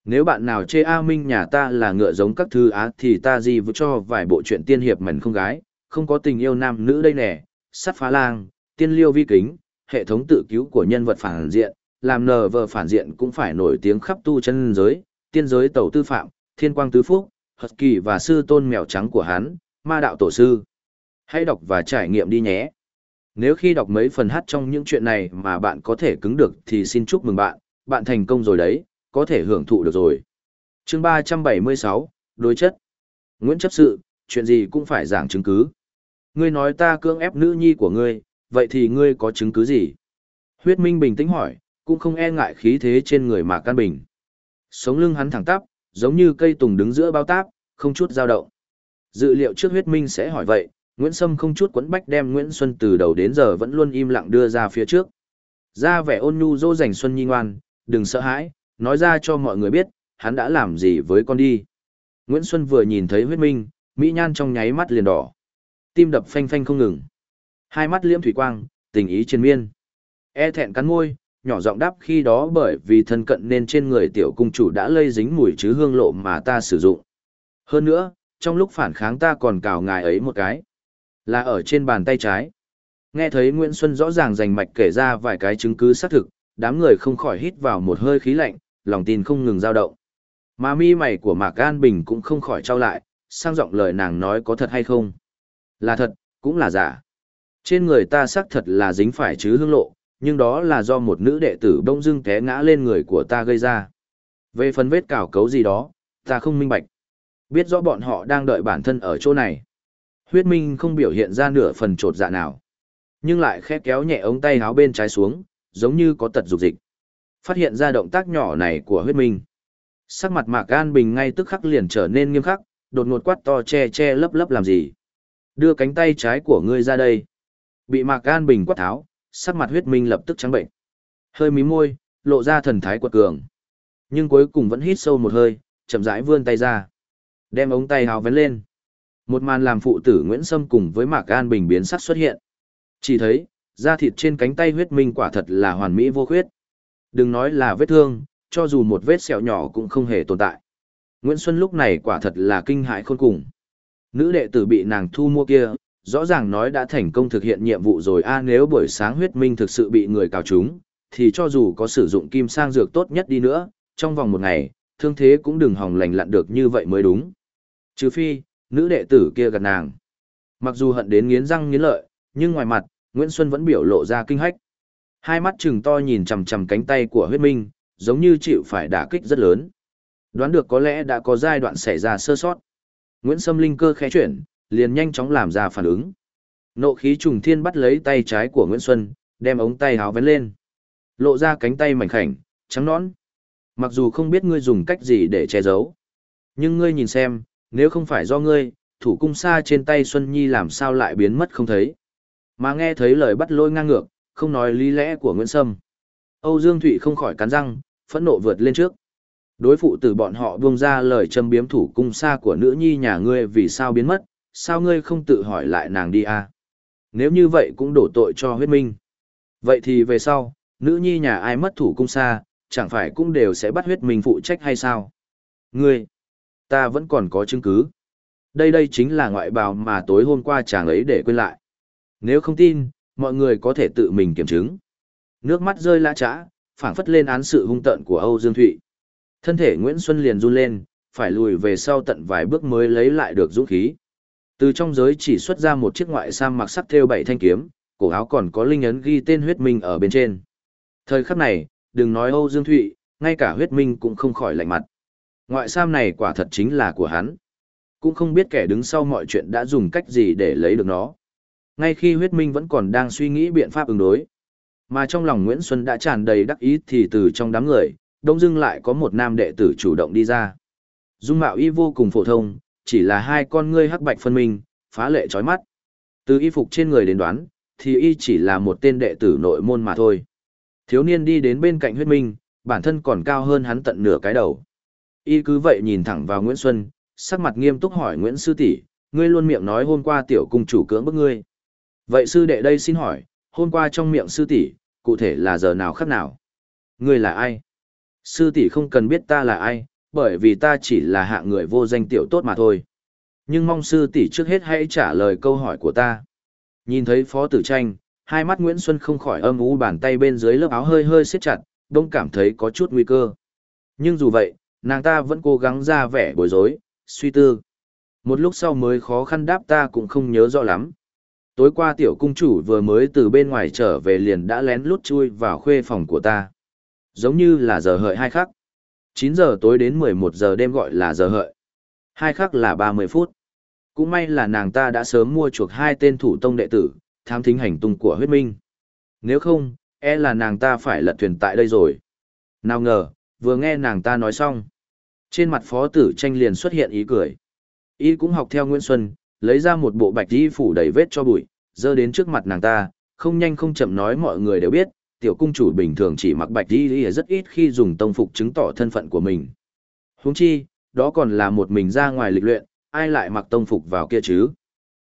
Nếu bạn nào chê A Minh nhà ta là ngựa giống các thư á thì ta gì vừa cho vài bộ chuyện tiên hiệp mẩn không gái, không có tình yêu nam nữ đây nè, sắt phá lang, tiên liêu vi kính, hệ thống tự cứu của nhân vật phản diện, làm nờ vờ phản diện cũng phải nổi tiếng khắp tu chân giới, tiên giới tẩu tư phạm, thiên quang tứ phúc, hật kỳ và sư tôn mèo trắng của hắn, ma đạo tổ sư. Hãy đọc và trải nghiệm đi nhé. Nếu khi đọc mấy phần hát trong những chuyện này mà bạn có thể cứng được thì xin chúc mừng bạn, bạn thành công rồi đấy, có thể hưởng thụ được rồi. chương 376, đối chất. Nguyễn chấp sự, chuyện gì cũng phải giảng chứng cứ. Ngươi nói ta cưỡng ép nữ nhi của ngươi, vậy thì ngươi có chứng cứ gì? Huyết Minh bình tĩnh hỏi, cũng không e ngại khí thế trên người Mạc Can Bình. Sống lưng hắn thẳng tắp, giống như cây tùng đứng giữa bao táp, không chút dao động. Dự liệu trước huyết minh sẽ hỏi vậy, Nguyễn Sâm không chút quấn bách đem Nguyễn Xuân từ đầu đến giờ vẫn luôn im lặng đưa ra phía trước. Ra vẻ ôn nhu dỗ dành Xuân Nhi ngoan, đừng sợ hãi, nói ra cho mọi người biết, hắn đã làm gì với con đi. Nguyễn Xuân vừa nhìn thấy huyết minh, Mỹ Nhan trong nháy mắt liền đỏ. Tim đập phanh phanh không ngừng. Hai mắt liễm thủy quang, tình ý trên miên. E thẹn cắn môi, nhỏ giọng đáp khi đó bởi vì thân cận nên trên người tiểu cung chủ đã lây dính mùi chứ hương lộ mà ta sử dụng. Hơn nữa, trong lúc phản kháng ta còn cào ngài ấy một cái. Là ở trên bàn tay trái. Nghe thấy Nguyễn Xuân rõ ràng rành mạch kể ra vài cái chứng cứ xác thực, đám người không khỏi hít vào một hơi khí lạnh, lòng tin không ngừng dao động. Mà mi mày của Mạc An Bình cũng không khỏi trao lại, sang giọng lời nàng nói có thật hay không. Là thật, cũng là giả. Trên người ta xác thật là dính phải chứ hương lộ, nhưng đó là do một nữ đệ tử bỗng dưng té ngã lên người của ta gây ra. Về phần vết cào cấu gì đó, ta không minh bạch. Biết rõ bọn họ đang đợi bản thân ở chỗ này. Huyết Minh không biểu hiện ra nửa phần trột dạ nào. Nhưng lại khẽ kéo nhẹ ống tay áo bên trái xuống, giống như có tật dục dịch. Phát hiện ra động tác nhỏ này của huyết minh. Sắc mặt Mạc An Bình ngay tức khắc liền trở nên nghiêm khắc, đột ngột quát to che che lấp lấp làm gì. Đưa cánh tay trái của ngươi ra đây. Bị Mạc An Bình quát tháo, sắc mặt huyết minh lập tức trắng bệnh. Hơi mí môi, lộ ra thần thái quật cường. Nhưng cuối cùng vẫn hít sâu một hơi, chậm rãi vươn tay ra. Đem ống tay hào vén lên. Một màn làm phụ tử Nguyễn Sâm cùng với Mạc An Bình biến sắc xuất hiện. Chỉ thấy, da thịt trên cánh tay huyết minh quả thật là hoàn mỹ vô khuyết. Đừng nói là vết thương, cho dù một vết sẹo nhỏ cũng không hề tồn tại. Nguyễn Xuân lúc này quả thật là kinh hãi khôn cùng. Nữ đệ tử bị nàng thu mua kia, rõ ràng nói đã thành công thực hiện nhiệm vụ rồi a nếu buổi sáng huyết minh thực sự bị người cào trúng, thì cho dù có sử dụng kim sang dược tốt nhất đi nữa, trong vòng một ngày, thương thế cũng đừng hòng lành lặn được như vậy mới đúng. Trừ phi, nữ đệ tử kia gần nàng. Mặc dù hận đến nghiến răng nghiến lợi, nhưng ngoài mặt, Nguyễn Xuân vẫn biểu lộ ra kinh hách. Hai mắt trừng to nhìn chằm chằm cánh tay của huyết minh, giống như chịu phải đả kích rất lớn. Đoán được có lẽ đã có giai đoạn xảy ra sơ sót. Nguyễn Sâm linh cơ khẽ chuyển, liền nhanh chóng làm ra phản ứng. Nộ khí trùng thiên bắt lấy tay trái của Nguyễn Xuân, đem ống tay háo vén lên. Lộ ra cánh tay mảnh khảnh, trắng nõn. Mặc dù không biết ngươi dùng cách gì để che giấu. Nhưng ngươi nhìn xem, nếu không phải do ngươi, thủ cung xa trên tay Xuân Nhi làm sao lại biến mất không thấy. Mà nghe thấy lời bắt lôi ngang ngược, không nói lý lẽ của Nguyễn Sâm. Âu Dương Thụy không khỏi cắn răng, phẫn nộ vượt lên trước. Đối phụ từ bọn họ buông ra lời châm biếm thủ cung xa của nữ nhi nhà ngươi vì sao biến mất, sao ngươi không tự hỏi lại nàng đi à? Nếu như vậy cũng đổ tội cho huyết minh. Vậy thì về sau, nữ nhi nhà ai mất thủ cung xa, chẳng phải cũng đều sẽ bắt huyết minh phụ trách hay sao? Ngươi, ta vẫn còn có chứng cứ. Đây đây chính là ngoại bào mà tối hôm qua chàng ấy để quên lại. Nếu không tin, mọi người có thể tự mình kiểm chứng. Nước mắt rơi lã trã, phảng phất lên án sự hung tợn của Âu Dương Thụy. Thân thể Nguyễn Xuân liền run lên, phải lùi về sau tận vài bước mới lấy lại được dũng khí. Từ trong giới chỉ xuất ra một chiếc ngoại sam mặc sắc theo bảy thanh kiếm, cổ áo còn có linh ấn ghi tên huyết minh ở bên trên. Thời khắc này, đừng nói Âu Dương Thụy, ngay cả huyết minh cũng không khỏi lạnh mặt. Ngoại sam này quả thật chính là của hắn. Cũng không biết kẻ đứng sau mọi chuyện đã dùng cách gì để lấy được nó. Ngay khi huyết minh vẫn còn đang suy nghĩ biện pháp ứng đối. Mà trong lòng Nguyễn Xuân đã tràn đầy đắc ý thì từ trong đám người, đông dưng lại có một nam đệ tử chủ động đi ra. Dung mạo y vô cùng phổ thông, chỉ là hai con ngươi hắc bạch phân minh, phá lệ chói mắt. Từ y phục trên người đến đoán, thì y chỉ là một tên đệ tử nội môn mà thôi. Thiếu niên đi đến bên cạnh huyết minh, bản thân còn cao hơn hắn tận nửa cái đầu. Y cứ vậy nhìn thẳng vào Nguyễn Xuân, sắc mặt nghiêm túc hỏi Nguyễn Sư tỷ, ngươi luôn miệng nói hôm qua tiểu cung chủ cưỡng bức ngươi. Vậy sư đệ đây xin hỏi, hôm qua trong miệng sư tỷ, cụ thể là giờ nào khắc nào? Ngươi là ai? Sư tỷ không cần biết ta là ai, bởi vì ta chỉ là hạ người vô danh tiểu tốt mà thôi. Nhưng mong sư tỷ trước hết hãy trả lời câu hỏi của ta. Nhìn thấy phó tử tranh, hai mắt Nguyễn Xuân không khỏi âm u bàn tay bên dưới lớp áo hơi hơi siết chặt, đông cảm thấy có chút nguy cơ. Nhưng dù vậy, nàng ta vẫn cố gắng ra vẻ bối rối, suy tư. Một lúc sau mới khó khăn đáp ta cũng không nhớ rõ lắm. Tối qua tiểu cung chủ vừa mới từ bên ngoài trở về liền đã lén lút chui vào khuê phòng của ta. Giống như là giờ hợi hai khắc. 9 giờ tối đến 11 giờ đêm gọi là giờ hợi. Hai khắc là 30 phút. Cũng may là nàng ta đã sớm mua chuộc hai tên thủ tông đệ tử, tham thính hành tung của huyết minh. Nếu không, e là nàng ta phải lật thuyền tại đây rồi. Nào ngờ, vừa nghe nàng ta nói xong. Trên mặt phó tử tranh liền xuất hiện ý cười. Y cũng học theo Nguyễn Xuân, lấy ra một bộ bạch y phủ đầy vết cho bụi, dơ đến trước mặt nàng ta, không nhanh không chậm nói mọi người đều biết, tiểu cung chủ bình thường chỉ mặc bạch y rất ít khi dùng tông phục chứng tỏ thân phận của mình. Huống chi, đó còn là một mình ra ngoài lịch luyện, ai lại mặc tông phục vào kia chứ?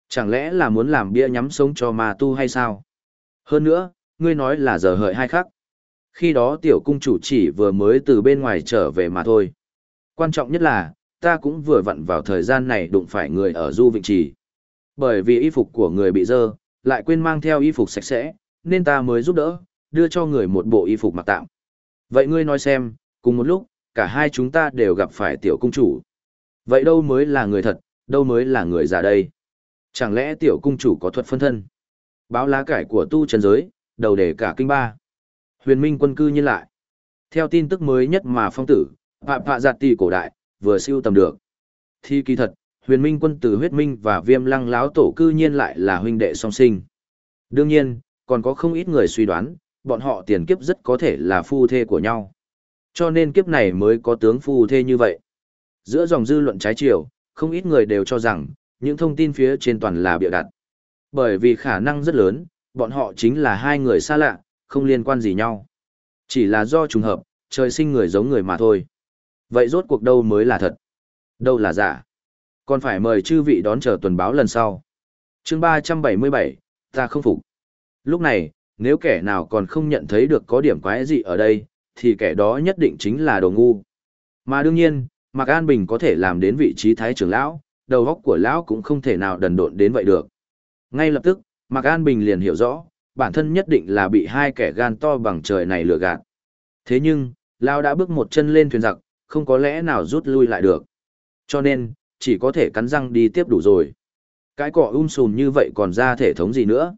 Chẳng lẽ là muốn làm bia nhắm sống cho ma tu hay sao? Hơn nữa, ngươi nói là giờ hợi hai khắc. Khi đó tiểu cung chủ chỉ vừa mới từ bên ngoài trở về mà thôi. Quan trọng nhất là, ta cũng vừa vặn vào thời gian này đụng phải người ở du vịnh trì. Bởi vì y phục của người bị dơ, lại quên mang theo y phục sạch sẽ, nên ta mới giúp đỡ, đưa cho người một bộ y phục mặc tạm. Vậy ngươi nói xem, cùng một lúc, cả hai chúng ta đều gặp phải tiểu cung chủ. Vậy đâu mới là người thật, đâu mới là người giả đây? Chẳng lẽ tiểu cung chủ có thuật phân thân? Báo lá cải của tu trần giới, đầu đề cả kinh ba. Huyền Minh quân cư nhiên lại. Theo tin tức mới nhất mà phong tử, Phạm Phạ Giạt Tỷ cổ đại, vừa siêu tầm được. Thì kỳ thật, huyền minh quân tử huyết minh và viêm lăng láo tổ cư nhiên lại là huynh đệ song sinh. Đương nhiên, còn có không ít người suy đoán, bọn họ tiền kiếp rất có thể là phu thê của nhau. Cho nên kiếp này mới có tướng phu thê như vậy. Giữa dòng dư luận trái chiều, không ít người đều cho rằng, những thông tin phía trên toàn là bịa đặt. Bởi vì khả năng rất lớn, bọn họ chính là hai người xa lạ, không liên quan gì nhau. Chỉ là do trùng hợp, trời sinh người giống người mà thôi. Vậy rốt cuộc đâu mới là thật? Đâu là giả? Còn phải mời chư vị đón chờ tuần báo lần sau. chương ba trăm bảy mươi bảy, ta không phục. Lúc này, nếu kẻ nào còn không nhận thấy được có điểm quái gì ở đây, thì kẻ đó nhất định chính là đồ ngu. Mà đương nhiên, Mạc An Bình có thể làm đến vị trí thái trưởng lão, đầu óc của lão cũng không thể nào đần độn đến vậy được. Ngay lập tức, Mạc An Bình liền hiểu rõ, bản thân nhất định là bị hai kẻ gan to bằng trời này lừa gạt. Thế nhưng, lao đã bước một chân lên thuyền giặc, không có lẽ nào rút lui lại được. Cho nên, chỉ có thể cắn răng đi tiếp đủ rồi. Cái cỏ um sùn như vậy còn ra thể thống gì nữa?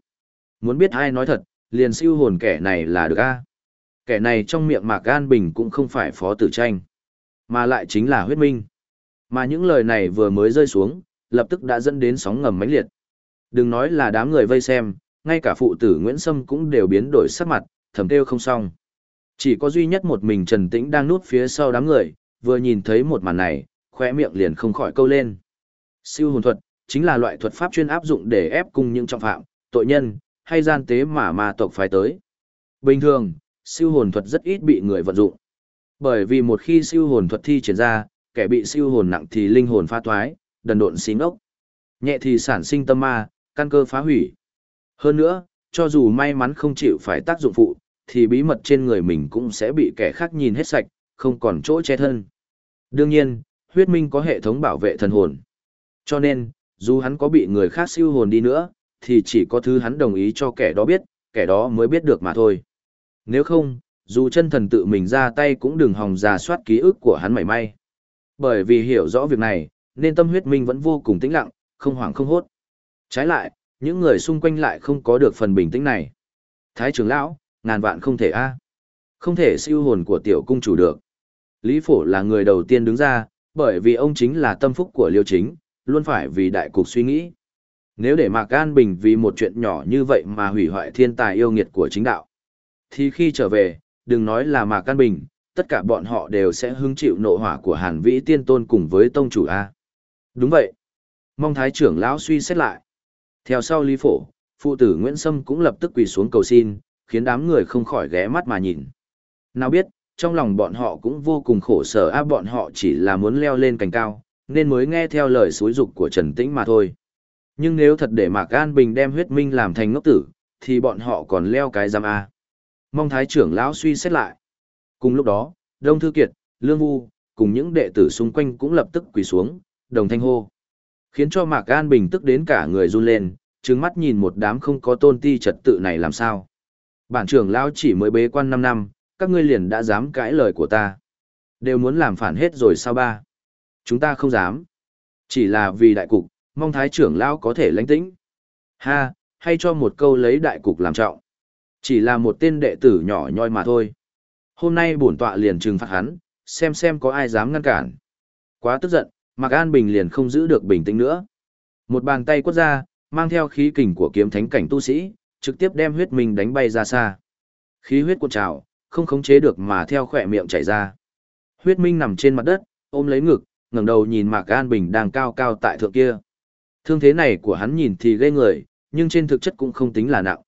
Muốn biết ai nói thật, liền siêu hồn kẻ này là được a. Kẻ này trong miệng Mạc Gan Bình cũng không phải phó tử tranh, mà lại chính là huyết minh. Mà những lời này vừa mới rơi xuống, lập tức đã dẫn đến sóng ngầm mãnh liệt. Đừng nói là đám người vây xem, ngay cả phụ tử Nguyễn Sâm cũng đều biến đổi sắc mặt, thầm kêu không xong. Chỉ có duy nhất một mình Trần Tĩnh đang núp phía sau đám người, vừa nhìn thấy một màn này, khóe miệng liền không khỏi câu lên. Siêu hồn thuật, chính là loại thuật pháp chuyên áp dụng để ép cung những trọng phạm, tội nhân, hay gian tế mà ma tộc phải tới. Bình thường, siêu hồn thuật rất ít bị người vận dụng. Bởi vì một khi siêu hồn thuật thi triển ra, kẻ bị siêu hồn nặng thì linh hồn pha toái, đần độn xí ốc. Nhẹ thì sản sinh tâm ma, căn cơ phá hủy. Hơn nữa, cho dù may mắn không chịu phải tác dụng phụ, thì bí mật trên người mình cũng sẽ bị kẻ khác nhìn hết sạch, không còn chỗ che thân. Đương nhiên, huyết minh có hệ thống bảo vệ thần hồn. Cho nên, dù hắn có bị người khác siêu hồn đi nữa, thì chỉ có thứ hắn đồng ý cho kẻ đó biết, kẻ đó mới biết được mà thôi. Nếu không, dù chân thần tự mình ra tay cũng đừng hòng giả soát ký ức của hắn mảy may. Bởi vì hiểu rõ việc này, nên tâm huyết minh vẫn vô cùng tĩnh lặng, không hoảng không hốt. Trái lại, những người xung quanh lại không có được phần bình tĩnh này. Thái trưởng lão, ngàn vạn không thể a à. Không thể siêu hồn của tiểu cung chủ được. Lý Phổ là người đầu tiên đứng ra, bởi vì ông chính là tâm phúc của Liêu Chính, luôn phải vì đại cục suy nghĩ. Nếu để Mạc An Bình vì một chuyện nhỏ như vậy mà hủy hoại thiên tài yêu nghiệt của chính đạo, thì khi trở về, đừng nói là Mạc An Bình, tất cả bọn họ đều sẽ hứng chịu nộ hỏa của Hàn Vĩ Tiên Tôn cùng với Tông Chủ A. Đúng vậy. Mong Thái trưởng lão suy xét lại. Theo sau Lý Phổ, phụ tử Nguyễn Sâm cũng lập tức quỳ xuống cầu xin, khiến đám người không khỏi ghé mắt mà nhìn. Nào biết, trong lòng bọn họ cũng vô cùng khổ sở áp bọn họ chỉ là muốn leo lên cành cao, nên mới nghe theo lời xúi dục của Trần Tĩnh mà thôi. Nhưng nếu thật để Mạc An Bình đem huyết minh làm thành ngốc tử, thì bọn họ còn leo cái giam A. Mong Thái trưởng lão suy xét lại. Cùng lúc đó, Đông Thư Kiệt, Lương Vu, cùng những đệ tử xung quanh cũng lập tức quỳ xuống, đồng thanh hô. Khiến cho Mạc An Bình tức đến cả người run lên, trừng mắt nhìn một đám không có tôn ti trật tự này làm sao. Bản trưởng lão chỉ mới bế quan 5 năm, các ngươi liền đã dám cãi lời của ta. Đều muốn làm phản hết rồi sao ba? Chúng ta không dám. Chỉ là vì đại cục, mong thái trưởng lão có thể lãnh tĩnh. Ha, hay cho một câu lấy đại cục làm trọng. Chỉ là một tên đệ tử nhỏ nhoi mà thôi. Hôm nay bổn tọa liền trừng phạt hắn, xem xem có ai dám ngăn cản. Quá tức giận, Mạc An Bình liền không giữ được bình tĩnh nữa. Một bàn tay quất ra, mang theo khí kình của kiếm thánh cảnh tu sĩ, trực tiếp đem huyết minh đánh bay ra xa. Khí huyết cuộn trào, không khống chế được mà theo khỏe miệng chảy ra. Huyết minh nằm trên mặt đất, ôm lấy ngực, ngẩng đầu nhìn Mạc An Bình đang cao cao tại thượng kia. Thương thế này của hắn nhìn thì gây người, nhưng trên thực chất cũng không tính là nặng.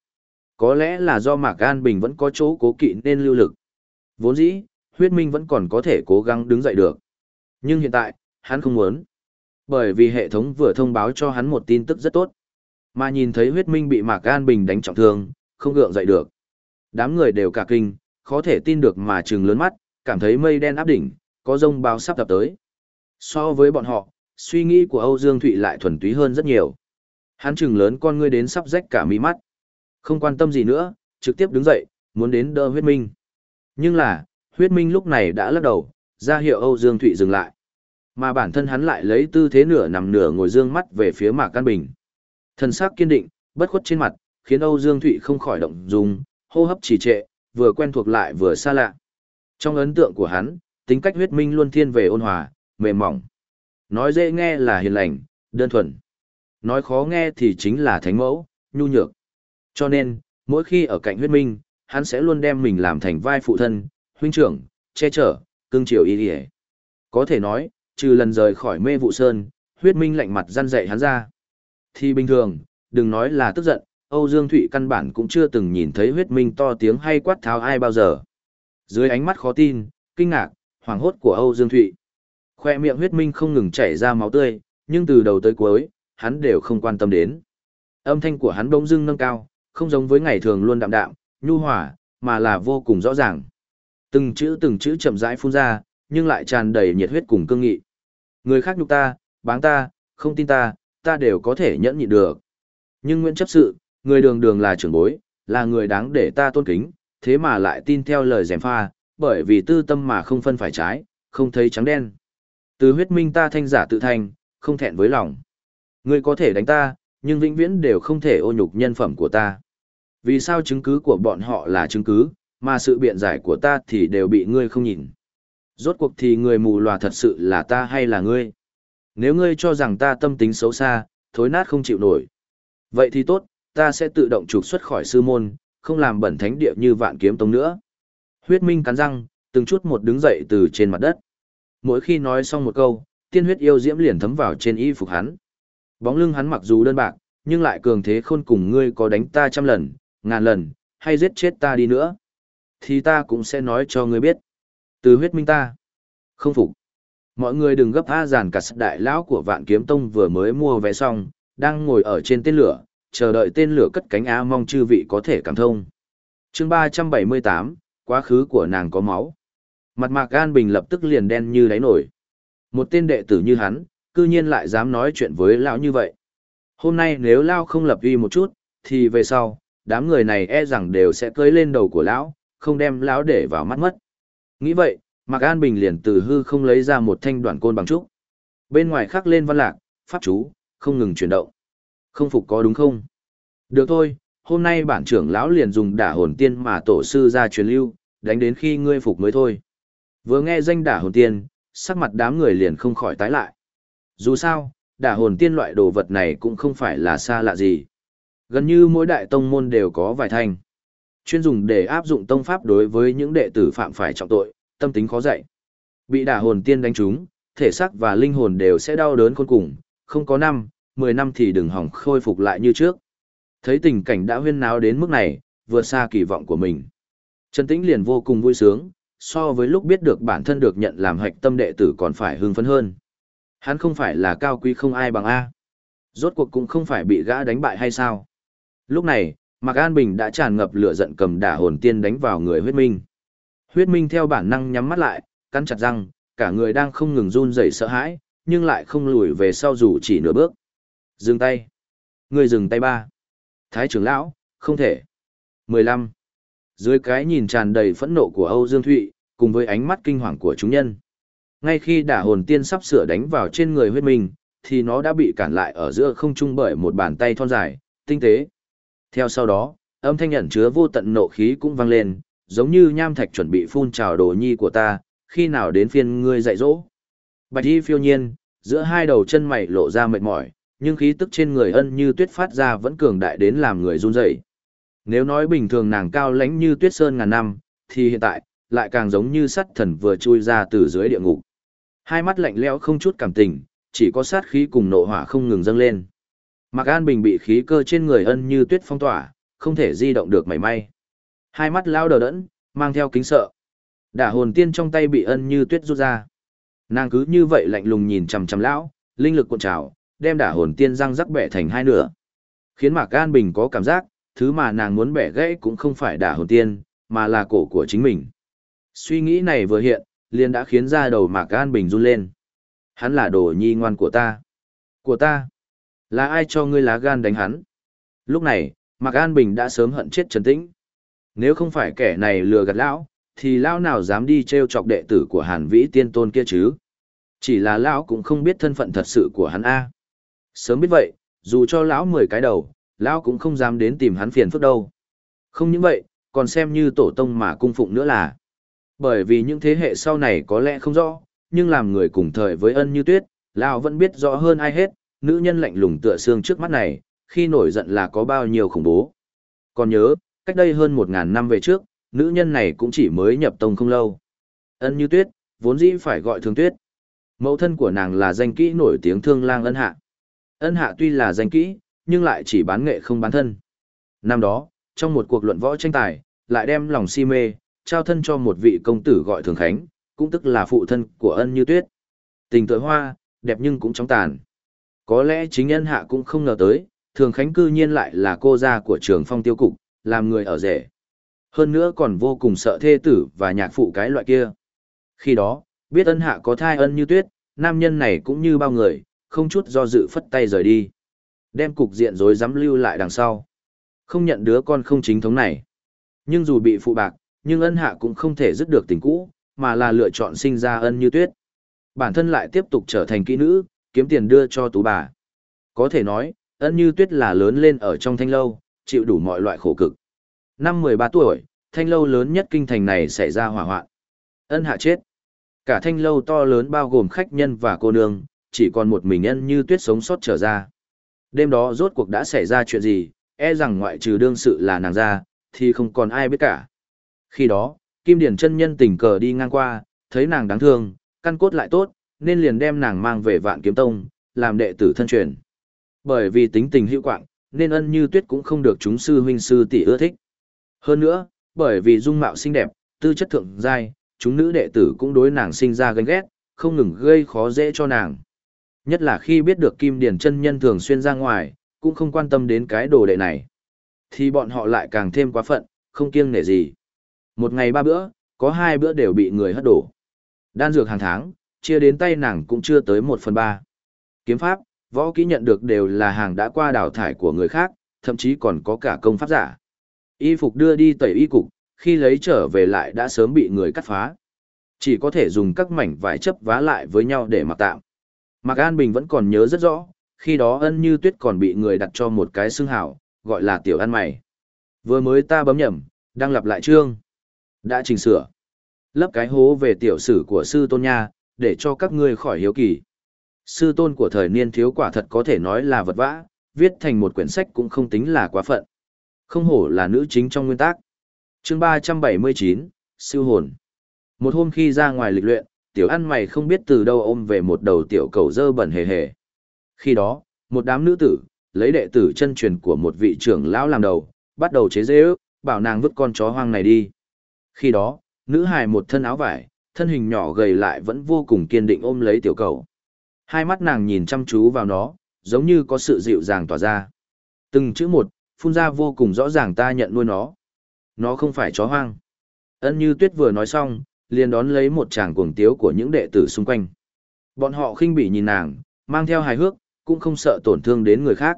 Có lẽ là do Mạc An Bình vẫn có chỗ cố kỵ nên lưu lực. Vốn dĩ, huyết minh vẫn còn có thể cố gắng đứng dậy được. Nhưng hiện tại, hắn không muốn. Bởi vì hệ thống vừa thông báo cho hắn một tin tức rất tốt. Mà nhìn thấy huyết minh bị Mạc An Bình đánh trọng thương, không gượng dậy được. Đám người đều cả kinh, khó thể tin được mà trừng lớn mắt, cảm thấy mây đen áp đỉnh, có rông báo sắp tập tới. So với bọn họ, suy nghĩ của Âu Dương Thụy lại thuần túy hơn rất nhiều. Hắn trừng lớn con ngươi đến sắp rách cả mi mắt. Không quan tâm gì nữa, trực tiếp đứng dậy, muốn đến đỡ huyết minh. Nhưng là, huyết minh lúc này đã lắc đầu, ra hiệu Âu Dương Thụy dừng lại. Mà bản thân hắn lại lấy tư thế nửa nằm nửa ngồi dương mắt về phía Mạc căn Bình. Thần sắc kiên định, bất khuất trên mặt, khiến Âu Dương Thụy không khỏi động dung, hô hấp trì trệ, vừa quen thuộc lại vừa xa lạ. Trong ấn tượng của hắn, tính cách huyết minh luôn thiên về ôn hòa, mềm mỏng. Nói dễ nghe là hiền lành, đơn thuần. Nói khó nghe thì chính là thánh mẫu, nhu nhược. Cho nên, mỗi khi ở cạnh huyết minh, hắn sẽ luôn đem mình làm thành vai phụ thân, huynh trưởng, che chở, cưng chiều y đi Có thể nói, trừ lần rời khỏi mê vụ sơn, huyết minh lạnh mặt răn dạy hắn ra. Thì bình thường, đừng nói là tức giận, Âu Dương Thụy căn bản cũng chưa từng nhìn thấy huyết minh to tiếng hay quát tháo ai bao giờ. Dưới ánh mắt khó tin, kinh ngạc, hoảng hốt của Âu Dương Thụy. Khoe miệng huyết minh không ngừng chảy ra máu tươi, nhưng từ đầu tới cuối, hắn đều không quan tâm đến. Âm thanh của hắn bỗng dưng nâng cao, không giống với ngày thường luôn đạm đạm, nhu hòa, mà là vô cùng rõ ràng. Từng chữ từng chữ chậm rãi phun ra, nhưng lại tràn đầy nhiệt huyết cùng cương nghị. Người khác nhục ta, báng ta, không tin ta, ta đều có thể nhẫn nhịn được. Nhưng Nguyễn chấp sự, người đường đường là trưởng bối, là người đáng để ta tôn kính, thế mà lại tin theo lời dèm pha, bởi vì tư tâm mà không phân phải trái, không thấy trắng đen. Từ huyết minh ta thanh giả tự thành, không thẹn với lòng. Ngươi có thể đánh ta, nhưng vĩnh viễn đều không thể ô nhục nhân phẩm của ta. Vì sao chứng cứ của bọn họ là chứng cứ, mà sự biện giải của ta thì đều bị ngươi không nhìn. Rốt cuộc thì người mù lòa thật sự là ta hay là ngươi? Nếu ngươi cho rằng ta tâm tính xấu xa, thối nát không chịu nổi. Vậy thì tốt, ta sẽ tự động trục xuất khỏi sư môn, không làm bẩn thánh địa như vạn kiếm tông nữa. Huyết minh cắn răng, từng chút một đứng dậy từ trên mặt đất. Mỗi khi nói xong một câu, tiên huyết yêu diễm liền thấm vào trên y phục hắn. Bóng lưng hắn mặc dù đơn bạc, nhưng lại cường thế khôn cùng ngươi có đánh ta trăm lần, ngàn lần, hay giết chết ta đi nữa. Thì ta cũng sẽ nói cho ngươi biết. Từ huyết minh ta. Không phục. Mọi người đừng gấp a giàn cả đại lão của vạn kiếm tông vừa mới mua vé xong, đang ngồi ở trên tên lửa, chờ đợi tên lửa cất cánh a mong chư vị có thể cảm thông. chương ba trăm bảy mươi tám quá khứ của nàng có máu. Mặt mạc gan bình lập tức liền đen như đáy nổi. Một tên đệ tử như hắn, cư nhiên lại dám nói chuyện với lão như vậy. Hôm nay nếu lão không lập uy một chút, thì về sau, đám người này e rằng đều sẽ cưới lên đầu của lão, không đem lão để vào mắt mất. Nghĩ vậy, Mạc An Bình liền từ hư không lấy ra một thanh đoạn côn bằng trúc. Bên ngoài khắc lên văn lạc, pháp chú, không ngừng chuyển động. Không phục có đúng không? Được thôi, hôm nay bản trưởng lão liền dùng đả hồn tiên mà tổ sư ra truyền lưu, đánh đến khi ngươi phục mới thôi. Vừa nghe danh đả hồn tiên, sắc mặt đám người liền không khỏi tái lại. Dù sao, đả hồn tiên loại đồ vật này cũng không phải là xa lạ gì. Gần như mỗi đại tông môn đều có vài thanh. Chuyên dùng để áp dụng tông pháp đối với những đệ tử phạm phải trọng tội, tâm tính khó dạy. Bị đả hồn tiên đánh trúng, thể xác và linh hồn đều sẽ đau đớn khôn cùng, không có năm, 10 năm thì đừng hỏng khôi phục lại như trước. Thấy tình cảnh đã huyên náo đến mức này, vượt xa kỳ vọng của mình. Trần Tĩnh liền vô cùng vui sướng, so với lúc biết được bản thân được nhận làm hạch tâm đệ tử còn phải hưng phấn hơn. Hắn không phải là cao quý không ai bằng A. Rốt cuộc cũng không phải bị gã đánh bại hay sao. Lúc này, Mạc An Bình đã tràn ngập lửa giận cầm đả hồn tiên đánh vào người huyết minh. Huyết minh theo bản năng nhắm mắt lại, cắn chặt răng, cả người đang không ngừng run rẩy sợ hãi, nhưng lại không lùi về sau dù chỉ nửa bước. Dừng tay. Người dừng tay ba. Thái trưởng lão, không thể. 15. Dưới cái nhìn tràn đầy phẫn nộ của Âu Dương Thụy, cùng với ánh mắt kinh hoàng của chúng nhân. Ngay khi đả hồn tiên sắp sửa đánh vào trên người huyết minh, thì nó đã bị cản lại ở giữa không trung bởi một bàn tay thon dài, tinh tế. Theo sau đó, âm thanh ẩn chứa vô tận nộ khí cũng vang lên, giống như nham thạch chuẩn bị phun trào đồ nhi của ta, khi nào đến phiên ngươi dạy dỗ. Bạch y phiêu nhiên, giữa hai đầu chân mày lộ ra mệt mỏi, nhưng khí tức trên người ân như tuyết phát ra vẫn cường đại đến làm người run rẩy. Nếu nói bình thường nàng cao lãnh như tuyết sơn ngàn năm, thì hiện tại, lại càng giống như sắt thần vừa chui ra từ dưới địa ngục. Hai mắt lạnh lẽo không chút cảm tình, chỉ có sát khí cùng nộ hỏa không ngừng dâng lên. Mạc An Bình bị khí cơ trên người ân như tuyết phong tỏa, không thể di động được mảy may. Hai mắt lao đờ đẫn, mang theo kính sợ. Đả hồn tiên trong tay bị ân như tuyết rút ra. Nàng cứ như vậy lạnh lùng nhìn chằm chằm lão, linh lực cuộn trào, đem đả hồn tiên răng rắc bẻ thành hai nửa. Khiến Mạc An Bình có cảm giác, thứ mà nàng muốn bẻ gãy cũng không phải đả hồn tiên, mà là cổ của chính mình. Suy nghĩ này vừa hiện, liền đã khiến ra đầu Mạc An Bình run lên. Hắn là đồ nhi ngoan của ta. Của ta. Là ai cho ngươi lá gan đánh hắn? Lúc này, Mạc An Bình đã sớm hận chết Trần Tĩnh. Nếu không phải kẻ này lừa gạt lão, thì lão nào dám đi trêu chọc đệ tử của Hàn Vĩ Tiên Tôn kia chứ? Chỉ là lão cũng không biết thân phận thật sự của hắn a. Sớm biết vậy, dù cho lão mười cái đầu, lão cũng không dám đến tìm hắn phiền phức đâu. Không những vậy, còn xem như tổ tông mà cung phụng nữa là. Bởi vì những thế hệ sau này có lẽ không rõ, nhưng làm người cùng thời với ân như tuyết, lão vẫn biết rõ hơn ai hết, nữ nhân lạnh lùng tựa xương trước mắt này, khi nổi giận là có bao nhiêu khủng bố. Còn nhớ, cách đây hơn một ngàn năm về trước, nữ nhân này cũng chỉ mới nhập tông không lâu. Ân như tuyết, vốn dĩ phải gọi thường tuyết. Mẫu thân của nàng là danh kỹ nổi tiếng thương lang ân hạ. Ân hạ tuy là danh kỹ, nhưng lại chỉ bán nghệ không bán thân. Năm đó, trong một cuộc luận võ tranh tài, lại đem lòng si mê, trao thân cho một vị công tử gọi thường khánh, cũng tức là phụ thân của ân như tuyết. Tình tội hoa, đẹp nhưng cũng chóng tàn. Có lẽ chính ân hạ cũng không ngờ tới, thường khánh cư nhiên lại là cô gia của trường phong tiêu cục, làm người ở rể. Hơn nữa còn vô cùng sợ thê tử và nhạc phụ cái loại kia. Khi đó, biết ân hạ có thai ân như tuyết, nam nhân này cũng như bao người, không chút do dự phất tay rời đi. Đem cục diện rối dám lưu lại đằng sau. Không nhận đứa con không chính thống này. Nhưng dù bị phụ bạc, nhưng ân hạ cũng không thể dứt được tình cũ, mà là lựa chọn sinh ra ân như tuyết. Bản thân lại tiếp tục trở thành kỹ nữ, kiếm tiền đưa cho tú bà. Có thể nói, ân như tuyết là lớn lên ở trong thanh lâu, chịu đủ mọi loại khổ cực. Năm 13 tuổi, thanh lâu lớn nhất kinh thành này xảy ra hỏa hoạn. Ân hạ chết. Cả thanh lâu to lớn bao gồm khách nhân và cô nương, chỉ còn một mình ân như tuyết sống sót trở ra. Đêm đó rốt cuộc đã xảy ra chuyện gì, e rằng ngoại trừ đương sự là nàng ra, thì không còn ai biết cả. Khi đó, Kim Điển chân nhân tình cờ đi ngang qua, thấy nàng đáng thương, căn cốt lại tốt, nên liền đem nàng mang về vạn kiếm tông, làm đệ tử thân truyền. Bởi vì tính tình hữu quạng, nên ân như tuyết cũng không được chúng sư huynh sư tỷ ưa thích. Hơn nữa, bởi vì dung mạo xinh đẹp, tư chất thượng giai, chúng nữ đệ tử cũng đối nàng sinh ra ganh ghét, không ngừng gây khó dễ cho nàng. Nhất là khi biết được Kim Điển chân nhân thường xuyên ra ngoài, cũng không quan tâm đến cái đồ đệ này. Thì bọn họ lại càng thêm quá phận, không kiêng nể gì. Một ngày ba bữa, có hai bữa đều bị người hất đổ. Đan dược hàng tháng, chia đến tay nàng cũng chưa tới một phần ba. Kiếm pháp, võ kỹ nhận được đều là hàng đã qua đào thải của người khác, thậm chí còn có cả công pháp giả. Y phục đưa đi tẩy y cục, khi lấy trở về lại đã sớm bị người cắt phá. Chỉ có thể dùng các mảnh vải chấp vá lại với nhau để mặc tạm. Mạc An Bình vẫn còn nhớ rất rõ, khi đó ân như tuyết còn bị người đặt cho một cái xương hào, gọi là tiểu ăn mày. Vừa mới ta bấm nhầm, đang lặp lại chương. Đã chỉnh sửa. Lấp cái hố về tiểu sử của sư tôn nha, để cho các ngươi khỏi hiếu kỳ. Sư tôn của thời niên thiếu quả thật có thể nói là vật vã, viết thành một quyển sách cũng không tính là quá phận. Không hổ là nữ chính trong nguyên tác. chương 379, Siêu hồn. Một hôm khi ra ngoài lịch luyện, tiểu ăn mày không biết từ đâu ôm về một đầu tiểu cầu dơ bẩn hề hề. Khi đó, một đám nữ tử, lấy đệ tử chân truyền của một vị trưởng lão làm đầu, bắt đầu chế dễ ước, bảo nàng vứt con chó hoang này đi. Khi đó, nữ hài một thân áo vải, thân hình nhỏ gầy lại vẫn vô cùng kiên định ôm lấy tiểu cầu. Hai mắt nàng nhìn chăm chú vào nó, giống như có sự dịu dàng tỏa ra. Từng chữ một, phun ra vô cùng rõ ràng ta nhận nuôi nó. Nó không phải chó hoang. Ân như tuyết vừa nói xong, liền đón lấy một tràng cuồng tiếu của những đệ tử xung quanh. Bọn họ khinh bỉ nhìn nàng, mang theo hài hước, cũng không sợ tổn thương đến người khác.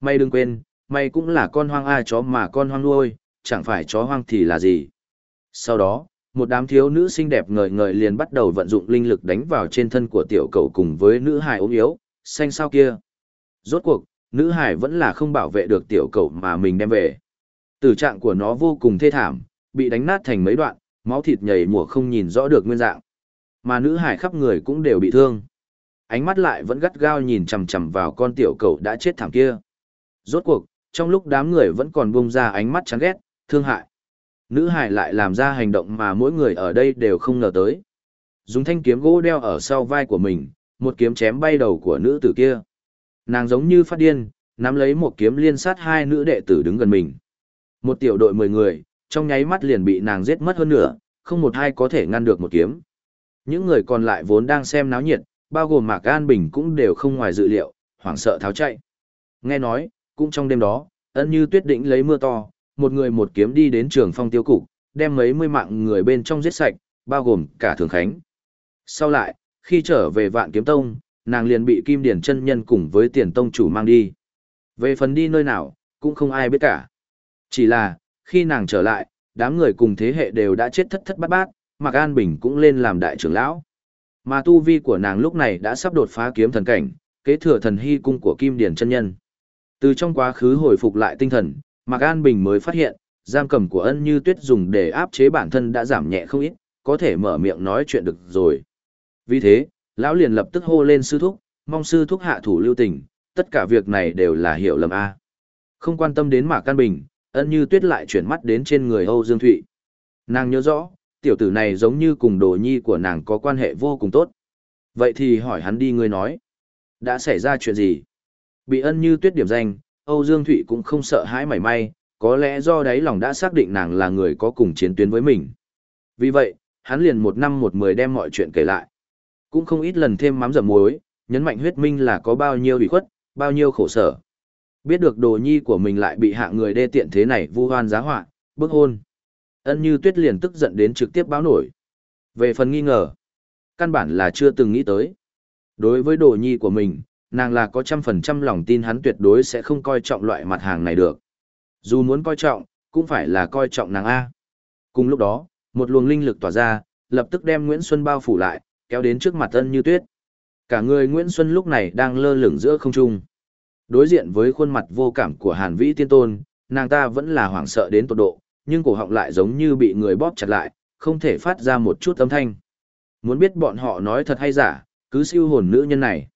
Mày đừng quên, mày cũng là con hoang ai chó mà con hoang nuôi, chẳng phải chó hoang thì là gì. Sau đó, một đám thiếu nữ xinh đẹp ngời ngời liền bắt đầu vận dụng linh lực đánh vào trên thân của tiểu cầu cùng với nữ hài ốm yếu, xanh sao kia. Rốt cuộc, nữ hài vẫn là không bảo vệ được tiểu cầu mà mình đem về. Tử trạng của nó vô cùng thê thảm, bị đánh nát thành mấy đoạn, máu thịt nhảy mùa không nhìn rõ được nguyên dạng. Mà nữ hải khắp người cũng đều bị thương. Ánh mắt lại vẫn gắt gao nhìn chằm chằm vào con tiểu cầu đã chết thảm kia. Rốt cuộc, trong lúc đám người vẫn còn bung ra ánh mắt chán ghét, thương hại. Nữ hải lại làm ra hành động mà mỗi người ở đây đều không ngờ tới. Dùng thanh kiếm gỗ đeo ở sau vai của mình, một kiếm chém bay đầu của nữ tử kia. Nàng giống như phát điên, nắm lấy một kiếm liên sát hai nữ đệ tử đứng gần mình. Một tiểu đội mười người, trong nháy mắt liền bị nàng giết mất hơn nửa, không một ai có thể ngăn được một kiếm. Những người còn lại vốn đang xem náo nhiệt, bao gồm Mạc An Bình cũng đều không ngoài dự liệu, hoảng sợ tháo chạy. Nghe nói, cũng trong đêm đó, ân như tuyết định lấy mưa to, một người một kiếm đi đến trường phong tiêu cục, đem mấy mươi mạng người bên trong giết sạch, bao gồm cả Thường Khánh. Sau lại, khi trở về vạn kiếm tông, nàng liền bị Kim Điển chân nhân cùng với tiền tông chủ mang đi. Về phần đi nơi nào, cũng không ai biết cả. Chỉ là, khi nàng trở lại, đám người cùng thế hệ đều đã chết thất thất bát bát, Mạc An Bình cũng lên làm đại trưởng lão. Mà tu vi của nàng lúc này đã sắp đột phá kiếm thần cảnh, kế thừa thần hy cung của Kim Điển chân nhân. Từ trong quá khứ hồi phục lại tinh thần, Mạc An Bình mới phát hiện, giam cầm của ân như tuyết dùng để áp chế bản thân đã giảm nhẹ không ít, có thể mở miệng nói chuyện được rồi. Vì thế, lão liền lập tức hô lên sư thúc, mong sư thúc hạ thủ lưu tình, tất cả việc này đều là hiểu lầm A. Không quan tâm đến Mạc An Bình, ân như tuyết lại chuyển mắt đến trên người Âu Dương Thụy. Nàng nhớ rõ, tiểu tử này giống như cùng đồ nhi của nàng có quan hệ vô cùng tốt. Vậy thì hỏi hắn đi ngươi nói. Đã xảy ra chuyện gì? Bị ân như tuyết điểm danh, Âu Dương Thụy cũng không sợ hãi mảy may, có lẽ do đấy lòng đã xác định nàng là người có cùng chiến tuyến với mình. Vì vậy, hắn liền một năm một mười đem mọi chuyện kể lại. Cũng không ít lần thêm mắm dầm muối, nhấn mạnh huyết minh là có bao nhiêu bị khuất, bao nhiêu khổ sở. Biết được đồ nhi của mình lại bị hạ người đê tiện thế này vu hoan giá họa, bức hôn. Ân như tuyết liền tức giận đến trực tiếp báo nổi. Về phần nghi ngờ, căn bản là chưa từng nghĩ tới. Đối với đồ nhi của mình, nàng là có trăm phần trăm lòng tin hắn tuyệt đối sẽ không coi trọng loại mặt hàng này được. Dù muốn coi trọng, cũng phải là coi trọng nàng A. Cùng lúc đó, một luồng linh lực tỏa ra, lập tức đem Nguyễn Xuân bao phủ lại, kéo đến trước mặt ân như tuyết. Cả người Nguyễn Xuân lúc này đang lơ lửng giữa không trung. Đối diện với khuôn mặt vô cảm của Hàn Vĩ Tiên Tôn, nàng ta vẫn là hoảng sợ đến tột độ, nhưng cổ họng lại giống như bị người bóp chặt lại, không thể phát ra một chút âm thanh. Muốn biết bọn họ nói thật hay giả, cứ siêu hồn nữ nhân này.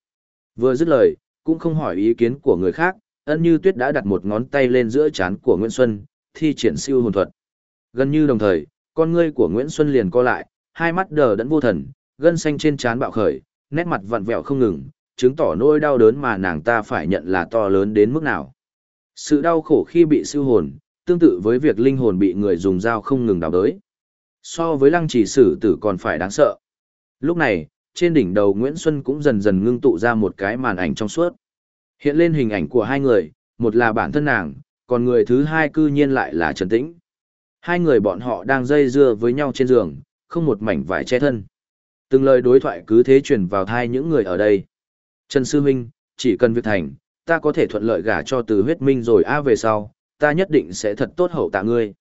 Vừa dứt lời, cũng không hỏi ý kiến của người khác, ân như tuyết đã đặt một ngón tay lên giữa trán của Nguyễn Xuân, thi triển siêu hồn thuật. Gần như đồng thời, con ngươi của Nguyễn Xuân liền co lại, hai mắt đờ đẫn vô thần, gân xanh trên trán bạo khởi, nét mặt vặn vẹo không ngừng, chứng tỏ nỗi đau đớn mà nàng ta phải nhận là to lớn đến mức nào. Sự đau khổ khi bị siêu hồn, tương tự với việc linh hồn bị người dùng dao không ngừng đào đới. So với lăng chỉ sử tử còn phải đáng sợ. Lúc này, trên đỉnh đầu Nguyễn Xuân cũng dần dần ngưng tụ ra một cái màn ảnh trong suốt. Hiện lên hình ảnh của hai người, một là bản thân nàng, còn người thứ hai cư nhiên lại là Trần Tĩnh. Hai người bọn họ đang dây dưa với nhau trên giường, không một mảnh vải che thân. Từng lời đối thoại cứ thế truyền vào thai những người ở đây. Trần Sư Minh, chỉ cần việc thành, ta có thể thuận lợi gả cho từ huyết minh rồi a về sau, ta nhất định sẽ thật tốt hậu tạ ngươi.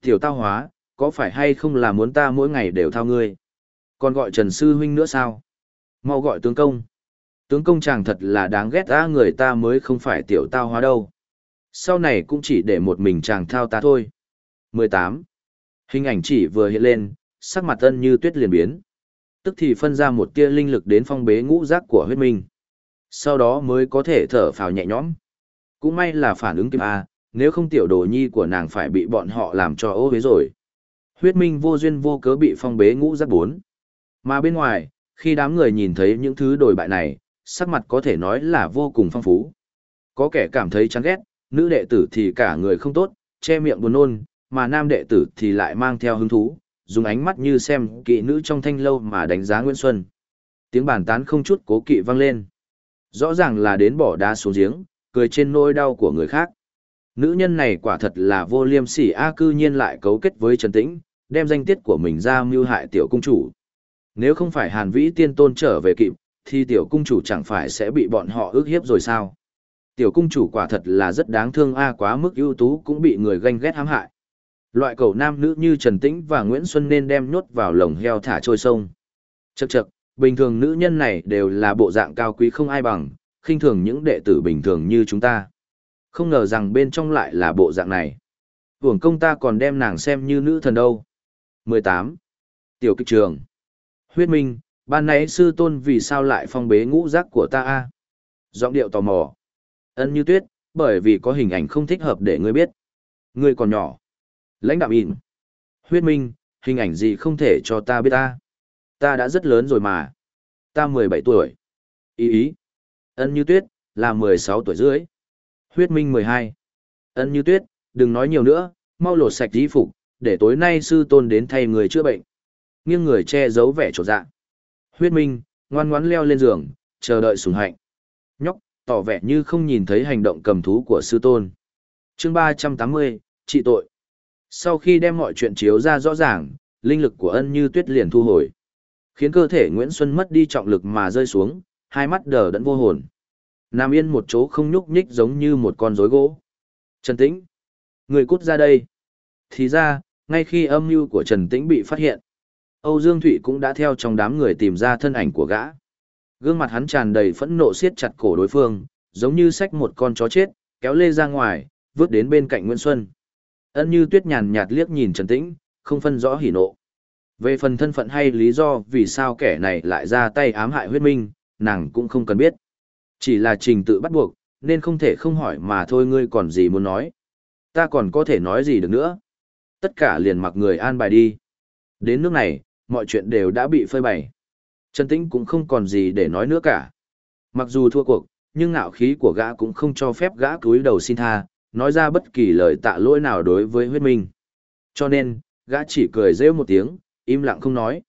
Tiểu tao hóa, có phải hay không là muốn ta mỗi ngày đều thao ngươi? Còn gọi Trần Sư Huynh nữa sao? Mau gọi tướng công. Tướng công chàng thật là đáng ghét ta người ta mới không phải tiểu tao hóa đâu. Sau này cũng chỉ để một mình chàng thao ta thôi. 18. Hình ảnh chỉ vừa hiện lên, sắc mặt ân như tuyết liền biến. Tức thì phân ra một tia linh lực đến phong bế ngũ giác của huyết minh. Sau đó mới có thể thở phào nhẹ nhõm. Cũng may là phản ứng kịp A, nếu không tiểu đồ nhi của nàng phải bị bọn họ làm cho ô huế rồi. Huyết minh vô duyên vô cớ bị phong bế ngũ giác bốn. Mà bên ngoài, khi đám người nhìn thấy những thứ đổi bại này, sắc mặt có thể nói là vô cùng phong phú. Có kẻ cảm thấy chán ghét, nữ đệ tử thì cả người không tốt, che miệng buồn nôn, mà nam đệ tử thì lại mang theo hứng thú, dùng ánh mắt như xem kỵ nữ trong thanh lâu mà đánh giá Nguyễn Xuân. Tiếng bàn tán không chút cố kỵ vang lên. Rõ ràng là đến bỏ đá xuống giếng, cười trên nỗi đau của người khác. Nữ nhân này quả thật là vô liêm sỉ a cư nhiên lại cấu kết với Trần Tĩnh, đem danh tiết của mình ra mưu hại tiểu cung chủ. Nếu không phải Hàn Vĩ tiên tôn trở về kịp, thì tiểu cung chủ chẳng phải sẽ bị bọn họ ước hiếp rồi sao? Tiểu cung chủ quả thật là rất đáng thương a quá mức ưu tú cũng bị người ganh ghét hãm hại. Loại cầu nam nữ như Trần Tĩnh và Nguyễn Xuân nên đem nhốt vào lồng heo thả trôi sông. Chậc chậc, bình thường nữ nhân này đều là bộ dạng cao quý không ai bằng, khinh thường những đệ tử bình thường như chúng ta. Không ngờ rằng bên trong lại là bộ dạng này. Hưởng công ta còn đem nàng xem như nữ thần đâu. 18. Tiểu kịch trường. Huyết minh, ban nãy sư tôn vì sao lại phong bế ngũ giác của ta a? Giọng điệu tò mò. Ân như tuyết, bởi vì có hình ảnh không thích hợp để ngươi biết. Ngươi còn nhỏ. Lãnh đạo ỉn. Huyết minh, hình ảnh gì không thể cho ta biết ta. Ta đã rất lớn rồi mà. Ta 17 tuổi. Ý ý. Ân như tuyết, là 16 tuổi dưới. Huyết minh 12. Ân như tuyết, đừng nói nhiều nữa, mau lột sạch y phục, để tối nay sư tôn đến thay người chữa bệnh. Nghiêng người che giấu vẻ trột dạ. Huyết minh, ngoan ngoãn leo lên giường, chờ đợi sủng hạnh. Nhóc, tỏ vẻ như không nhìn thấy hành động cầm thú của sư tôn. chương 380, trị tội. Sau khi đem mọi chuyện chiếu ra rõ ràng, linh lực của ân như tuyết liền thu hồi. Khiến cơ thể Nguyễn Xuân mất đi trọng lực mà rơi xuống, hai mắt đờ đẫn vô hồn. Nam yên một chỗ không nhúc nhích giống như một con rối gỗ. Trần Tĩnh. Người cút ra đây. Thì ra, ngay khi âm mưu của Trần Tĩnh bị phát hiện, Âu Dương Thụy cũng đã theo trong đám người tìm ra thân ảnh của gã. Gương mặt hắn tràn đầy phẫn nộ siết chặt cổ đối phương, giống như xách một con chó chết, kéo lê ra ngoài, vứt đến bên cạnh Nguyễn Xuân. Ân như tuyết nhàn nhạt liếc nhìn Trần Tĩnh, không phân rõ hỉ nộ. Về phần thân phận hay lý do vì sao kẻ này lại ra tay ám hại huyết minh, nàng cũng không cần biết. Chỉ là trình tự bắt buộc, nên không thể không hỏi mà thôi ngươi còn gì muốn nói. Ta còn có thể nói gì được nữa. Tất cả liền mặc người an bài đi. Đến nước này, mọi chuyện đều đã bị phơi bày. Trần Tĩnh cũng không còn gì để nói nữa cả. Mặc dù thua cuộc, nhưng ngạo khí của gã cũng không cho phép gã cúi đầu xin tha, nói ra bất kỳ lời tạ lỗi nào đối với huyết minh. Cho nên, gã chỉ cười rêu một tiếng, im lặng không nói.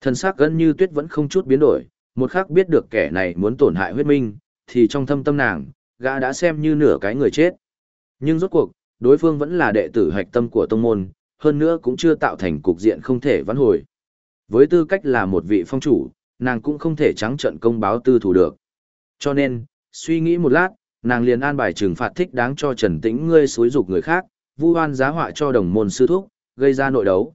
Thần sắc gần như tuyết vẫn không chút biến đổi, một khắc biết được kẻ này muốn tổn hại huyết minh, thì trong thâm tâm nàng, gã đã xem như nửa cái người chết. Nhưng rốt cuộc, đối phương vẫn là đệ tử hạch tâm của tông môn, hơn nữa cũng chưa tạo thành cục diện không thể vãn hồi. Với tư cách là một vị phong chủ, nàng cũng không thể trắng trận công báo tư thủ được. Cho nên, suy nghĩ một lát, nàng liền an bài trừng phạt thích đáng cho Trần Tĩnh ngươi xúi dục người khác, vu oan giá họa cho đồng môn sư thúc, gây ra nội đấu.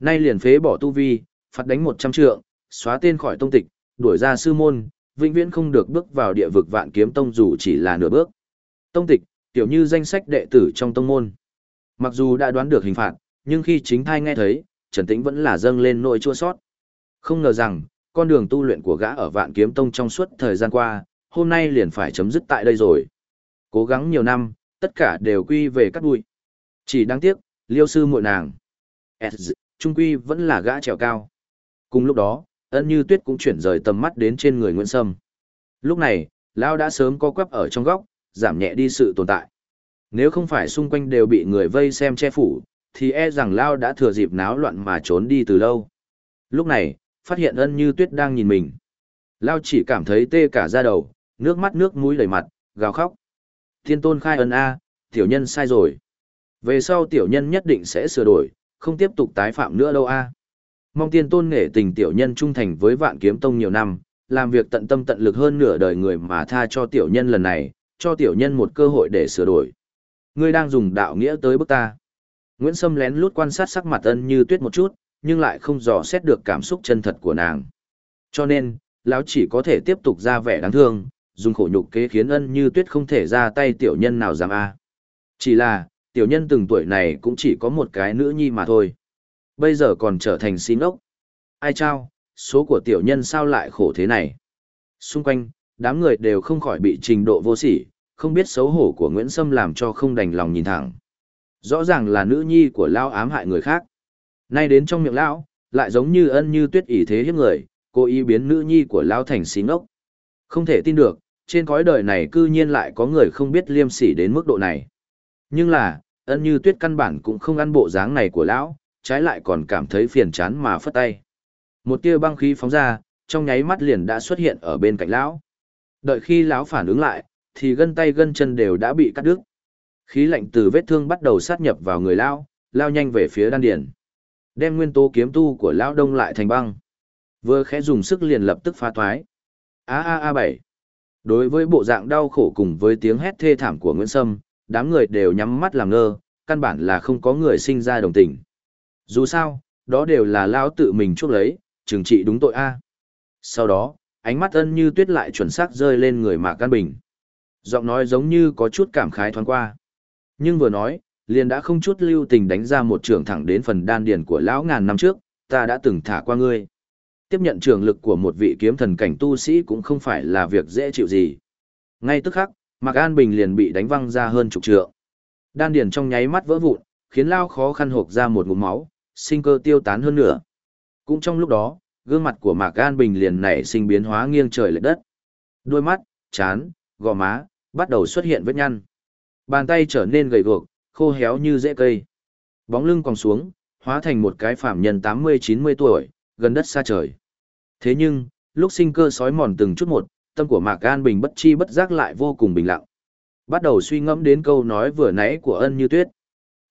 Nay liền phế bỏ tu vi, phạt đánh 100 trượng, xóa tên khỏi tông tịch, đuổi ra sư môn, vĩnh viễn không được bước vào địa vực vạn kiếm tông dù chỉ là nửa bước. Tông tịch, tiểu như danh sách đệ tử trong tông môn. Mặc dù đã đoán được hình phạt, nhưng khi chính thai nghe thấy, Trần Tĩnh vẫn là dâng lên nỗi chua sót. Không ngờ rằng, con đường tu luyện của gã ở Vạn Kiếm Tông trong suốt thời gian qua, hôm nay liền phải chấm dứt tại đây rồi. Cố gắng nhiều năm, tất cả đều quy về cát bụi. Chỉ đáng tiếc, liêu sư muội nàng. S, trung quy vẫn là gã trèo cao. Cùng lúc đó, ân như tuyết cũng chuyển rời tầm mắt đến trên người Nguyễn Sâm. Lúc này, Lao đã sớm co quắp ở trong góc, giảm nhẹ đi sự tồn tại. Nếu không phải xung quanh đều bị người vây xem che phủ, thì e rằng Lao đã thừa dịp náo loạn mà trốn đi từ lâu. Lúc này, phát hiện ân như tuyết đang nhìn mình. Lao chỉ cảm thấy tê cả da đầu, nước mắt nước mũi đầy mặt, gào khóc. Thiên tôn khai ân A, tiểu nhân sai rồi. Về sau tiểu nhân nhất định sẽ sửa đổi, không tiếp tục tái phạm nữa đâu A. Mong tiên tôn nghệ tình tiểu nhân trung thành với vạn kiếm tông nhiều năm, làm việc tận tâm tận lực hơn nửa đời người mà tha cho tiểu nhân lần này, cho tiểu nhân một cơ hội để sửa đổi. Ngươi đang dùng đạo nghĩa tới bức ta. Nguyễn Sâm lén lút quan sát sắc mặt ân như tuyết một chút, nhưng lại không dò xét được cảm xúc chân thật của nàng. Cho nên, lão chỉ có thể tiếp tục ra vẻ đáng thương, dùng khổ nhục kế khiến ân như tuyết không thể ra tay tiểu nhân nào dám a. Chỉ là, tiểu nhân từng tuổi này cũng chỉ có một cái nữ nhi mà thôi. Bây giờ còn trở thành xin ốc. Ai trao, số của tiểu nhân sao lại khổ thế này. Xung quanh, đám người đều không khỏi bị trình độ vô sỉ, không biết xấu hổ của Nguyễn Sâm làm cho không đành lòng nhìn thẳng. Rõ ràng là nữ nhi của Lao ám hại người khác. Nay đến trong miệng Lão, lại giống như ân như tuyết ỷ thế hiếp người, cố ý biến nữ nhi của Lao thành xí ngốc. Không thể tin được, trên cõi đời này cư nhiên lại có người không biết liêm sỉ đến mức độ này. Nhưng là, ân như tuyết căn bản cũng không ăn bộ dáng này của Lão, trái lại còn cảm thấy phiền chán mà phất tay. Một tia băng khí phóng ra, trong nháy mắt liền đã xuất hiện ở bên cạnh lão. Đợi khi lão phản ứng lại, thì gân tay gân chân đều đã bị cắt đứt. Khí lạnh từ vết thương bắt đầu sát nhập vào người lão, lao nhanh về phía đan điền. Đem nguyên tố kiếm tu của lão đông lại thành băng. Vừa khẽ dùng sức liền lập tức phá thoái. A a a bảy. Đối với bộ dạng đau khổ cùng với tiếng hét thê thảm của Nguyễn Sâm, đám người đều nhắm mắt làm ngơ, căn bản là không có người sinh ra đồng tình. Dù sao, đó đều là lão tự mình chuốc lấy, trừng trị đúng tội a. Sau đó, ánh mắt ân như tuyết lại chuẩn xác rơi lên người Mạc Can Bình. Giọng nói giống như có chút cảm khái thoáng qua. Nhưng vừa nói, liền đã không chút lưu tình đánh ra một trường thẳng đến phần đan điền của lão ngàn năm trước, ta đã từng thả qua ngươi. Tiếp nhận trường lực của một vị kiếm thần cảnh tu sĩ cũng không phải là việc dễ chịu gì. Ngay tức khắc, Mạc An Bình liền bị đánh văng ra hơn chục trượng. Đan điền trong nháy mắt vỡ vụn, khiến lao khó khăn hộp ra một ngụm máu, sinh cơ tiêu tán hơn nữa. Cũng trong lúc đó, gương mặt của Mạc An Bình liền nảy sinh biến hóa nghiêng trời lệch đất. Đôi mắt, chán, gò má, bắt đầu xuất hiện vết nhăn. Bàn tay trở nên gầy guộc, khô héo như rễ cây. Bóng lưng còn xuống, hóa thành một cái phạm nhân 80-90 tuổi, gần đất xa trời. Thế nhưng, lúc sinh cơ sói mòn từng chút một, tâm của Mạc An Bình bất chi bất giác lại vô cùng bình lặng. Bắt đầu suy ngẫm đến câu nói vừa nãy của ân như tuyết.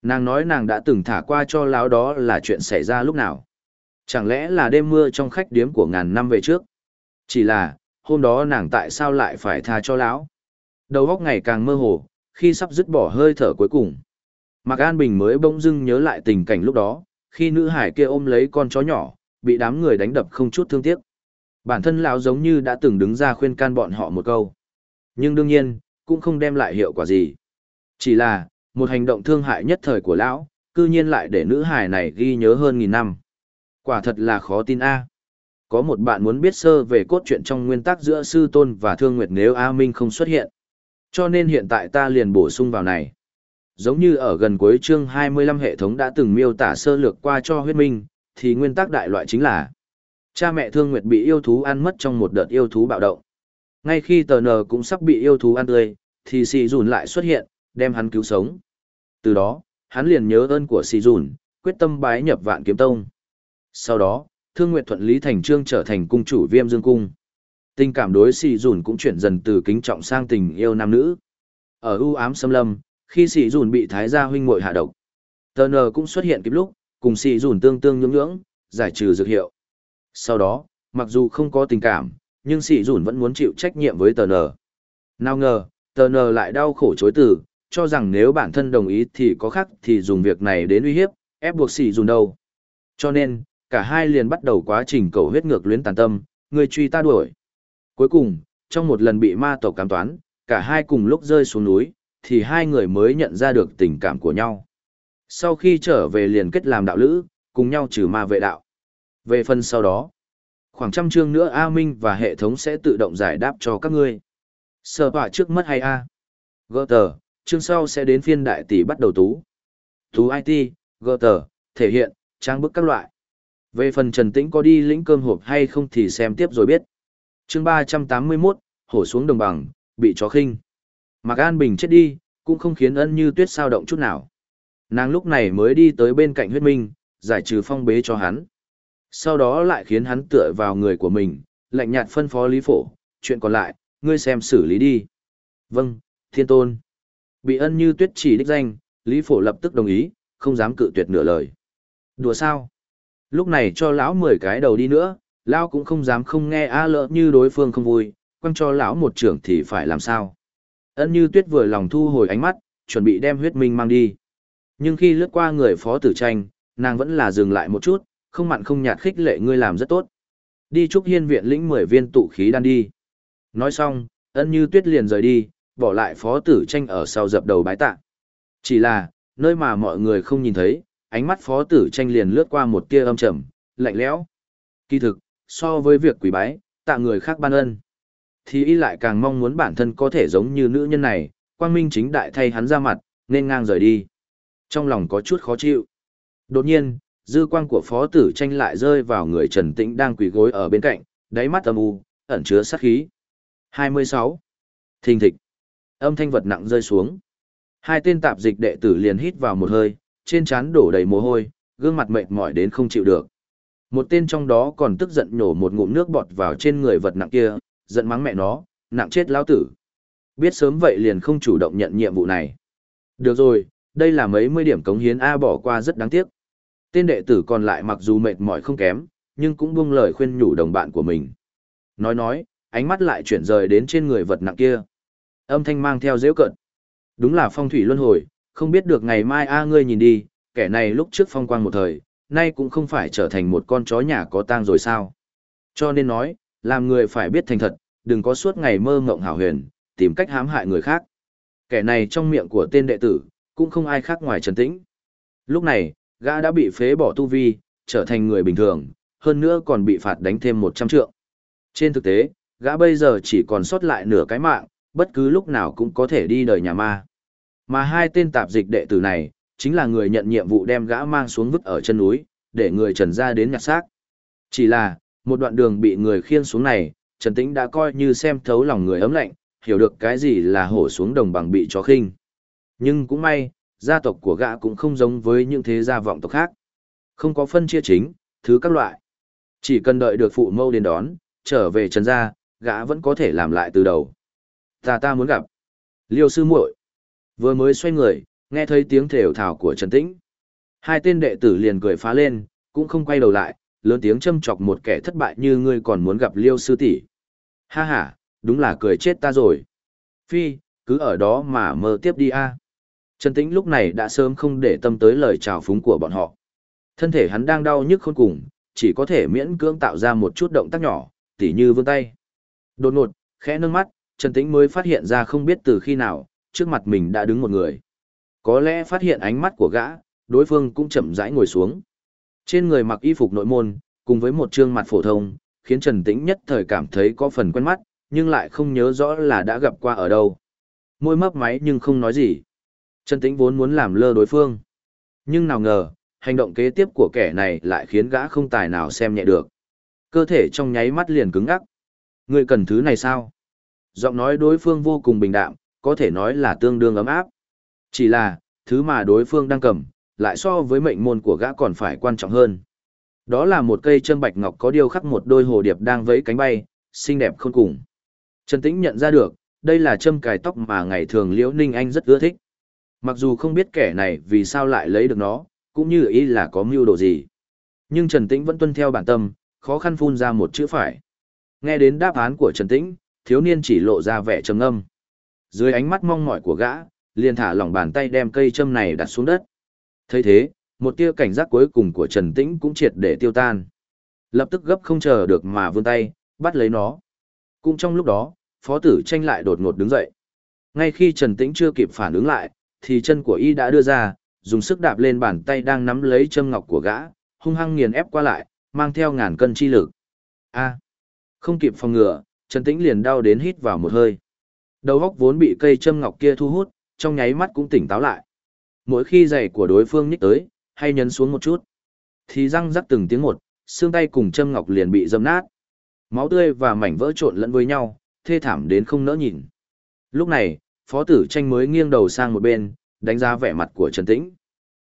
Nàng nói nàng đã từng thả qua cho lão đó là chuyện xảy ra lúc nào. Chẳng lẽ là đêm mưa trong khách điếm của ngàn năm về trước? Chỉ là, hôm đó nàng tại sao lại phải tha cho lão? Đầu óc ngày càng mơ hồ, khi sắp dứt bỏ hơi thở cuối cùng. Mạc An Bình mới bỗng dưng nhớ lại tình cảnh lúc đó, khi nữ hải kia ôm lấy con chó nhỏ, bị đám người đánh đập không chút thương tiếc. Bản thân lão giống như đã từng đứng ra khuyên can bọn họ một câu. Nhưng đương nhiên, cũng không đem lại hiệu quả gì. Chỉ là, một hành động thương hại nhất thời của lão, cư nhiên lại để nữ hải này ghi nhớ hơn nghìn năm. Quả thật là khó tin a. Có một bạn muốn biết sơ về cốt truyện trong nguyên tắc giữa sư tôn và thương nguyệt nếu A Minh không xuất hiện. Cho nên hiện tại ta liền bổ sung vào này. Giống như ở gần cuối chương 25 hệ thống đã từng miêu tả sơ lược qua cho huyết minh, thì nguyên tắc đại loại chính là cha mẹ thương nguyệt bị yêu thú ăn mất trong một đợt yêu thú bạo động. Ngay khi tờ nờ cũng sắp bị yêu thú ăn tươi, thì xì dùn lại xuất hiện, đem hắn cứu sống. Từ đó, hắn liền nhớ ơn của xì dùn, quyết tâm bái nhập vạn kiếm tông. Sau đó, Thương Nguyệt thuận lý thành trương trở thành cung chủ Viêm Dương cung. Tình cảm đối xì Dùn cũng chuyển dần từ kính trọng sang tình yêu nam nữ. Ở ưu ám xâm lâm, khi xì Dùn bị Thái gia huynh muội hạ độc, Turner cũng xuất hiện kịp lúc, cùng xì Dùn tương tương nhưỡng nhưỡng, giải trừ dược hiệu. Sau đó, mặc dù không có tình cảm, nhưng xì Dùn vẫn muốn chịu trách nhiệm với Turner. Nào ngờ, Turner lại đau khổ chối từ, cho rằng nếu bản thân đồng ý thì có khác thì dùng việc này đến uy hiếp, ép buộc xì Dùn đâu. Cho nên, cả hai liền bắt đầu quá trình cầu huyết ngược luyến tàn tâm, người truy ta đuổi. Cuối cùng, trong một lần bị ma tộc cám toán, cả hai cùng lúc rơi xuống núi, thì hai người mới nhận ra được tình cảm của nhau. Sau khi trở về liền kết làm đạo lữ, cùng nhau trừ ma vệ đạo. Về phần sau đó, khoảng trăm chương nữa A Minh và hệ thống sẽ tự động giải đáp cho các ngươi. Sở họa trước mất hay A? Gơ tờ, chương sau sẽ đến phiên đại tỷ bắt đầu tú. Tú IT, gơ tờ, thể hiện, trang bức các loại. Về phần Trần Tĩnh có đi lĩnh cơm hộp hay không thì xem tiếp rồi biết chương 381, hổ xuống đồng bằng, bị chó khinh. Mạc An Bình chết đi, cũng không khiến ân như tuyết sao động chút nào. Nàng lúc này mới đi tới bên cạnh huyết minh, giải trừ phong bế cho hắn. Sau đó lại khiến hắn tựa vào người của mình, lạnh nhạt phân phó Lý Phổ, chuyện còn lại, ngươi xem xử lý đi. Vâng, thiên tôn. Bị ân như tuyết chỉ đích danh, Lý Phổ lập tức đồng ý, không dám cự tuyệt nửa lời. Đùa sao? Lúc này cho lão mười cái đầu đi nữa, lão cũng không dám không nghe a lỡ như đối phương không vui, quăng cho lão một trưởng thì phải làm sao. Ân như tuyết vừa lòng thu hồi ánh mắt, chuẩn bị đem huyết minh mang đi. Nhưng khi lướt qua người phó tử tranh, nàng vẫn là dừng lại một chút, không mặn không nhạt khích lệ ngươi làm rất tốt. Đi chúc hiên viện lĩnh mười viên tụ khí đan đi. Nói xong, ân như tuyết liền rời đi, bỏ lại phó tử tranh ở sau dập đầu bái tạ. Chỉ là, nơi mà mọi người không nhìn thấy, ánh mắt phó tử tranh liền lướt qua một tia âm trầm, lạnh lẽo. Kỳ thực, so với việc quỷ bái, tạ người khác ban ân, thì y lại càng mong muốn bản thân có thể giống như nữ nhân này, quang minh chính đại thay hắn ra mặt, nên ngang rời đi. Trong lòng có chút khó chịu. Đột nhiên, dư quang của phó tử tranh lại rơi vào người Trần Tĩnh đang quỳ gối ở bên cạnh, đáy mắt âm u, ẩn chứa sát khí. 26. Thình thịch. Âm thanh vật nặng rơi xuống. Hai tên tạp dịch đệ tử liền hít vào một hơi, trên trán đổ đầy mồ hôi, gương mặt mệt mỏi đến không chịu được. Một tên trong đó còn tức giận nhổ một ngụm nước bọt vào trên người vật nặng kia, giận mắng mẹ nó, nặng chết lão tử. Biết sớm vậy liền không chủ động nhận nhiệm vụ này. Được rồi, đây là mấy mươi điểm cống hiến A bỏ qua rất đáng tiếc. Tên đệ tử còn lại mặc dù mệt mỏi không kém, nhưng cũng buông lời khuyên nhủ đồng bạn của mình. Nói nói, ánh mắt lại chuyển rời đến trên người vật nặng kia. Âm thanh mang theo dễu cận. Đúng là phong thủy luân hồi, không biết được ngày mai a ngươi nhìn đi, kẻ này lúc trước phong quang một thời, nay cũng không phải trở thành một con chó nhà có tang rồi sao. Cho nên nói, làm người phải biết thành thật, đừng có suốt ngày mơ ngộng hảo huyền, tìm cách hãm hại người khác. Kẻ này trong miệng của tên đệ tử, cũng không ai khác ngoài Trần Tĩnh. Lúc này, gã đã bị phế bỏ tu vi, trở thành người bình thường, hơn nữa còn bị phạt đánh thêm 100 trượng. Trên thực tế, gã bây giờ chỉ còn sót lại nửa cái mạng, bất cứ lúc nào cũng có thể đi đời nhà ma. Mà hai tên tạp dịch đệ tử này, chính là người nhận nhiệm vụ đem gã mang xuống vứt ở chân núi, để người Trần ra đến nhặt xác. Chỉ là, một đoạn đường bị người khiêng xuống này, Trần Tĩnh đã coi như xem thấu lòng người ấm lạnh, hiểu được cái gì là hổ xuống đồng bằng bị chó khinh. Nhưng cũng may, gia tộc của gã cũng không giống với những thế gia vọng tộc khác. Không có phân chia chính, thứ các loại. Chỉ cần đợi được phụ mâu đến đón, trở về trần gia, gã vẫn có thể làm lại từ đầu. Ta ta muốn gặp. Liêu sư muội Vừa mới xoay người, nghe thấy tiếng thều thào của Trần Tĩnh. Hai tên đệ tử liền cười phá lên, cũng không quay đầu lại, lớn tiếng châm chọc một kẻ thất bại như ngươi còn muốn gặp Liêu sư tỷ. Ha ha, đúng là cười chết ta rồi. Phi, cứ ở đó mà mơ tiếp đi a. Trần Tĩnh lúc này đã sớm không để tâm tới lời chào phúng của bọn họ. Thân thể hắn đang đau nhức khôn cùng, chỉ có thể miễn cưỡng tạo ra một chút động tác nhỏ, tỉ như vươn tay. Đột ngột, khẽ nâng mắt, Trần Tĩnh mới phát hiện ra không biết từ khi nào, trước mặt mình đã đứng một người. Có lẽ phát hiện ánh mắt của gã, đối phương cũng chậm rãi ngồi xuống. Trên người mặc y phục nội môn, cùng với một trương mặt phổ thông, khiến Trần Tĩnh nhất thời cảm thấy có phần quen mắt, nhưng lại không nhớ rõ là đã gặp qua ở đâu. Môi mấp máy nhưng không nói gì. Trần Tĩnh vốn muốn làm lơ đối phương. Nhưng nào ngờ, hành động kế tiếp của kẻ này lại khiến gã không tài nào xem nhẹ được. Cơ thể trong nháy mắt liền cứng ngắc. Người cần thứ này sao? Giọng nói đối phương vô cùng bình đạm, có thể nói là tương đương ấm áp. Chỉ là, thứ mà đối phương đang cầm, lại so với mệnh môn của gã còn phải quan trọng hơn. Đó là một cây châm bạch ngọc có điêu khắc một đôi hồ điệp đang vẫy cánh bay, xinh đẹp khôn cùng. Trần Tĩnh nhận ra được, đây là châm cài tóc mà ngày thường Liễu Ninh Anh rất ưa thích. Mặc dù không biết kẻ này vì sao lại lấy được nó, cũng như ý là có mưu đồ gì. Nhưng Trần Tĩnh vẫn tuân theo bản tâm, khó khăn phun ra một chữ phải. Nghe đến đáp án của Trần Tĩnh, thiếu niên chỉ lộ ra vẻ trầm ngâm. Dưới ánh mắt mong mỏi của gã, liền thả lỏng bàn tay đem cây châm này đặt xuống đất. thấy thế, một tia cảnh giác cuối cùng của Trần Tĩnh cũng triệt để tiêu tan. Lập tức gấp không chờ được mà vươn tay, bắt lấy nó. Cũng trong lúc đó, phó tử tranh lại đột ngột đứng dậy. Ngay khi Trần Tĩnh chưa kịp phản ứng lại, thì chân của y đã đưa ra, dùng sức đạp lên bàn tay đang nắm lấy châm ngọc của gã, hung hăng nghiền ép qua lại, mang theo ngàn cân chi lực. A. À, không kịp phòng ngừa, Trần Tĩnh liền đau đến hít vào một hơi. Đầu óc vốn bị cây châm ngọc kia thu hút, trong nháy mắt cũng tỉnh táo lại. Mỗi khi giày của đối phương nhích tới, hay nhấn xuống một chút, thì răng rắc từng tiếng một, xương tay cùng châm ngọc liền bị dâm nát. Máu tươi và mảnh vỡ trộn lẫn với nhau, thê thảm đến không nỡ nhìn. Lúc này, Phó Tử Tranh mới nghiêng đầu sang một bên, đánh giá vẻ mặt của Trần Tĩnh.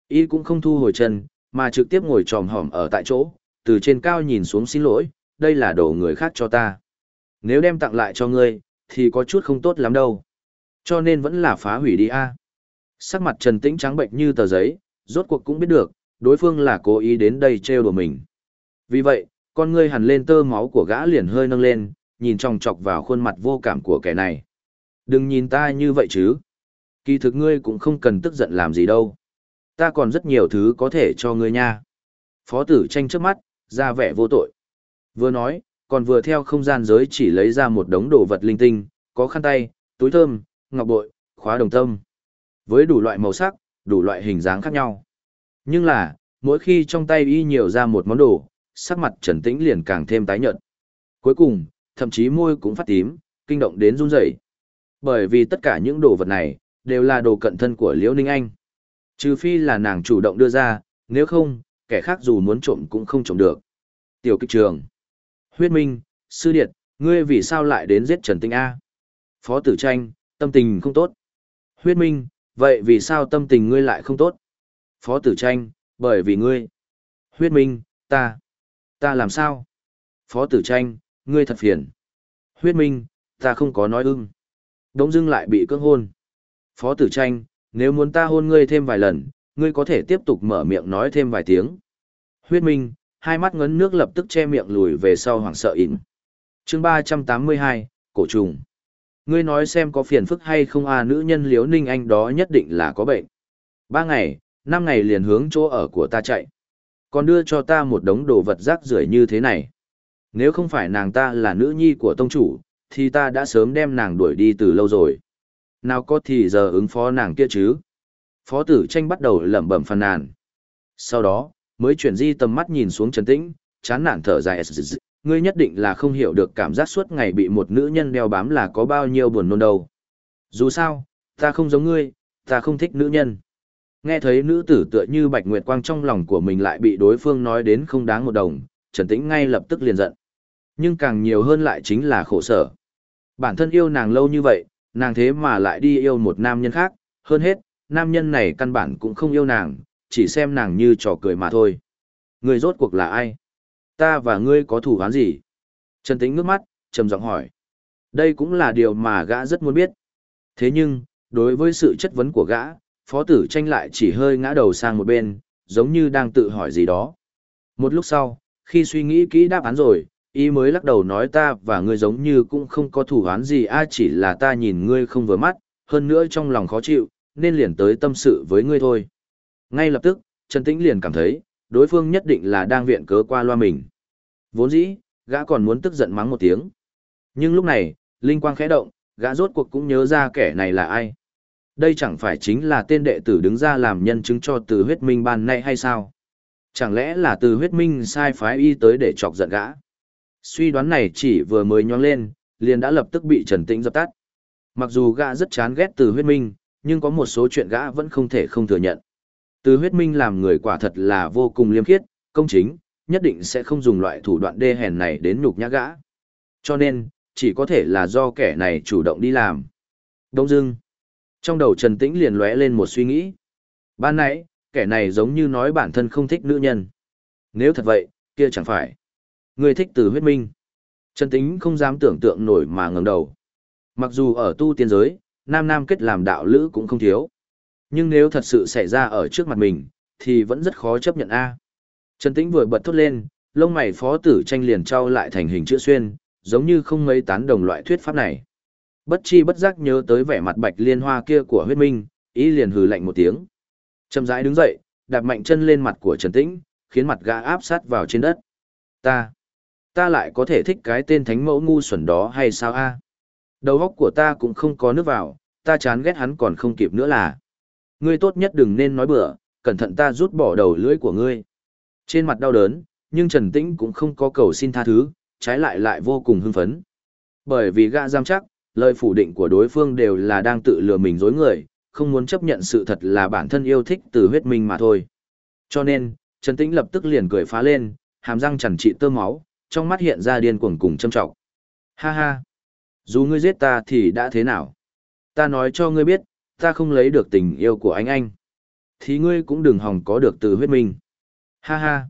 Y cũng không thu hồi chân, mà trực tiếp ngồi tròm hòm ở tại chỗ, từ trên cao nhìn xuống xin lỗi, đây là đồ người khác cho ta. Nếu đem tặng lại cho ngươi, thì có chút không tốt lắm đâu. Cho nên vẫn là phá hủy đi a. Sắc mặt Trần Tĩnh trắng bệnh như tờ giấy, rốt cuộc cũng biết được, đối phương là cố ý đến đây trêu đùa mình. Vì vậy, con ngươi hằn lên tơ máu của gã liền hơi nâng lên, nhìn chòng chọc vào khuôn mặt vô cảm của kẻ này. Đừng nhìn ta như vậy chứ. Kỳ thực ngươi cũng không cần tức giận làm gì đâu. Ta còn rất nhiều thứ có thể cho ngươi nha. Phó tử tranh trước mắt, ra vẻ vô tội. Vừa nói, còn vừa theo không gian giới chỉ lấy ra một đống đồ vật linh tinh, có khăn tay, túi thơm, ngọc bội, khóa đồng tâm. Với đủ loại màu sắc, đủ loại hình dáng khác nhau. Nhưng là, mỗi khi trong tay y nhiều ra một món đồ, sắc mặt Trần Tĩnh liền càng thêm tái nhợt. Cuối cùng, thậm chí môi cũng phát tím, kinh động đến run rẩy. Bởi vì tất cả những đồ vật này, đều là đồ cận thân của Liễu Ninh Anh. Trừ phi là nàng chủ động đưa ra, nếu không, kẻ khác dù muốn trộm cũng không trộm được. Tiểu kích trường. Huyết Minh, Sư Điệt, ngươi vì sao lại đến giết Trần Tinh A? Phó Tử Tranh, tâm tình không tốt. Huyết Minh, vậy vì sao tâm tình ngươi lại không tốt? Phó Tử Tranh, bởi vì ngươi. Huyết Minh, ta. Ta làm sao? Phó Tử Tranh, ngươi thật phiền. Huyết Minh, ta không có nói ưng. Đống dưng lại bị cưỡng hôn. Phó Tử Tranh, nếu muốn ta hôn ngươi thêm vài lần, ngươi có thể tiếp tục mở miệng nói thêm vài tiếng. Huyết minh, hai mắt ngấn nước lập tức che miệng lùi về sau hoảng sợ ịn. chương ba trăm tám mươi hai, cổ trùng. Ngươi nói xem có phiền phức hay không à nữ nhân liếu ninh anh đó nhất định là có bệnh. Ba ngày, năm ngày liền hướng chỗ ở của ta chạy. Còn đưa cho ta một đống đồ vật rác rưởi như thế này. Nếu không phải nàng ta là nữ nhi của tông chủ, thì ta đã sớm đem nàng đuổi đi từ lâu rồi. Nào có thì giờ ứng phó nàng kia chứ? Phó tử tranh bắt đầu lẩm bẩm phàn nàn. Sau đó, mới chuyển di tầm mắt nhìn xuống Trần Tĩnh, chán nản thở dài. Ngươi nhất định là không hiểu được cảm giác suốt ngày bị một nữ nhân đeo bám là có bao nhiêu buồn nôn đâu. Dù sao, ta không giống ngươi, ta không thích nữ nhân. Nghe thấy nữ tử tựa như bạch nguyệt quang trong lòng của mình lại bị đối phương nói đến không đáng một đồng, Trần Tĩnh ngay lập tức liền giận. Nhưng càng nhiều hơn lại chính là khổ sở. Bản thân yêu nàng lâu như vậy, nàng thế mà lại đi yêu một nam nhân khác, hơn hết, nam nhân này căn bản cũng không yêu nàng, chỉ xem nàng như trò cười mà thôi. Người rốt cuộc là ai? Ta và ngươi có thủ án gì? Trần Tĩnh ngước mắt, trầm giọng hỏi. Đây cũng là điều mà gã rất muốn biết. Thế nhưng, đối với sự chất vấn của gã, phó tử tranh lại chỉ hơi ngã đầu sang một bên, giống như đang tự hỏi gì đó. Một lúc sau, khi suy nghĩ kỹ đáp án rồi, ý mới lắc đầu nói ta và ngươi giống như cũng không có thủ án gì a chỉ là ta nhìn ngươi không vừa mắt, hơn nữa trong lòng khó chịu, nên liền tới tâm sự với ngươi thôi. Ngay lập tức, Trần Tĩnh liền cảm thấy, đối phương nhất định là đang viện cớ qua loa mình. Vốn dĩ, gã còn muốn tức giận mắng một tiếng. Nhưng lúc này, linh quang khẽ động, gã rốt cuộc cũng nhớ ra kẻ này là ai. Đây chẳng phải chính là tên đệ tử đứng ra làm nhân chứng cho từ huyết minh ban nay hay sao? Chẳng lẽ là từ huyết minh sai phái y tới để chọc giận gã? Suy đoán này chỉ vừa mới nhóng lên, liền đã lập tức bị Trần Tĩnh dập tắt. Mặc dù gã rất chán ghét từ huyết minh, nhưng có một số chuyện gã vẫn không thể không thừa nhận. Từ huyết minh làm người quả thật là vô cùng liêm khiết, công chính, nhất định sẽ không dùng loại thủ đoạn đê hèn này đến nhục nhã gã. Cho nên, chỉ có thể là do kẻ này chủ động đi làm. Đông dưng. Trong đầu Trần Tĩnh liền lóe lên một suy nghĩ. Ban nãy, kẻ này giống như nói bản thân không thích nữ nhân. Nếu thật vậy, kia chẳng phải. Người thích từ huyết minh. Trần Tĩnh không dám tưởng tượng nổi mà ngẩng đầu. Mặc dù ở tu tiên giới, nam nam kết làm đạo lữ cũng không thiếu. Nhưng nếu thật sự xảy ra ở trước mặt mình, thì vẫn rất khó chấp nhận A. Trần Tĩnh vừa bật thốt lên, lông mày phó tử tranh liền trao lại thành hình chữ xuyên, giống như không mấy tán đồng loại thuyết pháp này. Bất chi bất giác nhớ tới vẻ mặt bạch liên hoa kia của huyết minh, ý liền hừ lạnh một tiếng. Chậm rãi đứng dậy, đạp mạnh chân lên mặt của Trần Tĩnh, khiến mặt gã áp sát vào trên đất. Ta, ta lại có thể thích cái tên thánh mẫu ngu xuẩn đó hay sao a? Đầu óc của ta cũng không có nước vào, ta chán ghét hắn còn không kịp nữa là. Ngươi tốt nhất đừng nên nói bừa, cẩn thận ta rút bỏ đầu lưỡi của ngươi. Trên mặt đau đớn, nhưng Trần Tĩnh cũng không có cầu xin tha thứ, trái lại lại vô cùng hưng phấn. Bởi vì gã giam chắc, lời phủ định của đối phương đều là đang tự lừa mình dối người, không muốn chấp nhận sự thật là bản thân yêu thích từ huyết minh mà thôi. Cho nên, Trần Tĩnh lập tức liền cười phá lên, hàm răng chẳng trị tơ máu, trong mắt hiện ra điên cuồng cùng châm trọng. Ha ha! Dù ngươi giết ta thì đã thế nào? Ta nói cho ngươi biết, ta không lấy được tình yêu của anh anh. Thì ngươi cũng đừng hòng có được từ huyết minh. Ha ha!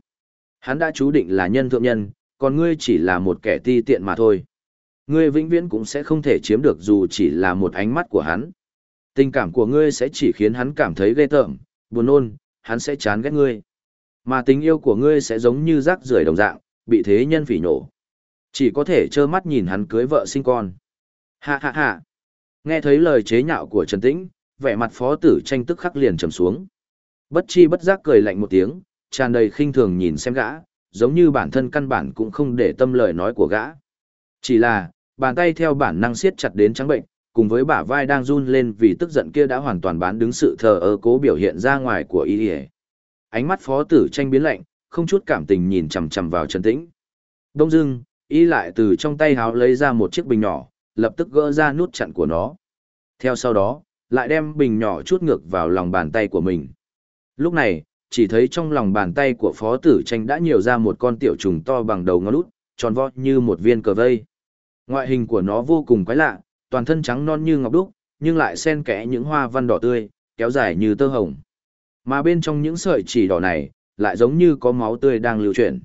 Hắn đã chú định là nhân thượng nhân, còn ngươi chỉ là một kẻ ti tiện mà thôi. Ngươi vĩnh viễn cũng sẽ không thể chiếm được dù chỉ là một ánh mắt của hắn. Tình cảm của ngươi sẽ chỉ khiến hắn cảm thấy ghê tởm, buồn nôn, hắn sẽ chán ghét ngươi. Mà tình yêu của ngươi sẽ giống như rác rưởi đồng dạng, bị thế nhân phỉ nhổ, Chỉ có thể trơ mắt nhìn hắn cưới vợ sinh con. Ha ha ha. Nghe thấy lời chế nhạo của Trần Tĩnh, vẻ mặt phó tử tranh tức khắc liền trầm xuống. Bất chi bất giác cười lạnh một tiếng, tràn đầy khinh thường nhìn xem gã, giống như bản thân căn bản cũng không để tâm lời nói của gã. Chỉ là, bàn tay theo bản năng siết chặt đến trắng bệnh, cùng với bả vai đang run lên vì tức giận kia đã hoàn toàn bán đứng sự thờ ơ cố biểu hiện ra ngoài của y ánh mắt phó tử tranh biến lạnh không chút cảm tình nhìn chằm chằm vào trần tĩnh đông dưng y lại từ trong tay háo lấy ra một chiếc bình nhỏ lập tức gỡ ra nút chặn của nó theo sau đó lại đem bình nhỏ chút ngược vào lòng bàn tay của mình lúc này chỉ thấy trong lòng bàn tay của phó tử tranh đã nhiều ra một con tiểu trùng to bằng đầu ngón út tròn vo như một viên cờ vây ngoại hình của nó vô cùng quái lạ toàn thân trắng non như ngọc đúc, nhưng lại xen kẽ những hoa văn đỏ tươi, kéo dài như tơ hồng. Mà bên trong những sợi chỉ đỏ này, lại giống như có máu tươi đang lưu chuyển.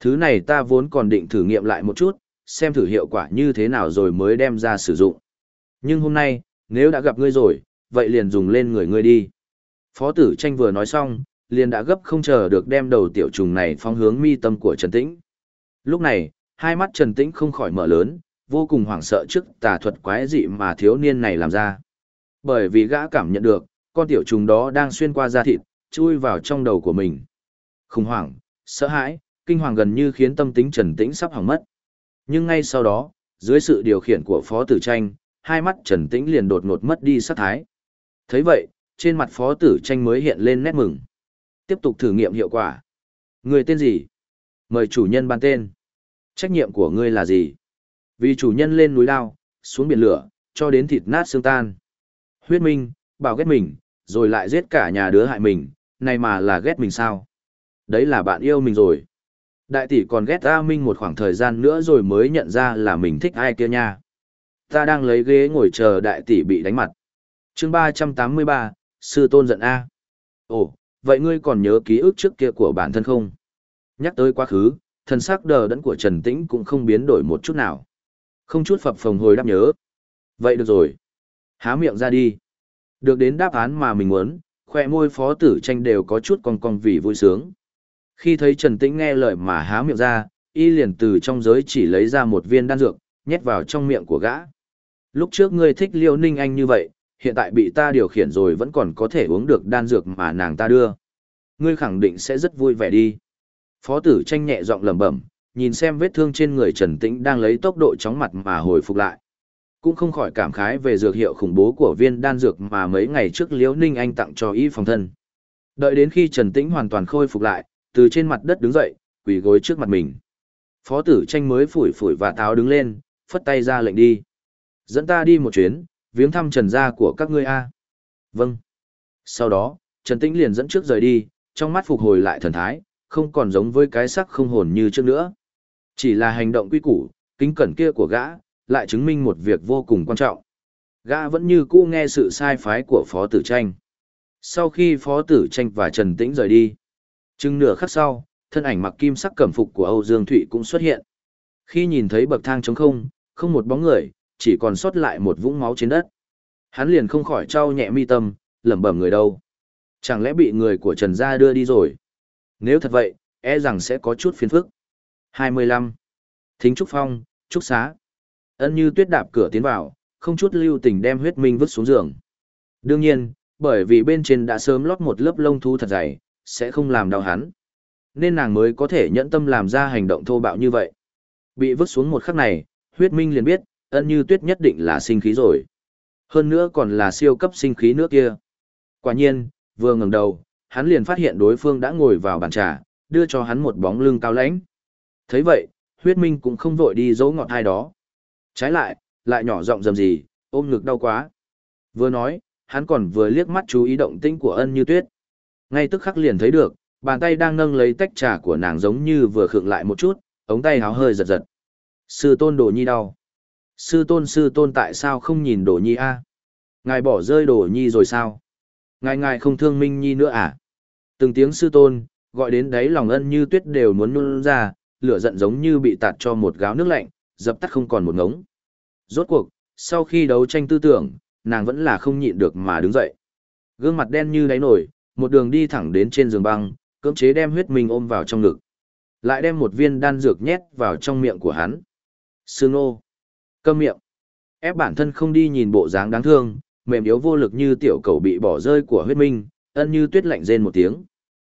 Thứ này ta vốn còn định thử nghiệm lại một chút, xem thử hiệu quả như thế nào rồi mới đem ra sử dụng. Nhưng hôm nay, nếu đã gặp ngươi rồi, vậy liền dùng lên người ngươi đi. Phó tử tranh vừa nói xong, liền đã gấp không chờ được đem đầu tiểu trùng này phóng hướng mi tâm của Trần Tĩnh. Lúc này, hai mắt Trần Tĩnh không khỏi mở lớn, vô cùng hoảng sợ trước tà thuật quái dị mà thiếu niên này làm ra. Bởi vì gã cảm nhận được, con tiểu trùng đó đang xuyên qua da thịt, chui vào trong đầu của mình. Khủng hoảng, sợ hãi, kinh hoàng gần như khiến tâm tính Trần Tĩnh sắp hỏng mất. Nhưng ngay sau đó, dưới sự điều khiển của Phó Tử Tranh, hai mắt Trần Tĩnh liền đột ngột mất đi sát thái. thấy vậy, trên mặt Phó Tử Tranh mới hiện lên nét mừng. Tiếp tục thử nghiệm hiệu quả. Người tên gì? Mời chủ nhân ban tên. Trách nhiệm của ngươi là gì? Vì chủ nhân lên núi lao, xuống biển lửa, cho đến thịt nát xương tan. Huyết minh, bảo ghét mình, rồi lại giết cả nhà đứa hại mình, này mà là ghét mình sao? Đấy là bạn yêu mình rồi. Đại tỷ còn ghét A Minh một khoảng thời gian nữa rồi mới nhận ra là mình thích ai kia nha. Ta đang lấy ghế ngồi chờ đại tỷ bị đánh mặt. chương ba trăm tám mươi ba, Sư Tôn giận A. Ồ, vậy ngươi còn nhớ ký ức trước kia của bản thân không? Nhắc tới quá khứ, thần sắc đờ đẫn của Trần Tĩnh cũng không biến đổi một chút nào. Không chút phập phồng hồi đáp nhớ. Vậy được rồi. Há miệng ra đi. Được đến đáp án mà mình muốn, khoe môi phó tử tranh đều có chút cong cong vì vui sướng. Khi thấy Trần Tĩnh nghe lời mà há miệng ra, y liền từ trong giới chỉ lấy ra một viên đan dược, nhét vào trong miệng của gã. Lúc trước ngươi thích Liêu Ninh Anh như vậy, hiện tại bị ta điều khiển rồi vẫn còn có thể uống được đan dược mà nàng ta đưa. Ngươi khẳng định sẽ rất vui vẻ đi. Phó tử tranh nhẹ giọng lẩm bẩm, nhìn xem vết thương trên người Trần Tĩnh đang lấy tốc độ chóng mặt mà hồi phục lại. Cũng không khỏi cảm khái về dược hiệu khủng bố của viên đan dược mà mấy ngày trước Liễu Ninh Anh tặng cho y phòng thân. Đợi đến khi Trần Tĩnh hoàn toàn khôi phục lại, từ trên mặt đất đứng dậy, quỳ gối trước mặt mình. Phó tử tranh mới phủi phủi và táo đứng lên, phất tay ra lệnh đi. Dẫn ta đi một chuyến, viếng thăm trần gia của các ngươi a. Vâng. Sau đó, Trần Tĩnh liền dẫn trước rời đi, trong mắt phục hồi lại thần thái, không còn giống với cái sắc không hồn như trước nữa. Chỉ là hành động quy củ, kính cẩn kia của gã, lại chứng minh một việc vô cùng quan trọng. Gã vẫn như cũ nghe sự sai phái của Phó Tử Tranh. Sau khi Phó Tử Tranh và Trần Tĩnh rời đi, chừng nửa khắc sau, thân ảnh mặc kim sắc cẩm phục của Âu Dương Thụy cũng xuất hiện. Khi nhìn thấy bậc thang trống không, không một bóng người, chỉ còn sót lại một vũng máu trên đất. Hắn liền không khỏi trao nhẹ mi tâm, lẩm bẩm người đâu. Chẳng lẽ bị người của Trần Gia đưa đi rồi? Nếu thật vậy, e rằng sẽ có chút phiền phức. 25. Thính Trúc Phong, Trúc Xá. Ân như tuyết đạp cửa tiến vào, không chút lưu tình đem huyết minh vứt xuống giường. Đương nhiên, bởi vì bên trên đã sớm lót một lớp lông thú thật dày, sẽ không làm đau hắn. Nên nàng mới có thể nhẫn tâm làm ra hành động thô bạo như vậy. Bị vứt xuống một khắc này, huyết minh liền biết, ân như tuyết nhất định là sinh khí rồi. Hơn nữa còn là siêu cấp sinh khí nước kia. Quả nhiên, vừa ngẩng đầu, hắn liền phát hiện đối phương đã ngồi vào bàn trà, đưa cho hắn một bóng lưng cao lãnh. thấy vậy, huyết minh cũng không vội đi dấu ngọt hai đó. Trái lại, lại nhỏ giọng dầm gì, ôm ngực đau quá. Vừa nói, hắn còn vừa liếc mắt chú ý động tĩnh của ân như tuyết. Ngay tức khắc liền thấy được, bàn tay đang nâng lấy tách trà của nàng giống như vừa khựng lại một chút, ống tay háo hơi giật giật. Sư tôn đồ nhi đau. Sư tôn sư tôn tại sao không nhìn đồ nhi a? Ngài bỏ rơi đồ nhi rồi sao? Ngài ngài không thương minh nhi nữa à? Từng tiếng sư tôn, gọi đến đấy lòng ân như tuyết đều muốn nôn ra, lửa giận giống như bị tạt cho một gáo nước lạnh, dập tắt không còn một ngống. Rốt cuộc, sau khi đấu tranh tư tưởng, nàng vẫn là không nhịn được mà đứng dậy. Gương mặt đen như đáy nổi, một đường đi thẳng đến trên giường băng, cưỡng chế đem huyết minh ôm vào trong ngực. Lại đem một viên đan dược nhét vào trong miệng của hắn. Sương ô. Câm miệng. Ép bản thân không đi nhìn bộ dáng đáng thương, mềm yếu vô lực như tiểu cầu bị bỏ rơi của huyết minh, ân như tuyết lạnh rên một tiếng.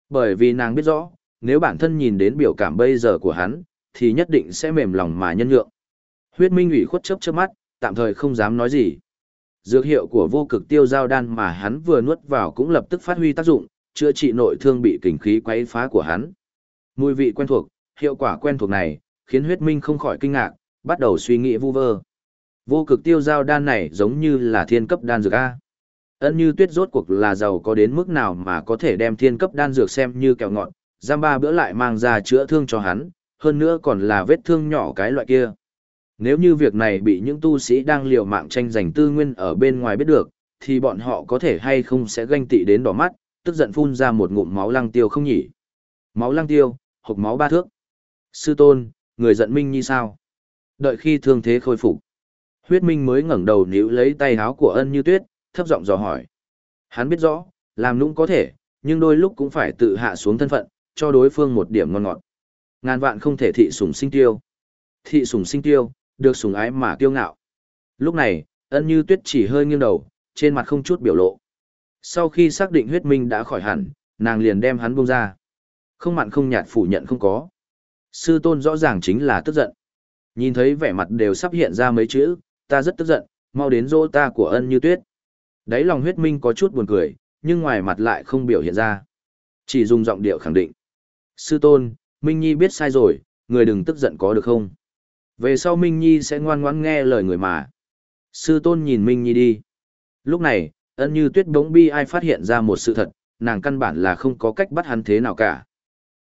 Bởi vì nàng biết rõ, nếu bản thân nhìn đến biểu cảm bây giờ của hắn, thì nhất định sẽ mềm lòng mà nhân nhượng. Huyết minh ủy khuất chớp chớp mắt, tạm thời không dám nói gì. Dược hiệu của vô cực tiêu giao đan mà hắn vừa nuốt vào cũng lập tức phát huy tác dụng, chữa trị nội thương bị kình khí quấy phá của hắn. Mùi vị quen thuộc, hiệu quả quen thuộc này, khiến huyết minh không khỏi kinh ngạc, bắt đầu suy nghĩ vu vơ. Vô cực tiêu giao đan này giống như là thiên cấp đan dược A. ấn như tuyết rốt cuộc là giàu có đến mức nào mà có thể đem thiên cấp đan dược xem như kẹo ngọt, giam ba bữa lại mang ra chữa thương cho hắn, hơn nữa còn là vết thương nhỏ cái loại kia. Nếu như việc này bị những tu sĩ đang liều mạng tranh giành tư nguyên ở bên ngoài biết được, thì bọn họ có thể hay không sẽ ganh tị đến đỏ mắt, tức giận phun ra một ngụm máu lăng tiêu không nhỉ. Máu lăng tiêu, hộp máu ba thước. Sư tôn, người giận minh như sao? Đợi khi thương thế khôi phục, huyết minh mới ngẩng đầu níu lấy tay háo của ân như tuyết, thấp giọng dò hỏi. Hắn biết rõ, làm nũng có thể, nhưng đôi lúc cũng phải tự hạ xuống thân phận, cho đối phương một điểm ngon ngọt. Ngàn vạn không thể thị sủng sinh tiêu. Thị sủng sinh tiêu, được sủng ái mà kiêu ngạo. Lúc này, ân như tuyết chỉ hơi nghiêng đầu, trên mặt không chút biểu lộ. Sau khi xác định huyết minh đã khỏi hẳn, nàng liền đem hắn buông ra. Không mặn không nhạt phủ nhận không có. Sư tôn rõ ràng chính là tức giận. Nhìn thấy vẻ mặt đều sắp hiện ra mấy chữ, ta rất tức giận, mau đến dỗ ta của ân như tuyết. Đấy lòng huyết minh có chút buồn cười, nhưng ngoài mặt lại không biểu hiện ra. Chỉ dùng giọng điệu khẳng định. Sư tôn, Minh Nhi biết sai rồi, người đừng tức giận có được không? Về sau Minh Nhi sẽ ngoan ngoãn nghe lời người mà. Sư tôn nhìn Minh Nhi đi. Lúc này, ân như tuyết bỗng bi ai phát hiện ra một sự thật, nàng căn bản là không có cách bắt hắn thế nào cả.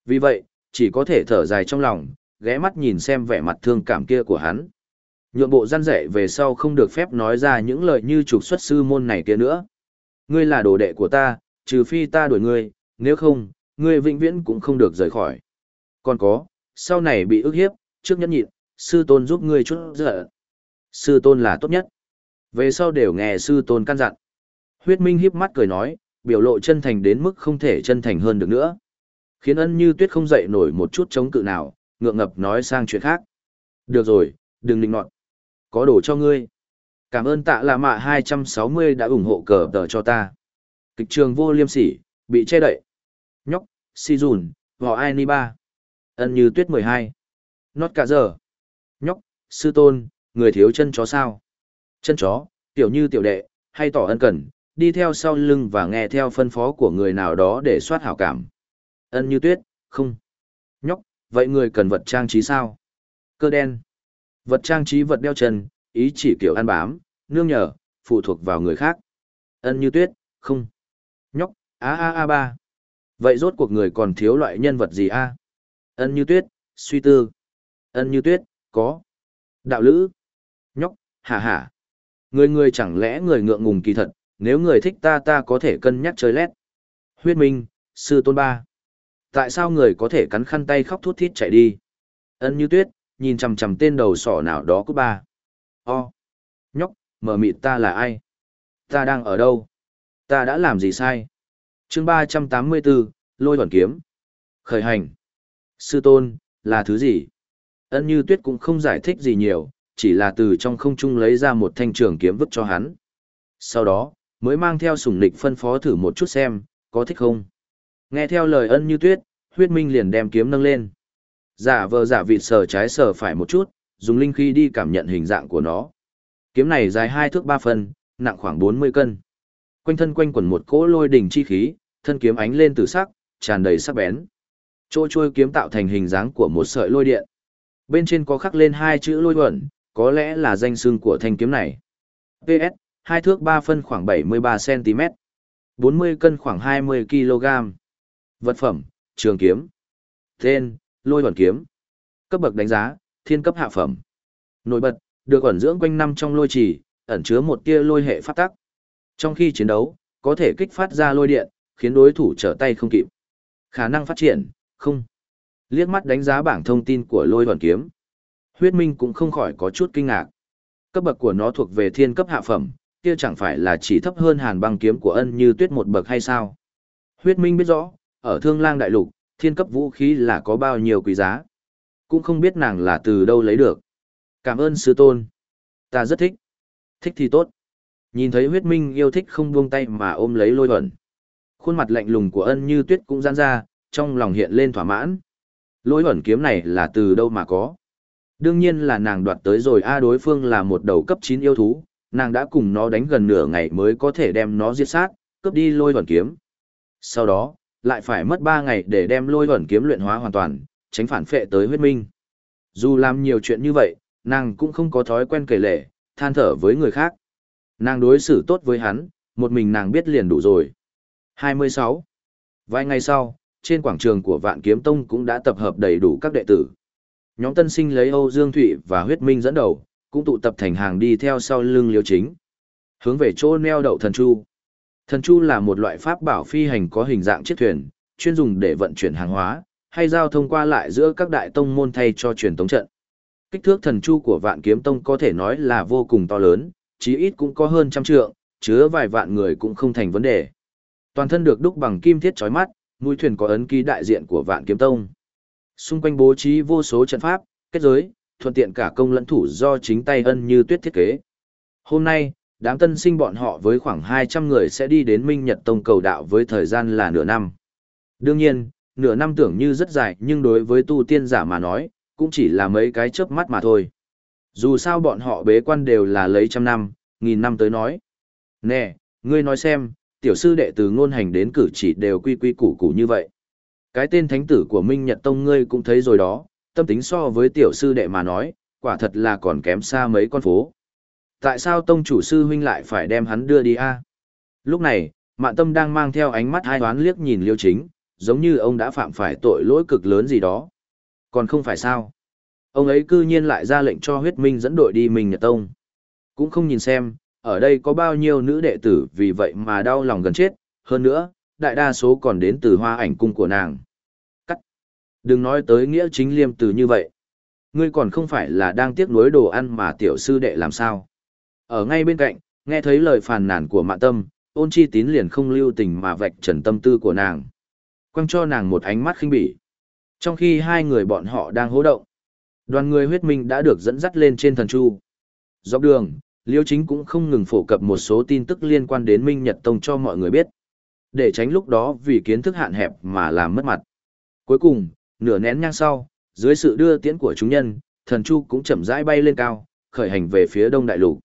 Vì vậy, chỉ có thể thở dài trong lòng, ghé mắt nhìn xem vẻ mặt thương cảm kia của hắn. Nhượng bộ gian dạy về sau không được phép nói ra những lời như trục xuất sư môn này kia nữa. Ngươi là đồ đệ của ta, trừ phi ta đuổi ngươi, nếu không, ngươi vĩnh viễn cũng không được rời khỏi. Còn có, sau này bị ức hiếp, trước nhẫn nhịn, sư tôn giúp ngươi chút giận. Sư tôn là tốt nhất. Về sau đều nghe sư tôn căn dặn. Huyết Minh híp mắt cười nói, biểu lộ chân thành đến mức không thể chân thành hơn được nữa. Khiến ân như tuyết không dậy nổi một chút chống cự nào, ngượng ngập nói sang chuyện khác. Được rồi, đừng định nọt. Có đồ cho ngươi. Cảm ơn tạ là mạ 260 đã ủng hộ cờ tờ cho ta. Kịch trường vô liêm sỉ, bị che đậy. Nhóc, si dùn, vò ai ni ba. Ân như tuyết 12. Nót cả giờ. Nhóc, sư tôn, người thiếu chân chó sao? Chân chó, tiểu như tiểu đệ, hay tỏ ân cần, đi theo sau lưng và nghe theo phân phó của người nào đó để soát hảo cảm. Ân như tuyết, không. Nhóc, vậy người cần vật trang trí sao? Cơ đen. Vật trang trí vật đeo chân, ý chỉ kiểu ăn bám, nương nhờ, phụ thuộc vào người khác. Ân như tuyết, không. Nhóc, a a a ba. Vậy rốt cuộc người còn thiếu loại nhân vật gì a? Ân như tuyết, suy tư. Ân như tuyết, có. Đạo lữ. Nhóc, hả hả. Người người chẳng lẽ người ngượng ngùng kỳ thật, nếu người thích ta ta có thể cân nhắc chơi lét. Huyết minh, sư tôn ba. Tại sao người có thể cắn khăn tay khóc thút thít chạy đi? Ân như tuyết, nhìn chằm chằm tên đầu sỏ nào đó của ba. O. Nhóc, mở mịt ta là ai? Ta đang ở đâu? Ta đã làm gì sai? chương ba trăm tám mươi 384, lôi thuần kiếm. Khởi hành. Sư tôn, là thứ gì? Ân như tuyết cũng không giải thích gì nhiều, chỉ là từ trong không trung lấy ra một thanh trường kiếm vứt cho hắn. Sau đó, mới mang theo sủng nịch phân phó thử một chút xem, có thích không? Nghe theo lời ân như tuyết, huyết minh liền đem kiếm nâng lên. Giả vờ giả vịt sờ trái sờ phải một chút, dùng linh khí đi cảm nhận hình dạng của nó. Kiếm này dài hai thước ba phân, nặng khoảng 40 cân. Quanh thân quanh quẩn một cỗ lôi đỉnh chi khí, thân kiếm ánh lên từ sắc, tràn đầy sắc bén. Chỗ chui kiếm tạo thành hình dáng của một sợi lôi điện. Bên trên có khắc lên hai chữ lôi vẩn, có lẽ là danh xưng của thanh kiếm này. PS, hai thước ba phân khoảng 73cm. 40 cân khoảng 20 kg. Vật phẩm, trường kiếm. Tên, lôi vẩn kiếm. Cấp bậc đánh giá, thiên cấp hạ phẩm. Nổi bật, được ẩn dưỡng quanh năm trong lôi trì, ẩn chứa một tia lôi hệ phát tắc. Trong khi chiến đấu, có thể kích phát ra lôi điện, khiến đối thủ trở tay không kịp. Khả năng phát triển, không. Liếc mắt đánh giá bảng thông tin của lôi hoàn kiếm. Huyết Minh cũng không khỏi có chút kinh ngạc. Cấp bậc của nó thuộc về thiên cấp hạ phẩm, kia chẳng phải là chỉ thấp hơn hàn băng kiếm của ân như tuyết một bậc hay sao? Huyết Minh biết rõ, ở thương lang đại lục, thiên cấp vũ khí là có bao nhiêu quý giá. Cũng không biết nàng là từ đâu lấy được. Cảm ơn sư tôn. Ta rất thích. Thích thì tốt. Nhìn thấy huyết minh yêu thích không buông tay mà ôm lấy lôi thuần. Khuôn mặt lạnh lùng của ân như tuyết cũng giãn ra, trong lòng hiện lên thỏa mãn. Lôi ẩn kiếm này là từ đâu mà có. Đương nhiên là nàng đoạt tới rồi A đối phương là một đầu cấp 9 yêu thú, nàng đã cùng nó đánh gần nửa ngày mới có thể đem nó giết sát, cướp đi lôi ẩn kiếm. Sau đó, lại phải mất 3 ngày để đem lôi ẩn kiếm luyện hóa hoàn toàn, tránh phản phệ tới huyết minh. Dù làm nhiều chuyện như vậy, nàng cũng không có thói quen kể lể, than thở với người khác. Nàng đối xử tốt với hắn, một mình nàng biết liền đủ rồi. 26. Vài ngày sau, trên quảng trường của Vạn Kiếm Tông cũng đã tập hợp đầy đủ các đệ tử. Nhóm tân sinh lấy Âu Dương Thụy và Huyết Minh dẫn đầu, cũng tụ tập thành hàng đi theo sau lưng liêu chính. Hướng về chỗ neo đậu thần chu. Thần chu là một loại pháp bảo phi hành có hình dạng chiếc thuyền, chuyên dùng để vận chuyển hàng hóa, hay giao thông qua lại giữa các đại tông môn thay cho truyền tống trận. Kích thước thần chu của vạn kiếm tông có thể nói là vô cùng to lớn, chí ít cũng có hơn trăm trượng, chứa vài vạn người cũng không thành vấn đề. Toàn thân được đúc bằng kim thiết chói mắt, mũi thuyền có ấn ký đại diện của Vạn Kiếm Tông. Xung quanh bố trí vô số trận pháp, kết giới, thuận tiện cả công lẫn thủ do chính tay ân như tuyết thiết kế. Hôm nay, đám tân sinh bọn họ với khoảng 200 người sẽ đi đến Minh Nhật Tông cầu đạo với thời gian là nửa năm. Đương nhiên, nửa năm tưởng như rất dài nhưng đối với tu tiên giả mà nói, cũng chỉ là mấy cái chớp mắt mà thôi. Dù sao bọn họ bế quan đều là lấy trăm năm, nghìn năm tới nói. Nè, ngươi nói xem, tiểu sư đệ từ ngôn hành đến cử chỉ đều quy quy củ củ như vậy. Cái tên thánh tử của Minh Nhật Tông ngươi cũng thấy rồi đó, tâm tính so với tiểu sư đệ mà nói, quả thật là còn kém xa mấy con phố. Tại sao tông chủ sư huynh lại phải đem hắn đưa đi a? Lúc này, mạn tâm đang mang theo ánh mắt hai toán liếc nhìn liêu chính, giống như ông đã phạm phải tội lỗi cực lớn gì đó. Còn không phải sao? Ông ấy cư nhiên lại ra lệnh cho huyết minh dẫn đội đi Minh Nhật Tông. Cũng không nhìn xem, ở đây có bao nhiêu nữ đệ tử vì vậy mà đau lòng gần chết, hơn nữa, đại đa số còn đến từ hoa ảnh cung của nàng. Cắt. Đừng nói tới nghĩa chính liêm từ như vậy. Ngươi còn không phải là đang tiếc nuối đồ ăn mà tiểu sư đệ làm sao. Ở ngay bên cạnh, nghe thấy lời phàn nàn của mạn tâm, ôn chi tín liền không lưu tình mà vạch trần tâm tư của nàng. Quăng cho nàng một ánh mắt khinh bỉ. Trong khi hai người bọn họ đang hố động, đoàn người huyết minh đã được dẫn dắt lên trên thần chu. Dọc đường, Liêu Chính cũng không ngừng phổ cập một số tin tức liên quan đến Minh Nhật Tông cho mọi người biết. Để tránh lúc đó vì kiến thức hạn hẹp mà làm mất mặt. Cuối cùng, nửa nén nhang sau, dưới sự đưa tiễn của chúng nhân, thần chu cũng chậm rãi bay lên cao, khởi hành về phía đông đại lục.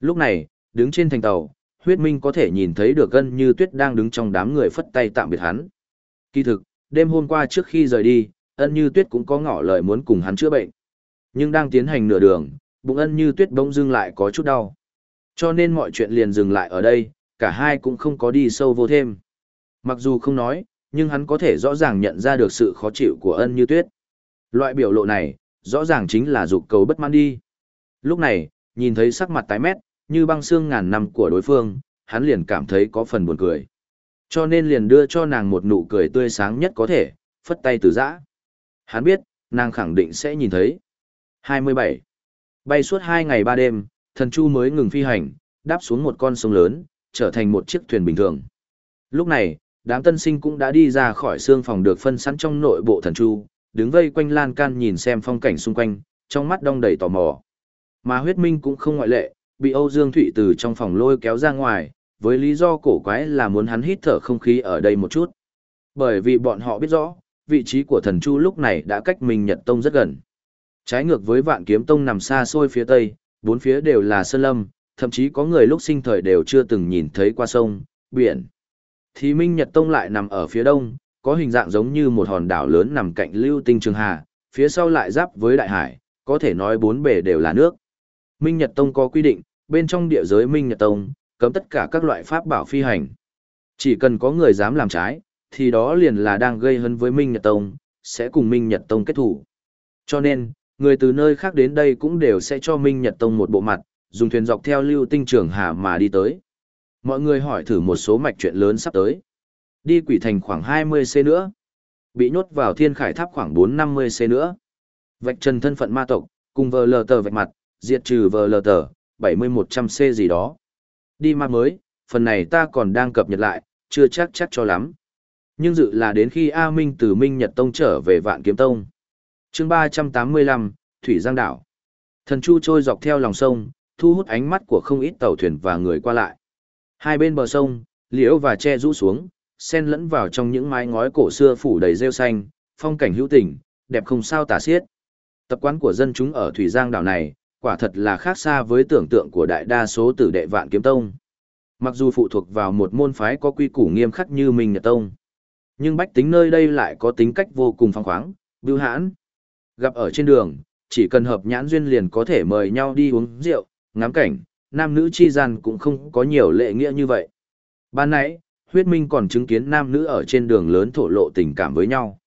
Lúc này, đứng trên thành tàu, huyết minh có thể nhìn thấy được gân như tuyết đang đứng trong đám người phất tay tạm biệt hắn. Kỳ thực, đêm hôm qua trước khi rời đi, ân như tuyết cũng có ngỏ lời muốn cùng hắn chữa bệnh. Nhưng đang tiến hành nửa đường, bụng ân như tuyết bỗng dưng lại có chút đau. Cho nên mọi chuyện liền dừng lại ở đây, cả hai cũng không có đi sâu vô thêm. Mặc dù không nói, nhưng hắn có thể rõ ràng nhận ra được sự khó chịu của ân như tuyết. Loại biểu lộ này, rõ ràng chính là dục cầu bất mãn đi. Lúc này, nhìn thấy sắc mặt tái mét, như băng xương ngàn năm của đối phương, hắn liền cảm thấy có phần buồn cười. Cho nên liền đưa cho nàng một nụ cười tươi sáng nhất có thể, phất tay từ giã. Hắn biết, nàng khẳng định sẽ nhìn thấy. 27. Bay suốt 2 ngày 3 đêm, thần chu mới ngừng phi hành, đáp xuống một con sông lớn, trở thành một chiếc thuyền bình thường. Lúc này, đám tân sinh cũng đã đi ra khỏi xương phòng được phân sẵn trong nội bộ thần chu, đứng vây quanh lan can nhìn xem phong cảnh xung quanh, trong mắt đông đầy tò mò. Mà huyết minh cũng không ngoại lệ, bị Âu Dương Thụy từ trong phòng lôi kéo ra ngoài, với lý do cổ quái là muốn hắn hít thở không khí ở đây một chút. Bởi vì bọn họ biết rõ, vị trí của thần chu lúc này đã cách Minh Nhật Tông rất gần. Trái ngược với vạn kiếm tông nằm xa xôi phía tây, bốn phía đều là sơn lâm, thậm chí có người lúc sinh thời đều chưa từng nhìn thấy qua sông, biển. Thì Minh Nhật Tông lại nằm ở phía đông, có hình dạng giống như một hòn đảo lớn nằm cạnh lưu tinh trường hà, phía sau lại giáp với đại hải, có thể nói bốn bề đều là nước. Minh Nhật Tông có quy định, bên trong địa giới Minh Nhật Tông, cấm tất cả các loại pháp bảo phi hành. Chỉ cần có người dám làm trái, thì đó liền là đang gây hấn với Minh Nhật Tông, sẽ cùng Minh Nhật Tông kết thủ. Cho nên, người từ nơi khác đến đây cũng đều sẽ cho Minh Nhật Tông một bộ mặt, dùng thuyền dọc theo lưu tinh trường hà mà đi tới. Mọi người hỏi thử một số mạch chuyện lớn sắp tới. Đi quỷ thành khoảng 20C nữa. Bị nhốt vào thiên khải tháp khoảng 450C nữa. Vạch trần thân phận ma tộc, cùng vờ lờ tờ vạch mặt, diệt trừ vờ lờ tờ, 7100C gì đó. Đi ma mới, phần này ta còn đang cập nhật lại, chưa chắc chắc cho lắm. Nhưng dự là đến khi A Minh từ Minh Nhật Tông trở về Vạn Kiếm Tông chương 385, Thủy Giang Đảo. Thần Chu trôi dọc theo lòng sông, thu hút ánh mắt của không ít tàu thuyền và người qua lại. Hai bên bờ sông, liễu và che rũ xuống, xen lẫn vào trong những mái ngói cổ xưa phủ đầy rêu xanh, phong cảnh hữu tình, đẹp không sao tả xiết. Tập quán của dân chúng ở Thủy Giang đảo này, quả thật là khác xa với tưởng tượng của đại đa số tử đệ vạn kiếm tông. Mặc dù phụ thuộc vào một môn phái có quy củ nghiêm khắc như Minh Nhật Tông, nhưng bách tính nơi đây lại có tính cách vô cùng phong khoáng, bưu hãn. Gặp ở trên đường, chỉ cần hợp nhãn duyên liền có thể mời nhau đi uống rượu, ngắm cảnh, nam nữ chi gian cũng không có nhiều lệ nghĩa như vậy. Ban nãy, huyết minh còn chứng kiến nam nữ ở trên đường lớn thổ lộ tình cảm với nhau.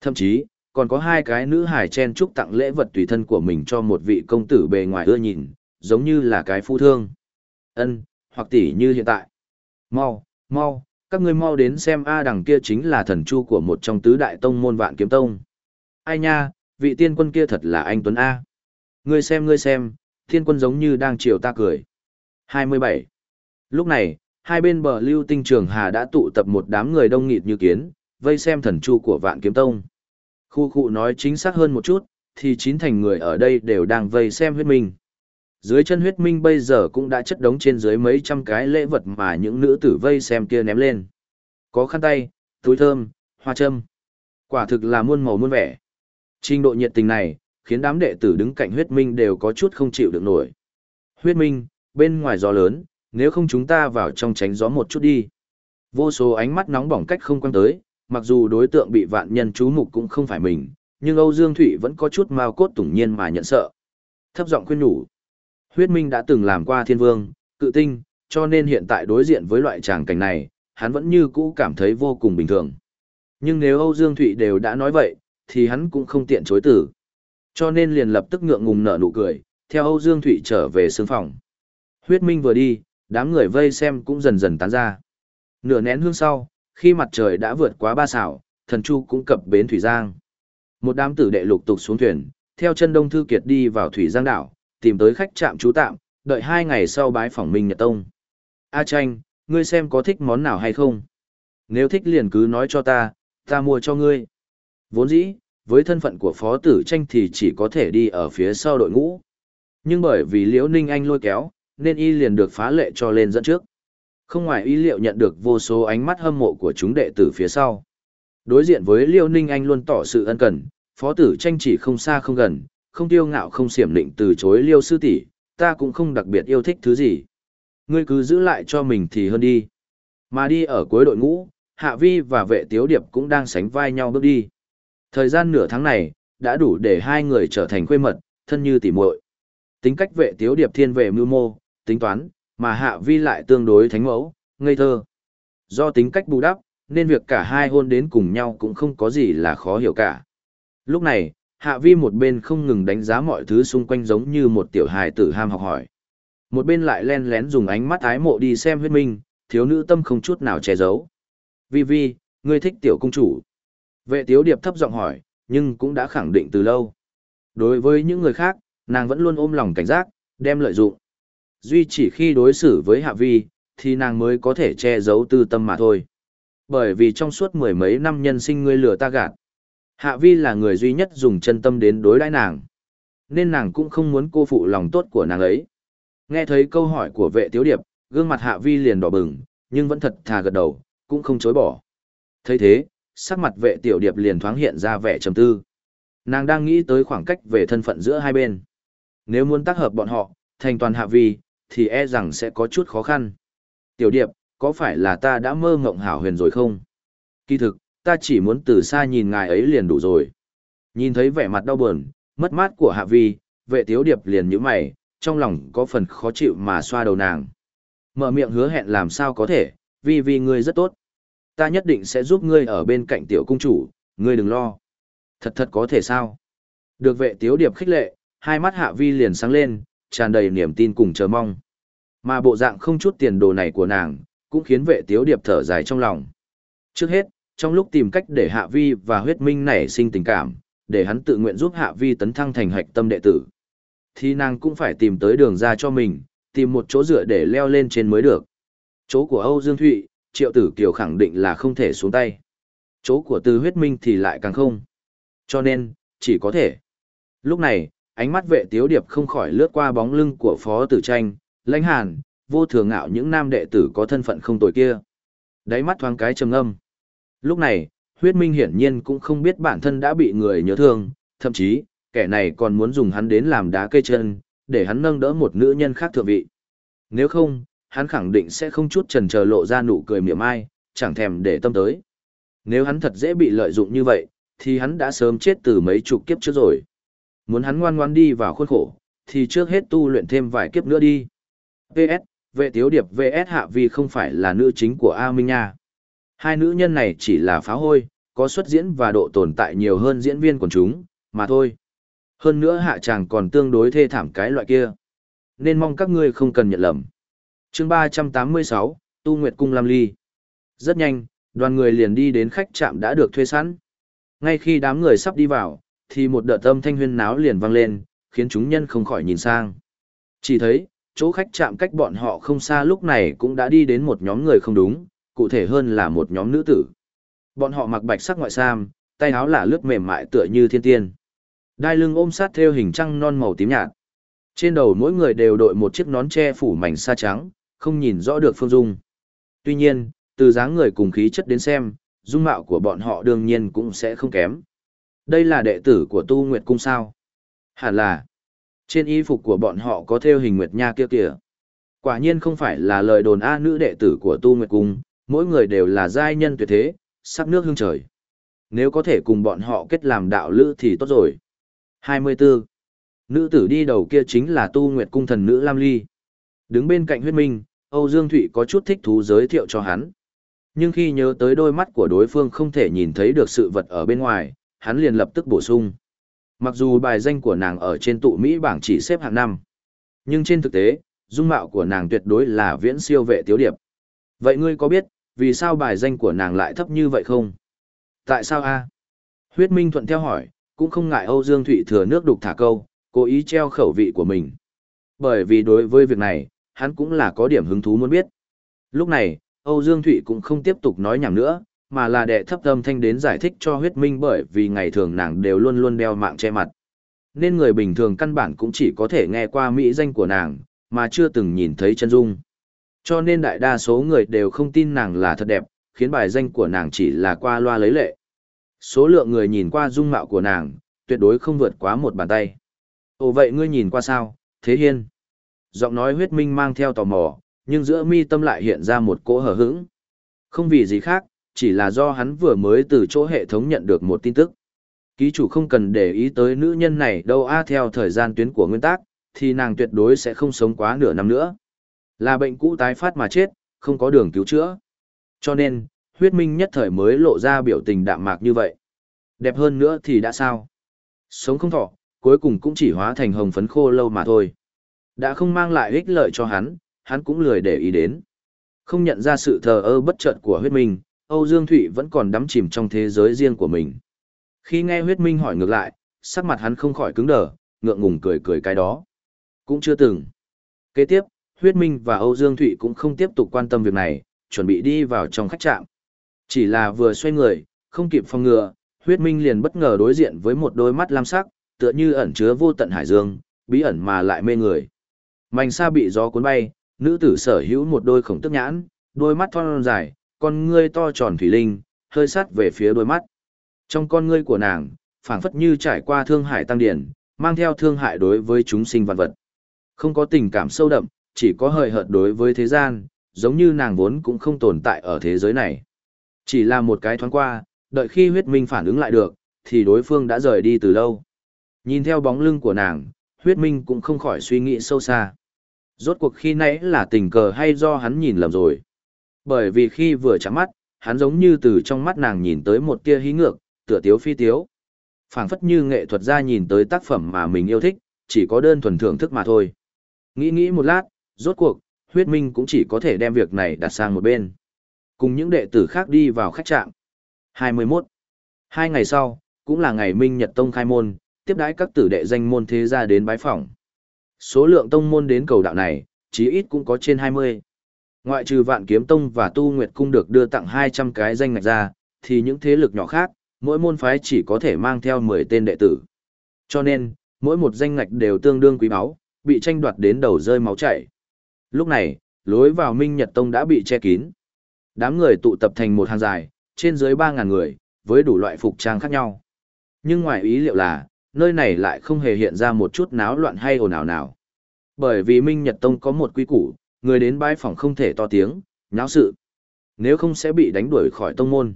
Thậm chí, còn có hai cái nữ hài chen chúc tặng lễ vật tùy thân của mình cho một vị công tử bề ngoài ưa nhìn, giống như là cái phu thương. Ân, hoặc tỷ như hiện tại. Mau, mau, các ngươi mau đến xem A đằng kia chính là thần chu của một trong tứ đại tông môn vạn kiếm tông. Ai nha, vị tiên quân kia thật là anh Tuấn A. Ngươi xem ngươi xem, thiên quân giống như đang chiều ta cười. 27. Lúc này, hai bên bờ lưu tinh trường hà đã tụ tập một đám người đông nghịt như kiến, vây xem thần chu của vạn kiếm tông. Khu khu nói chính xác hơn một chút, thì chín thành người ở đây đều đang vây xem huyết minh. Dưới chân huyết minh bây giờ cũng đã chất đống trên dưới mấy trăm cái lễ vật mà những nữ tử vây xem kia ném lên. Có khăn tay, túi thơm, hoa châm. Quả thực là muôn màu muôn vẻ. Trình độ nhiệt tình này, khiến đám đệ tử đứng cạnh huyết minh đều có chút không chịu được nổi. Huyết minh, bên ngoài gió lớn, nếu không chúng ta vào trong tránh gió một chút đi. Vô số ánh mắt nóng bỏng cách không quan tới, mặc dù đối tượng bị vạn nhân chú mục cũng không phải mình, nhưng Âu Dương Thụy vẫn có chút mao cốt tủng nhiên mà nhận sợ. Thấp giọng khuyên nhủ. Huyết Minh đã từng làm qua thiên vương, cự tinh, cho nên hiện tại đối diện với loại tràng cảnh này, hắn vẫn như cũ cảm thấy vô cùng bình thường. Nhưng nếu Âu Dương Thụy đều đã nói vậy, thì hắn cũng không tiện chối từ. Cho nên liền lập tức ngượng ngùng nở nụ cười, theo Âu Dương Thụy trở về sương phòng. Huyết Minh vừa đi, đám người vây xem cũng dần dần tán ra. Nửa nén hương sau, khi mặt trời đã vượt quá ba xảo, thần chu cũng cập bến Thủy Giang. Một đám tử đệ lục tục xuống thuyền, theo chân Đông Thư Kiệt đi vào Thủy Giang đảo, tìm tới khách trạm trú tạm, đợi hai ngày sau bái phỏng Minh Nhật Tông. A tranh, ngươi xem có thích món nào hay không? Nếu thích liền cứ nói cho ta, ta mua cho ngươi. Vốn dĩ, với thân phận của phó tử tranh thì chỉ có thể đi ở phía sau đội ngũ. Nhưng bởi vì Liễu Ninh Anh lôi kéo, nên y liền được phá lệ cho lên dẫn trước. Không ngoài ý liệu nhận được vô số ánh mắt hâm mộ của chúng đệ tử phía sau. Đối diện với Liễu Ninh Anh luôn tỏ sự ân cần, phó tử tranh chỉ không xa không gần, không tiêu ngạo không xiểm định từ chối Liêu sư tỷ, ta cũng không đặc biệt yêu thích thứ gì. Ngươi cứ giữ lại cho mình thì hơn đi. Mà đi ở cuối đội ngũ, Hạ Vi và vệ tiếu điệp cũng đang sánh vai nhau bước đi. Thời gian nửa tháng này, đã đủ để hai người trở thành quê mật, thân như tỉ muội. Tính cách vệ tiếu điệp thiên về mưu mô, tính toán, mà Hạ Vi lại tương đối thánh mẫu, ngây thơ. Do tính cách bù đắp, nên việc cả hai hôn đến cùng nhau cũng không có gì là khó hiểu cả. Lúc này, Hạ Vi một bên không ngừng đánh giá mọi thứ xung quanh giống như một tiểu hài tử ham học hỏi. Một bên lại len lén dùng ánh mắt ái mộ đi xem huyết minh, thiếu nữ tâm không chút nào che giấu. Vi Vi, ngươi thích tiểu công chủ. Vệ tiếu điệp thấp giọng hỏi, nhưng cũng đã khẳng định từ lâu. Đối với những người khác, nàng vẫn luôn ôm lòng cảnh giác, đem lợi dụng. Duy chỉ khi đối xử với Hạ Vi, thì nàng mới có thể che giấu tư tâm mà thôi. Bởi vì trong suốt mười mấy năm nhân sinh ngươi lừa ta gạt. Hạ Vi là người duy nhất dùng chân tâm đến đối đãi nàng. Nên nàng cũng không muốn cô phụ lòng tốt của nàng ấy. Nghe thấy câu hỏi của vệ tiếu điệp, gương mặt Hạ Vi liền đỏ bừng, nhưng vẫn thật thà gật đầu, cũng không chối bỏ. thấy thế, sắc mặt vệ tiểu điệp liền thoáng hiện ra vẻ trầm tư. Nàng đang nghĩ tới khoảng cách về thân phận giữa hai bên. Nếu muốn tác hợp bọn họ, thành toàn Hạ Vi, thì e rằng sẽ có chút khó khăn. Tiểu điệp, có phải là ta đã mơ ngộng hảo huyền rồi không? Kỳ thực, ta chỉ muốn từ xa nhìn ngài ấy liền đủ rồi. Nhìn thấy vẻ mặt đau buồn, mất mát của Hạ Vi, vệ tiểu điệp liền nhíu mày, trong lòng có phần khó chịu mà xoa đầu nàng. Mở miệng hứa hẹn làm sao có thể, vì vì ngươi rất tốt. Ta nhất định sẽ giúp ngươi ở bên cạnh tiểu cung chủ, ngươi đừng lo. Thật thật có thể sao? Được vệ tiếu điệp khích lệ, hai mắt Hạ Vi liền sáng lên, tràn đầy niềm tin cùng chờ mong. Mà bộ dạng không chút tiền đồ này của nàng, cũng khiến vệ tiếu điệp thở dài trong lòng. Trước hết, trong lúc tìm cách để Hạ Vi và huyết minh nảy sinh tình cảm, để hắn tự nguyện giúp Hạ Vi tấn thăng thành hạch tâm đệ tử, thì nàng cũng phải tìm tới đường ra cho mình, tìm một chỗ dựa để leo lên trên mới được. Chỗ của Âu Dương Thụy, Triệu Tử Kiều khẳng định là không thể xuống tay. Chỗ của Từ huyết minh thì lại càng không. Cho nên, chỉ có thể. Lúc này, ánh mắt vệ tiếu điệp không khỏi lướt qua bóng lưng của Phó Tử Tranh, lãnh hàn, vô thường ngạo những nam đệ tử có thân phận không tồi kia. Đáy mắt thoáng cái trầm âm. Lúc này, huyết minh hiển nhiên cũng không biết bản thân đã bị người nhớ thương, thậm chí, kẻ này còn muốn dùng hắn đến làm đá cây chân, để hắn nâng đỡ một nữ nhân khác thượng vị. Nếu không, hắn khẳng định sẽ không chút trần chờ lộ ra nụ cười miệng ai, chẳng thèm để tâm tới. Nếu hắn thật dễ bị lợi dụng như vậy, thì hắn đã sớm chết từ mấy chục kiếp trước rồi. Muốn hắn ngoan ngoan đi vào khuôn khổ, thì trước hết tu luyện thêm vài kiếp nữa đi. PS, vệ tiếu điệp VS hạ Vi không phải là nữ chính của A Minh Nha. Hai nữ nhân này chỉ là phá hôi, có xuất diễn và độ tồn tại nhiều hơn diễn viên của chúng, mà thôi. Hơn nữa hạ chàng còn tương đối thê thảm cái loại kia. Nên mong các ngươi không cần nhận lầm chương 386, Tu Nguyệt Cung Lam Ly. Rất nhanh, đoàn người liền đi đến khách trạm đã được thuê sẵn. Ngay khi đám người sắp đi vào, thì một đợt âm thanh huyên náo liền vang lên, khiến chúng nhân không khỏi nhìn sang. Chỉ thấy, chỗ khách trạm cách bọn họ không xa lúc này cũng đã đi đến một nhóm người không đúng, cụ thể hơn là một nhóm nữ tử. Bọn họ mặc bạch sắc ngoại sam, tay áo là lướt mềm mại tựa như thiên tiên. Đai lưng ôm sát theo hình trăng non màu tím nhạt. Trên đầu mỗi người đều đội một chiếc nón che phủ mảnh sa trắng, không nhìn rõ được phương dung. Tuy nhiên, từ dáng người cùng khí chất đến xem, dung mạo của bọn họ đương nhiên cũng sẽ không kém. Đây là đệ tử của Tu Nguyệt Cung sao? Hẳn là. Trên y phục của bọn họ có theo hình Nguyệt Nha kia kìa. Quả nhiên không phải là lời đồn A nữ đệ tử của Tu Nguyệt Cung, mỗi người đều là giai nhân tuyệt thế, sắc nước hương trời. Nếu có thể cùng bọn họ kết làm đạo lữ thì tốt rồi. 24. Nữ tử đi đầu kia chính là Tu Nguyệt Cung thần nữ Lam Ly. Đứng bên cạnh huyết minh, Âu Dương Thụy có chút thích thú giới thiệu cho hắn. Nhưng khi nhớ tới đôi mắt của đối phương không thể nhìn thấy được sự vật ở bên ngoài, hắn liền lập tức bổ sung. Mặc dù bài danh của nàng ở trên tụ Mỹ bảng chỉ xếp hạng năm, nhưng trên thực tế, dung mạo của nàng tuyệt đối là viễn siêu vệ tiếu điệp. Vậy ngươi có biết, vì sao bài danh của nàng lại thấp như vậy không? Tại sao a? Huyết Minh thuận theo hỏi, cũng không ngại Âu Dương Thụy thừa nước đục thả câu, cố ý treo khẩu vị của mình. Bởi vì đối với việc này, hắn cũng là có điểm hứng thú muốn biết. Lúc này, Âu Dương Thụy cũng không tiếp tục nói nhảm nữa, mà là đệ thấp âm thanh đến giải thích cho huyết minh bởi vì ngày thường nàng đều luôn luôn đeo mạng che mặt. Nên người bình thường căn bản cũng chỉ có thể nghe qua mỹ danh của nàng, mà chưa từng nhìn thấy chân dung. Cho nên đại đa số người đều không tin nàng là thật đẹp, khiến bài danh của nàng chỉ là qua loa lấy lệ. Số lượng người nhìn qua dung mạo của nàng, tuyệt đối không vượt quá một bàn tay. Ồ vậy ngươi nhìn qua sao, thế hiên. Giọng nói huyết minh mang theo tò mò, nhưng giữa mi tâm lại hiện ra một cỗ hở hững. Không vì gì khác, chỉ là do hắn vừa mới từ chỗ hệ thống nhận được một tin tức. Ký chủ không cần để ý tới nữ nhân này đâu a theo thời gian tuyến của nguyên tắc, thì nàng tuyệt đối sẽ không sống quá nửa năm nữa. Là bệnh cũ tái phát mà chết, không có đường cứu chữa. Cho nên, huyết minh nhất thời mới lộ ra biểu tình đạm mạc như vậy. Đẹp hơn nữa thì đã sao? Sống không thọ, cuối cùng cũng chỉ hóa thành hồng phấn khô lâu mà thôi. Đã không mang lại ích lợi cho hắn, hắn cũng lười để ý đến. Không nhận ra sự thờ ơ bất chợt của huyết minh, Âu Dương Thụy vẫn còn đắm chìm trong thế giới riêng của mình. Khi nghe huyết minh hỏi ngược lại, sắc mặt hắn không khỏi cứng đờ, ngượng ngùng cười cười cái đó. Cũng chưa từng. Kế tiếp, huyết minh và Âu Dương Thụy cũng không tiếp tục quan tâm việc này, chuẩn bị đi vào trong khách trạm. Chỉ là vừa xoay người, không kịp phòng ngừa, huyết minh liền bất ngờ đối diện với một đôi mắt lam sắc, tựa như ẩn chứa vô tận hải dương, bí ẩn mà lại mê người. Mảnh xa bị gió cuốn bay, nữ tử sở hữu một đôi khổng tức nhãn, đôi mắt thon dài, con ngươi to tròn thủy linh, hơi sát về phía đôi mắt. Trong con ngươi của nàng, phảng phất như trải qua thương hại tăng điển, mang theo thương hại đối với chúng sinh vật vật. Không có tình cảm sâu đậm, chỉ có hời hợt đối với thế gian, giống như nàng vốn cũng không tồn tại ở thế giới này. Chỉ là một cái thoáng qua, đợi khi huyết minh phản ứng lại được, thì đối phương đã rời đi từ lâu. Nhìn theo bóng lưng của nàng, huyết minh cũng không khỏi suy nghĩ sâu xa. Rốt cuộc khi nãy là tình cờ hay do hắn nhìn lầm rồi. Bởi vì khi vừa chạm mắt, hắn giống như từ trong mắt nàng nhìn tới một tia hí ngược, tựa tiếu phi tiếu. phảng phất như nghệ thuật gia nhìn tới tác phẩm mà mình yêu thích, chỉ có đơn thuần thưởng thức mà thôi. Nghĩ nghĩ một lát, rốt cuộc, huyết minh cũng chỉ có thể đem việc này đặt sang một bên. Cùng những đệ tử khác đi vào khách trạm. 21. Hai ngày sau, cũng là ngày Minh Nhật Tông khai môn, tiếp đãi các tử đệ danh môn thế gia đến bái phỏng. Số lượng tông môn đến cầu đạo này, chí ít cũng có trên 20. Ngoại trừ Vạn Kiếm Tông và Tu Nguyệt Cung được đưa tặng 200 cái danh ngạch ra, thì những thế lực nhỏ khác, mỗi môn phái chỉ có thể mang theo 10 tên đệ tử. Cho nên, mỗi một danh ngạch đều tương đương quý báu, bị tranh đoạt đến đầu rơi máu chảy. Lúc này, lối vào Minh Nhật Tông đã bị che kín. Đám người tụ tập thành một hàng dài, trên dưới 3.000 người, với đủ loại phục trang khác nhau. Nhưng ngoài ý liệu là, nơi này lại không hề hiện ra một chút náo loạn hay ồn ào nào. Bởi vì Minh Nhật Tông có một quy củ, người đến bái phòng không thể to tiếng, nháo sự. Nếu không sẽ bị đánh đuổi khỏi tông môn.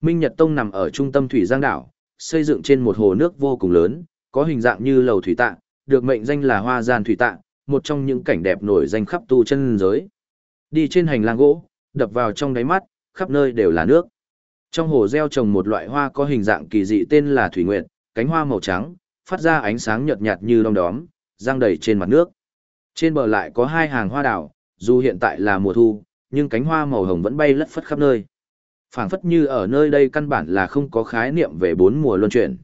Minh Nhật Tông nằm ở trung tâm thủy giang đảo, xây dựng trên một hồ nước vô cùng lớn, có hình dạng như lầu thủy tạng, được mệnh danh là hoa gian thủy tạng, một trong những cảnh đẹp nổi danh khắp tu chân giới. Đi trên hành lang gỗ, đập vào trong đáy mắt, khắp nơi đều là nước. Trong hồ gieo trồng một loại hoa có hình dạng kỳ dị tên là thủy nguyệt, cánh hoa màu trắng, phát ra ánh sáng nhợt nhạt như đom đóm, răng đầy trên mặt nước. Trên bờ lại có hai hàng hoa đào, dù hiện tại là mùa thu, nhưng cánh hoa màu hồng vẫn bay lất phất khắp nơi. phảng phất như ở nơi đây căn bản là không có khái niệm về bốn mùa luân chuyển.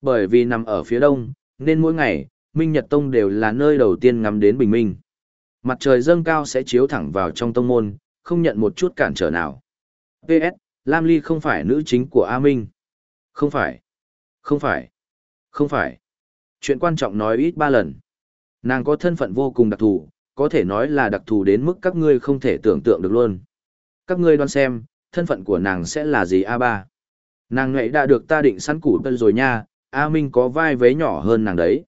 Bởi vì nằm ở phía đông, nên mỗi ngày, Minh Nhật Tông đều là nơi đầu tiên ngắm đến bình minh. Mặt trời dâng cao sẽ chiếu thẳng vào trong tông môn, không nhận một chút cản trở nào. PS, Lam Ly không phải nữ chính của A Minh. Không phải. Không phải. Không phải. Chuyện quan trọng nói ít ba lần. Nàng có thân phận vô cùng đặc thù, có thể nói là đặc thù đến mức các ngươi không thể tưởng tượng được luôn. Các ngươi đoán xem, thân phận của nàng sẽ là gì A3? Nàng ngậy đã được ta định sẵn củ tân rồi nha, A Minh có vai vế nhỏ hơn nàng đấy.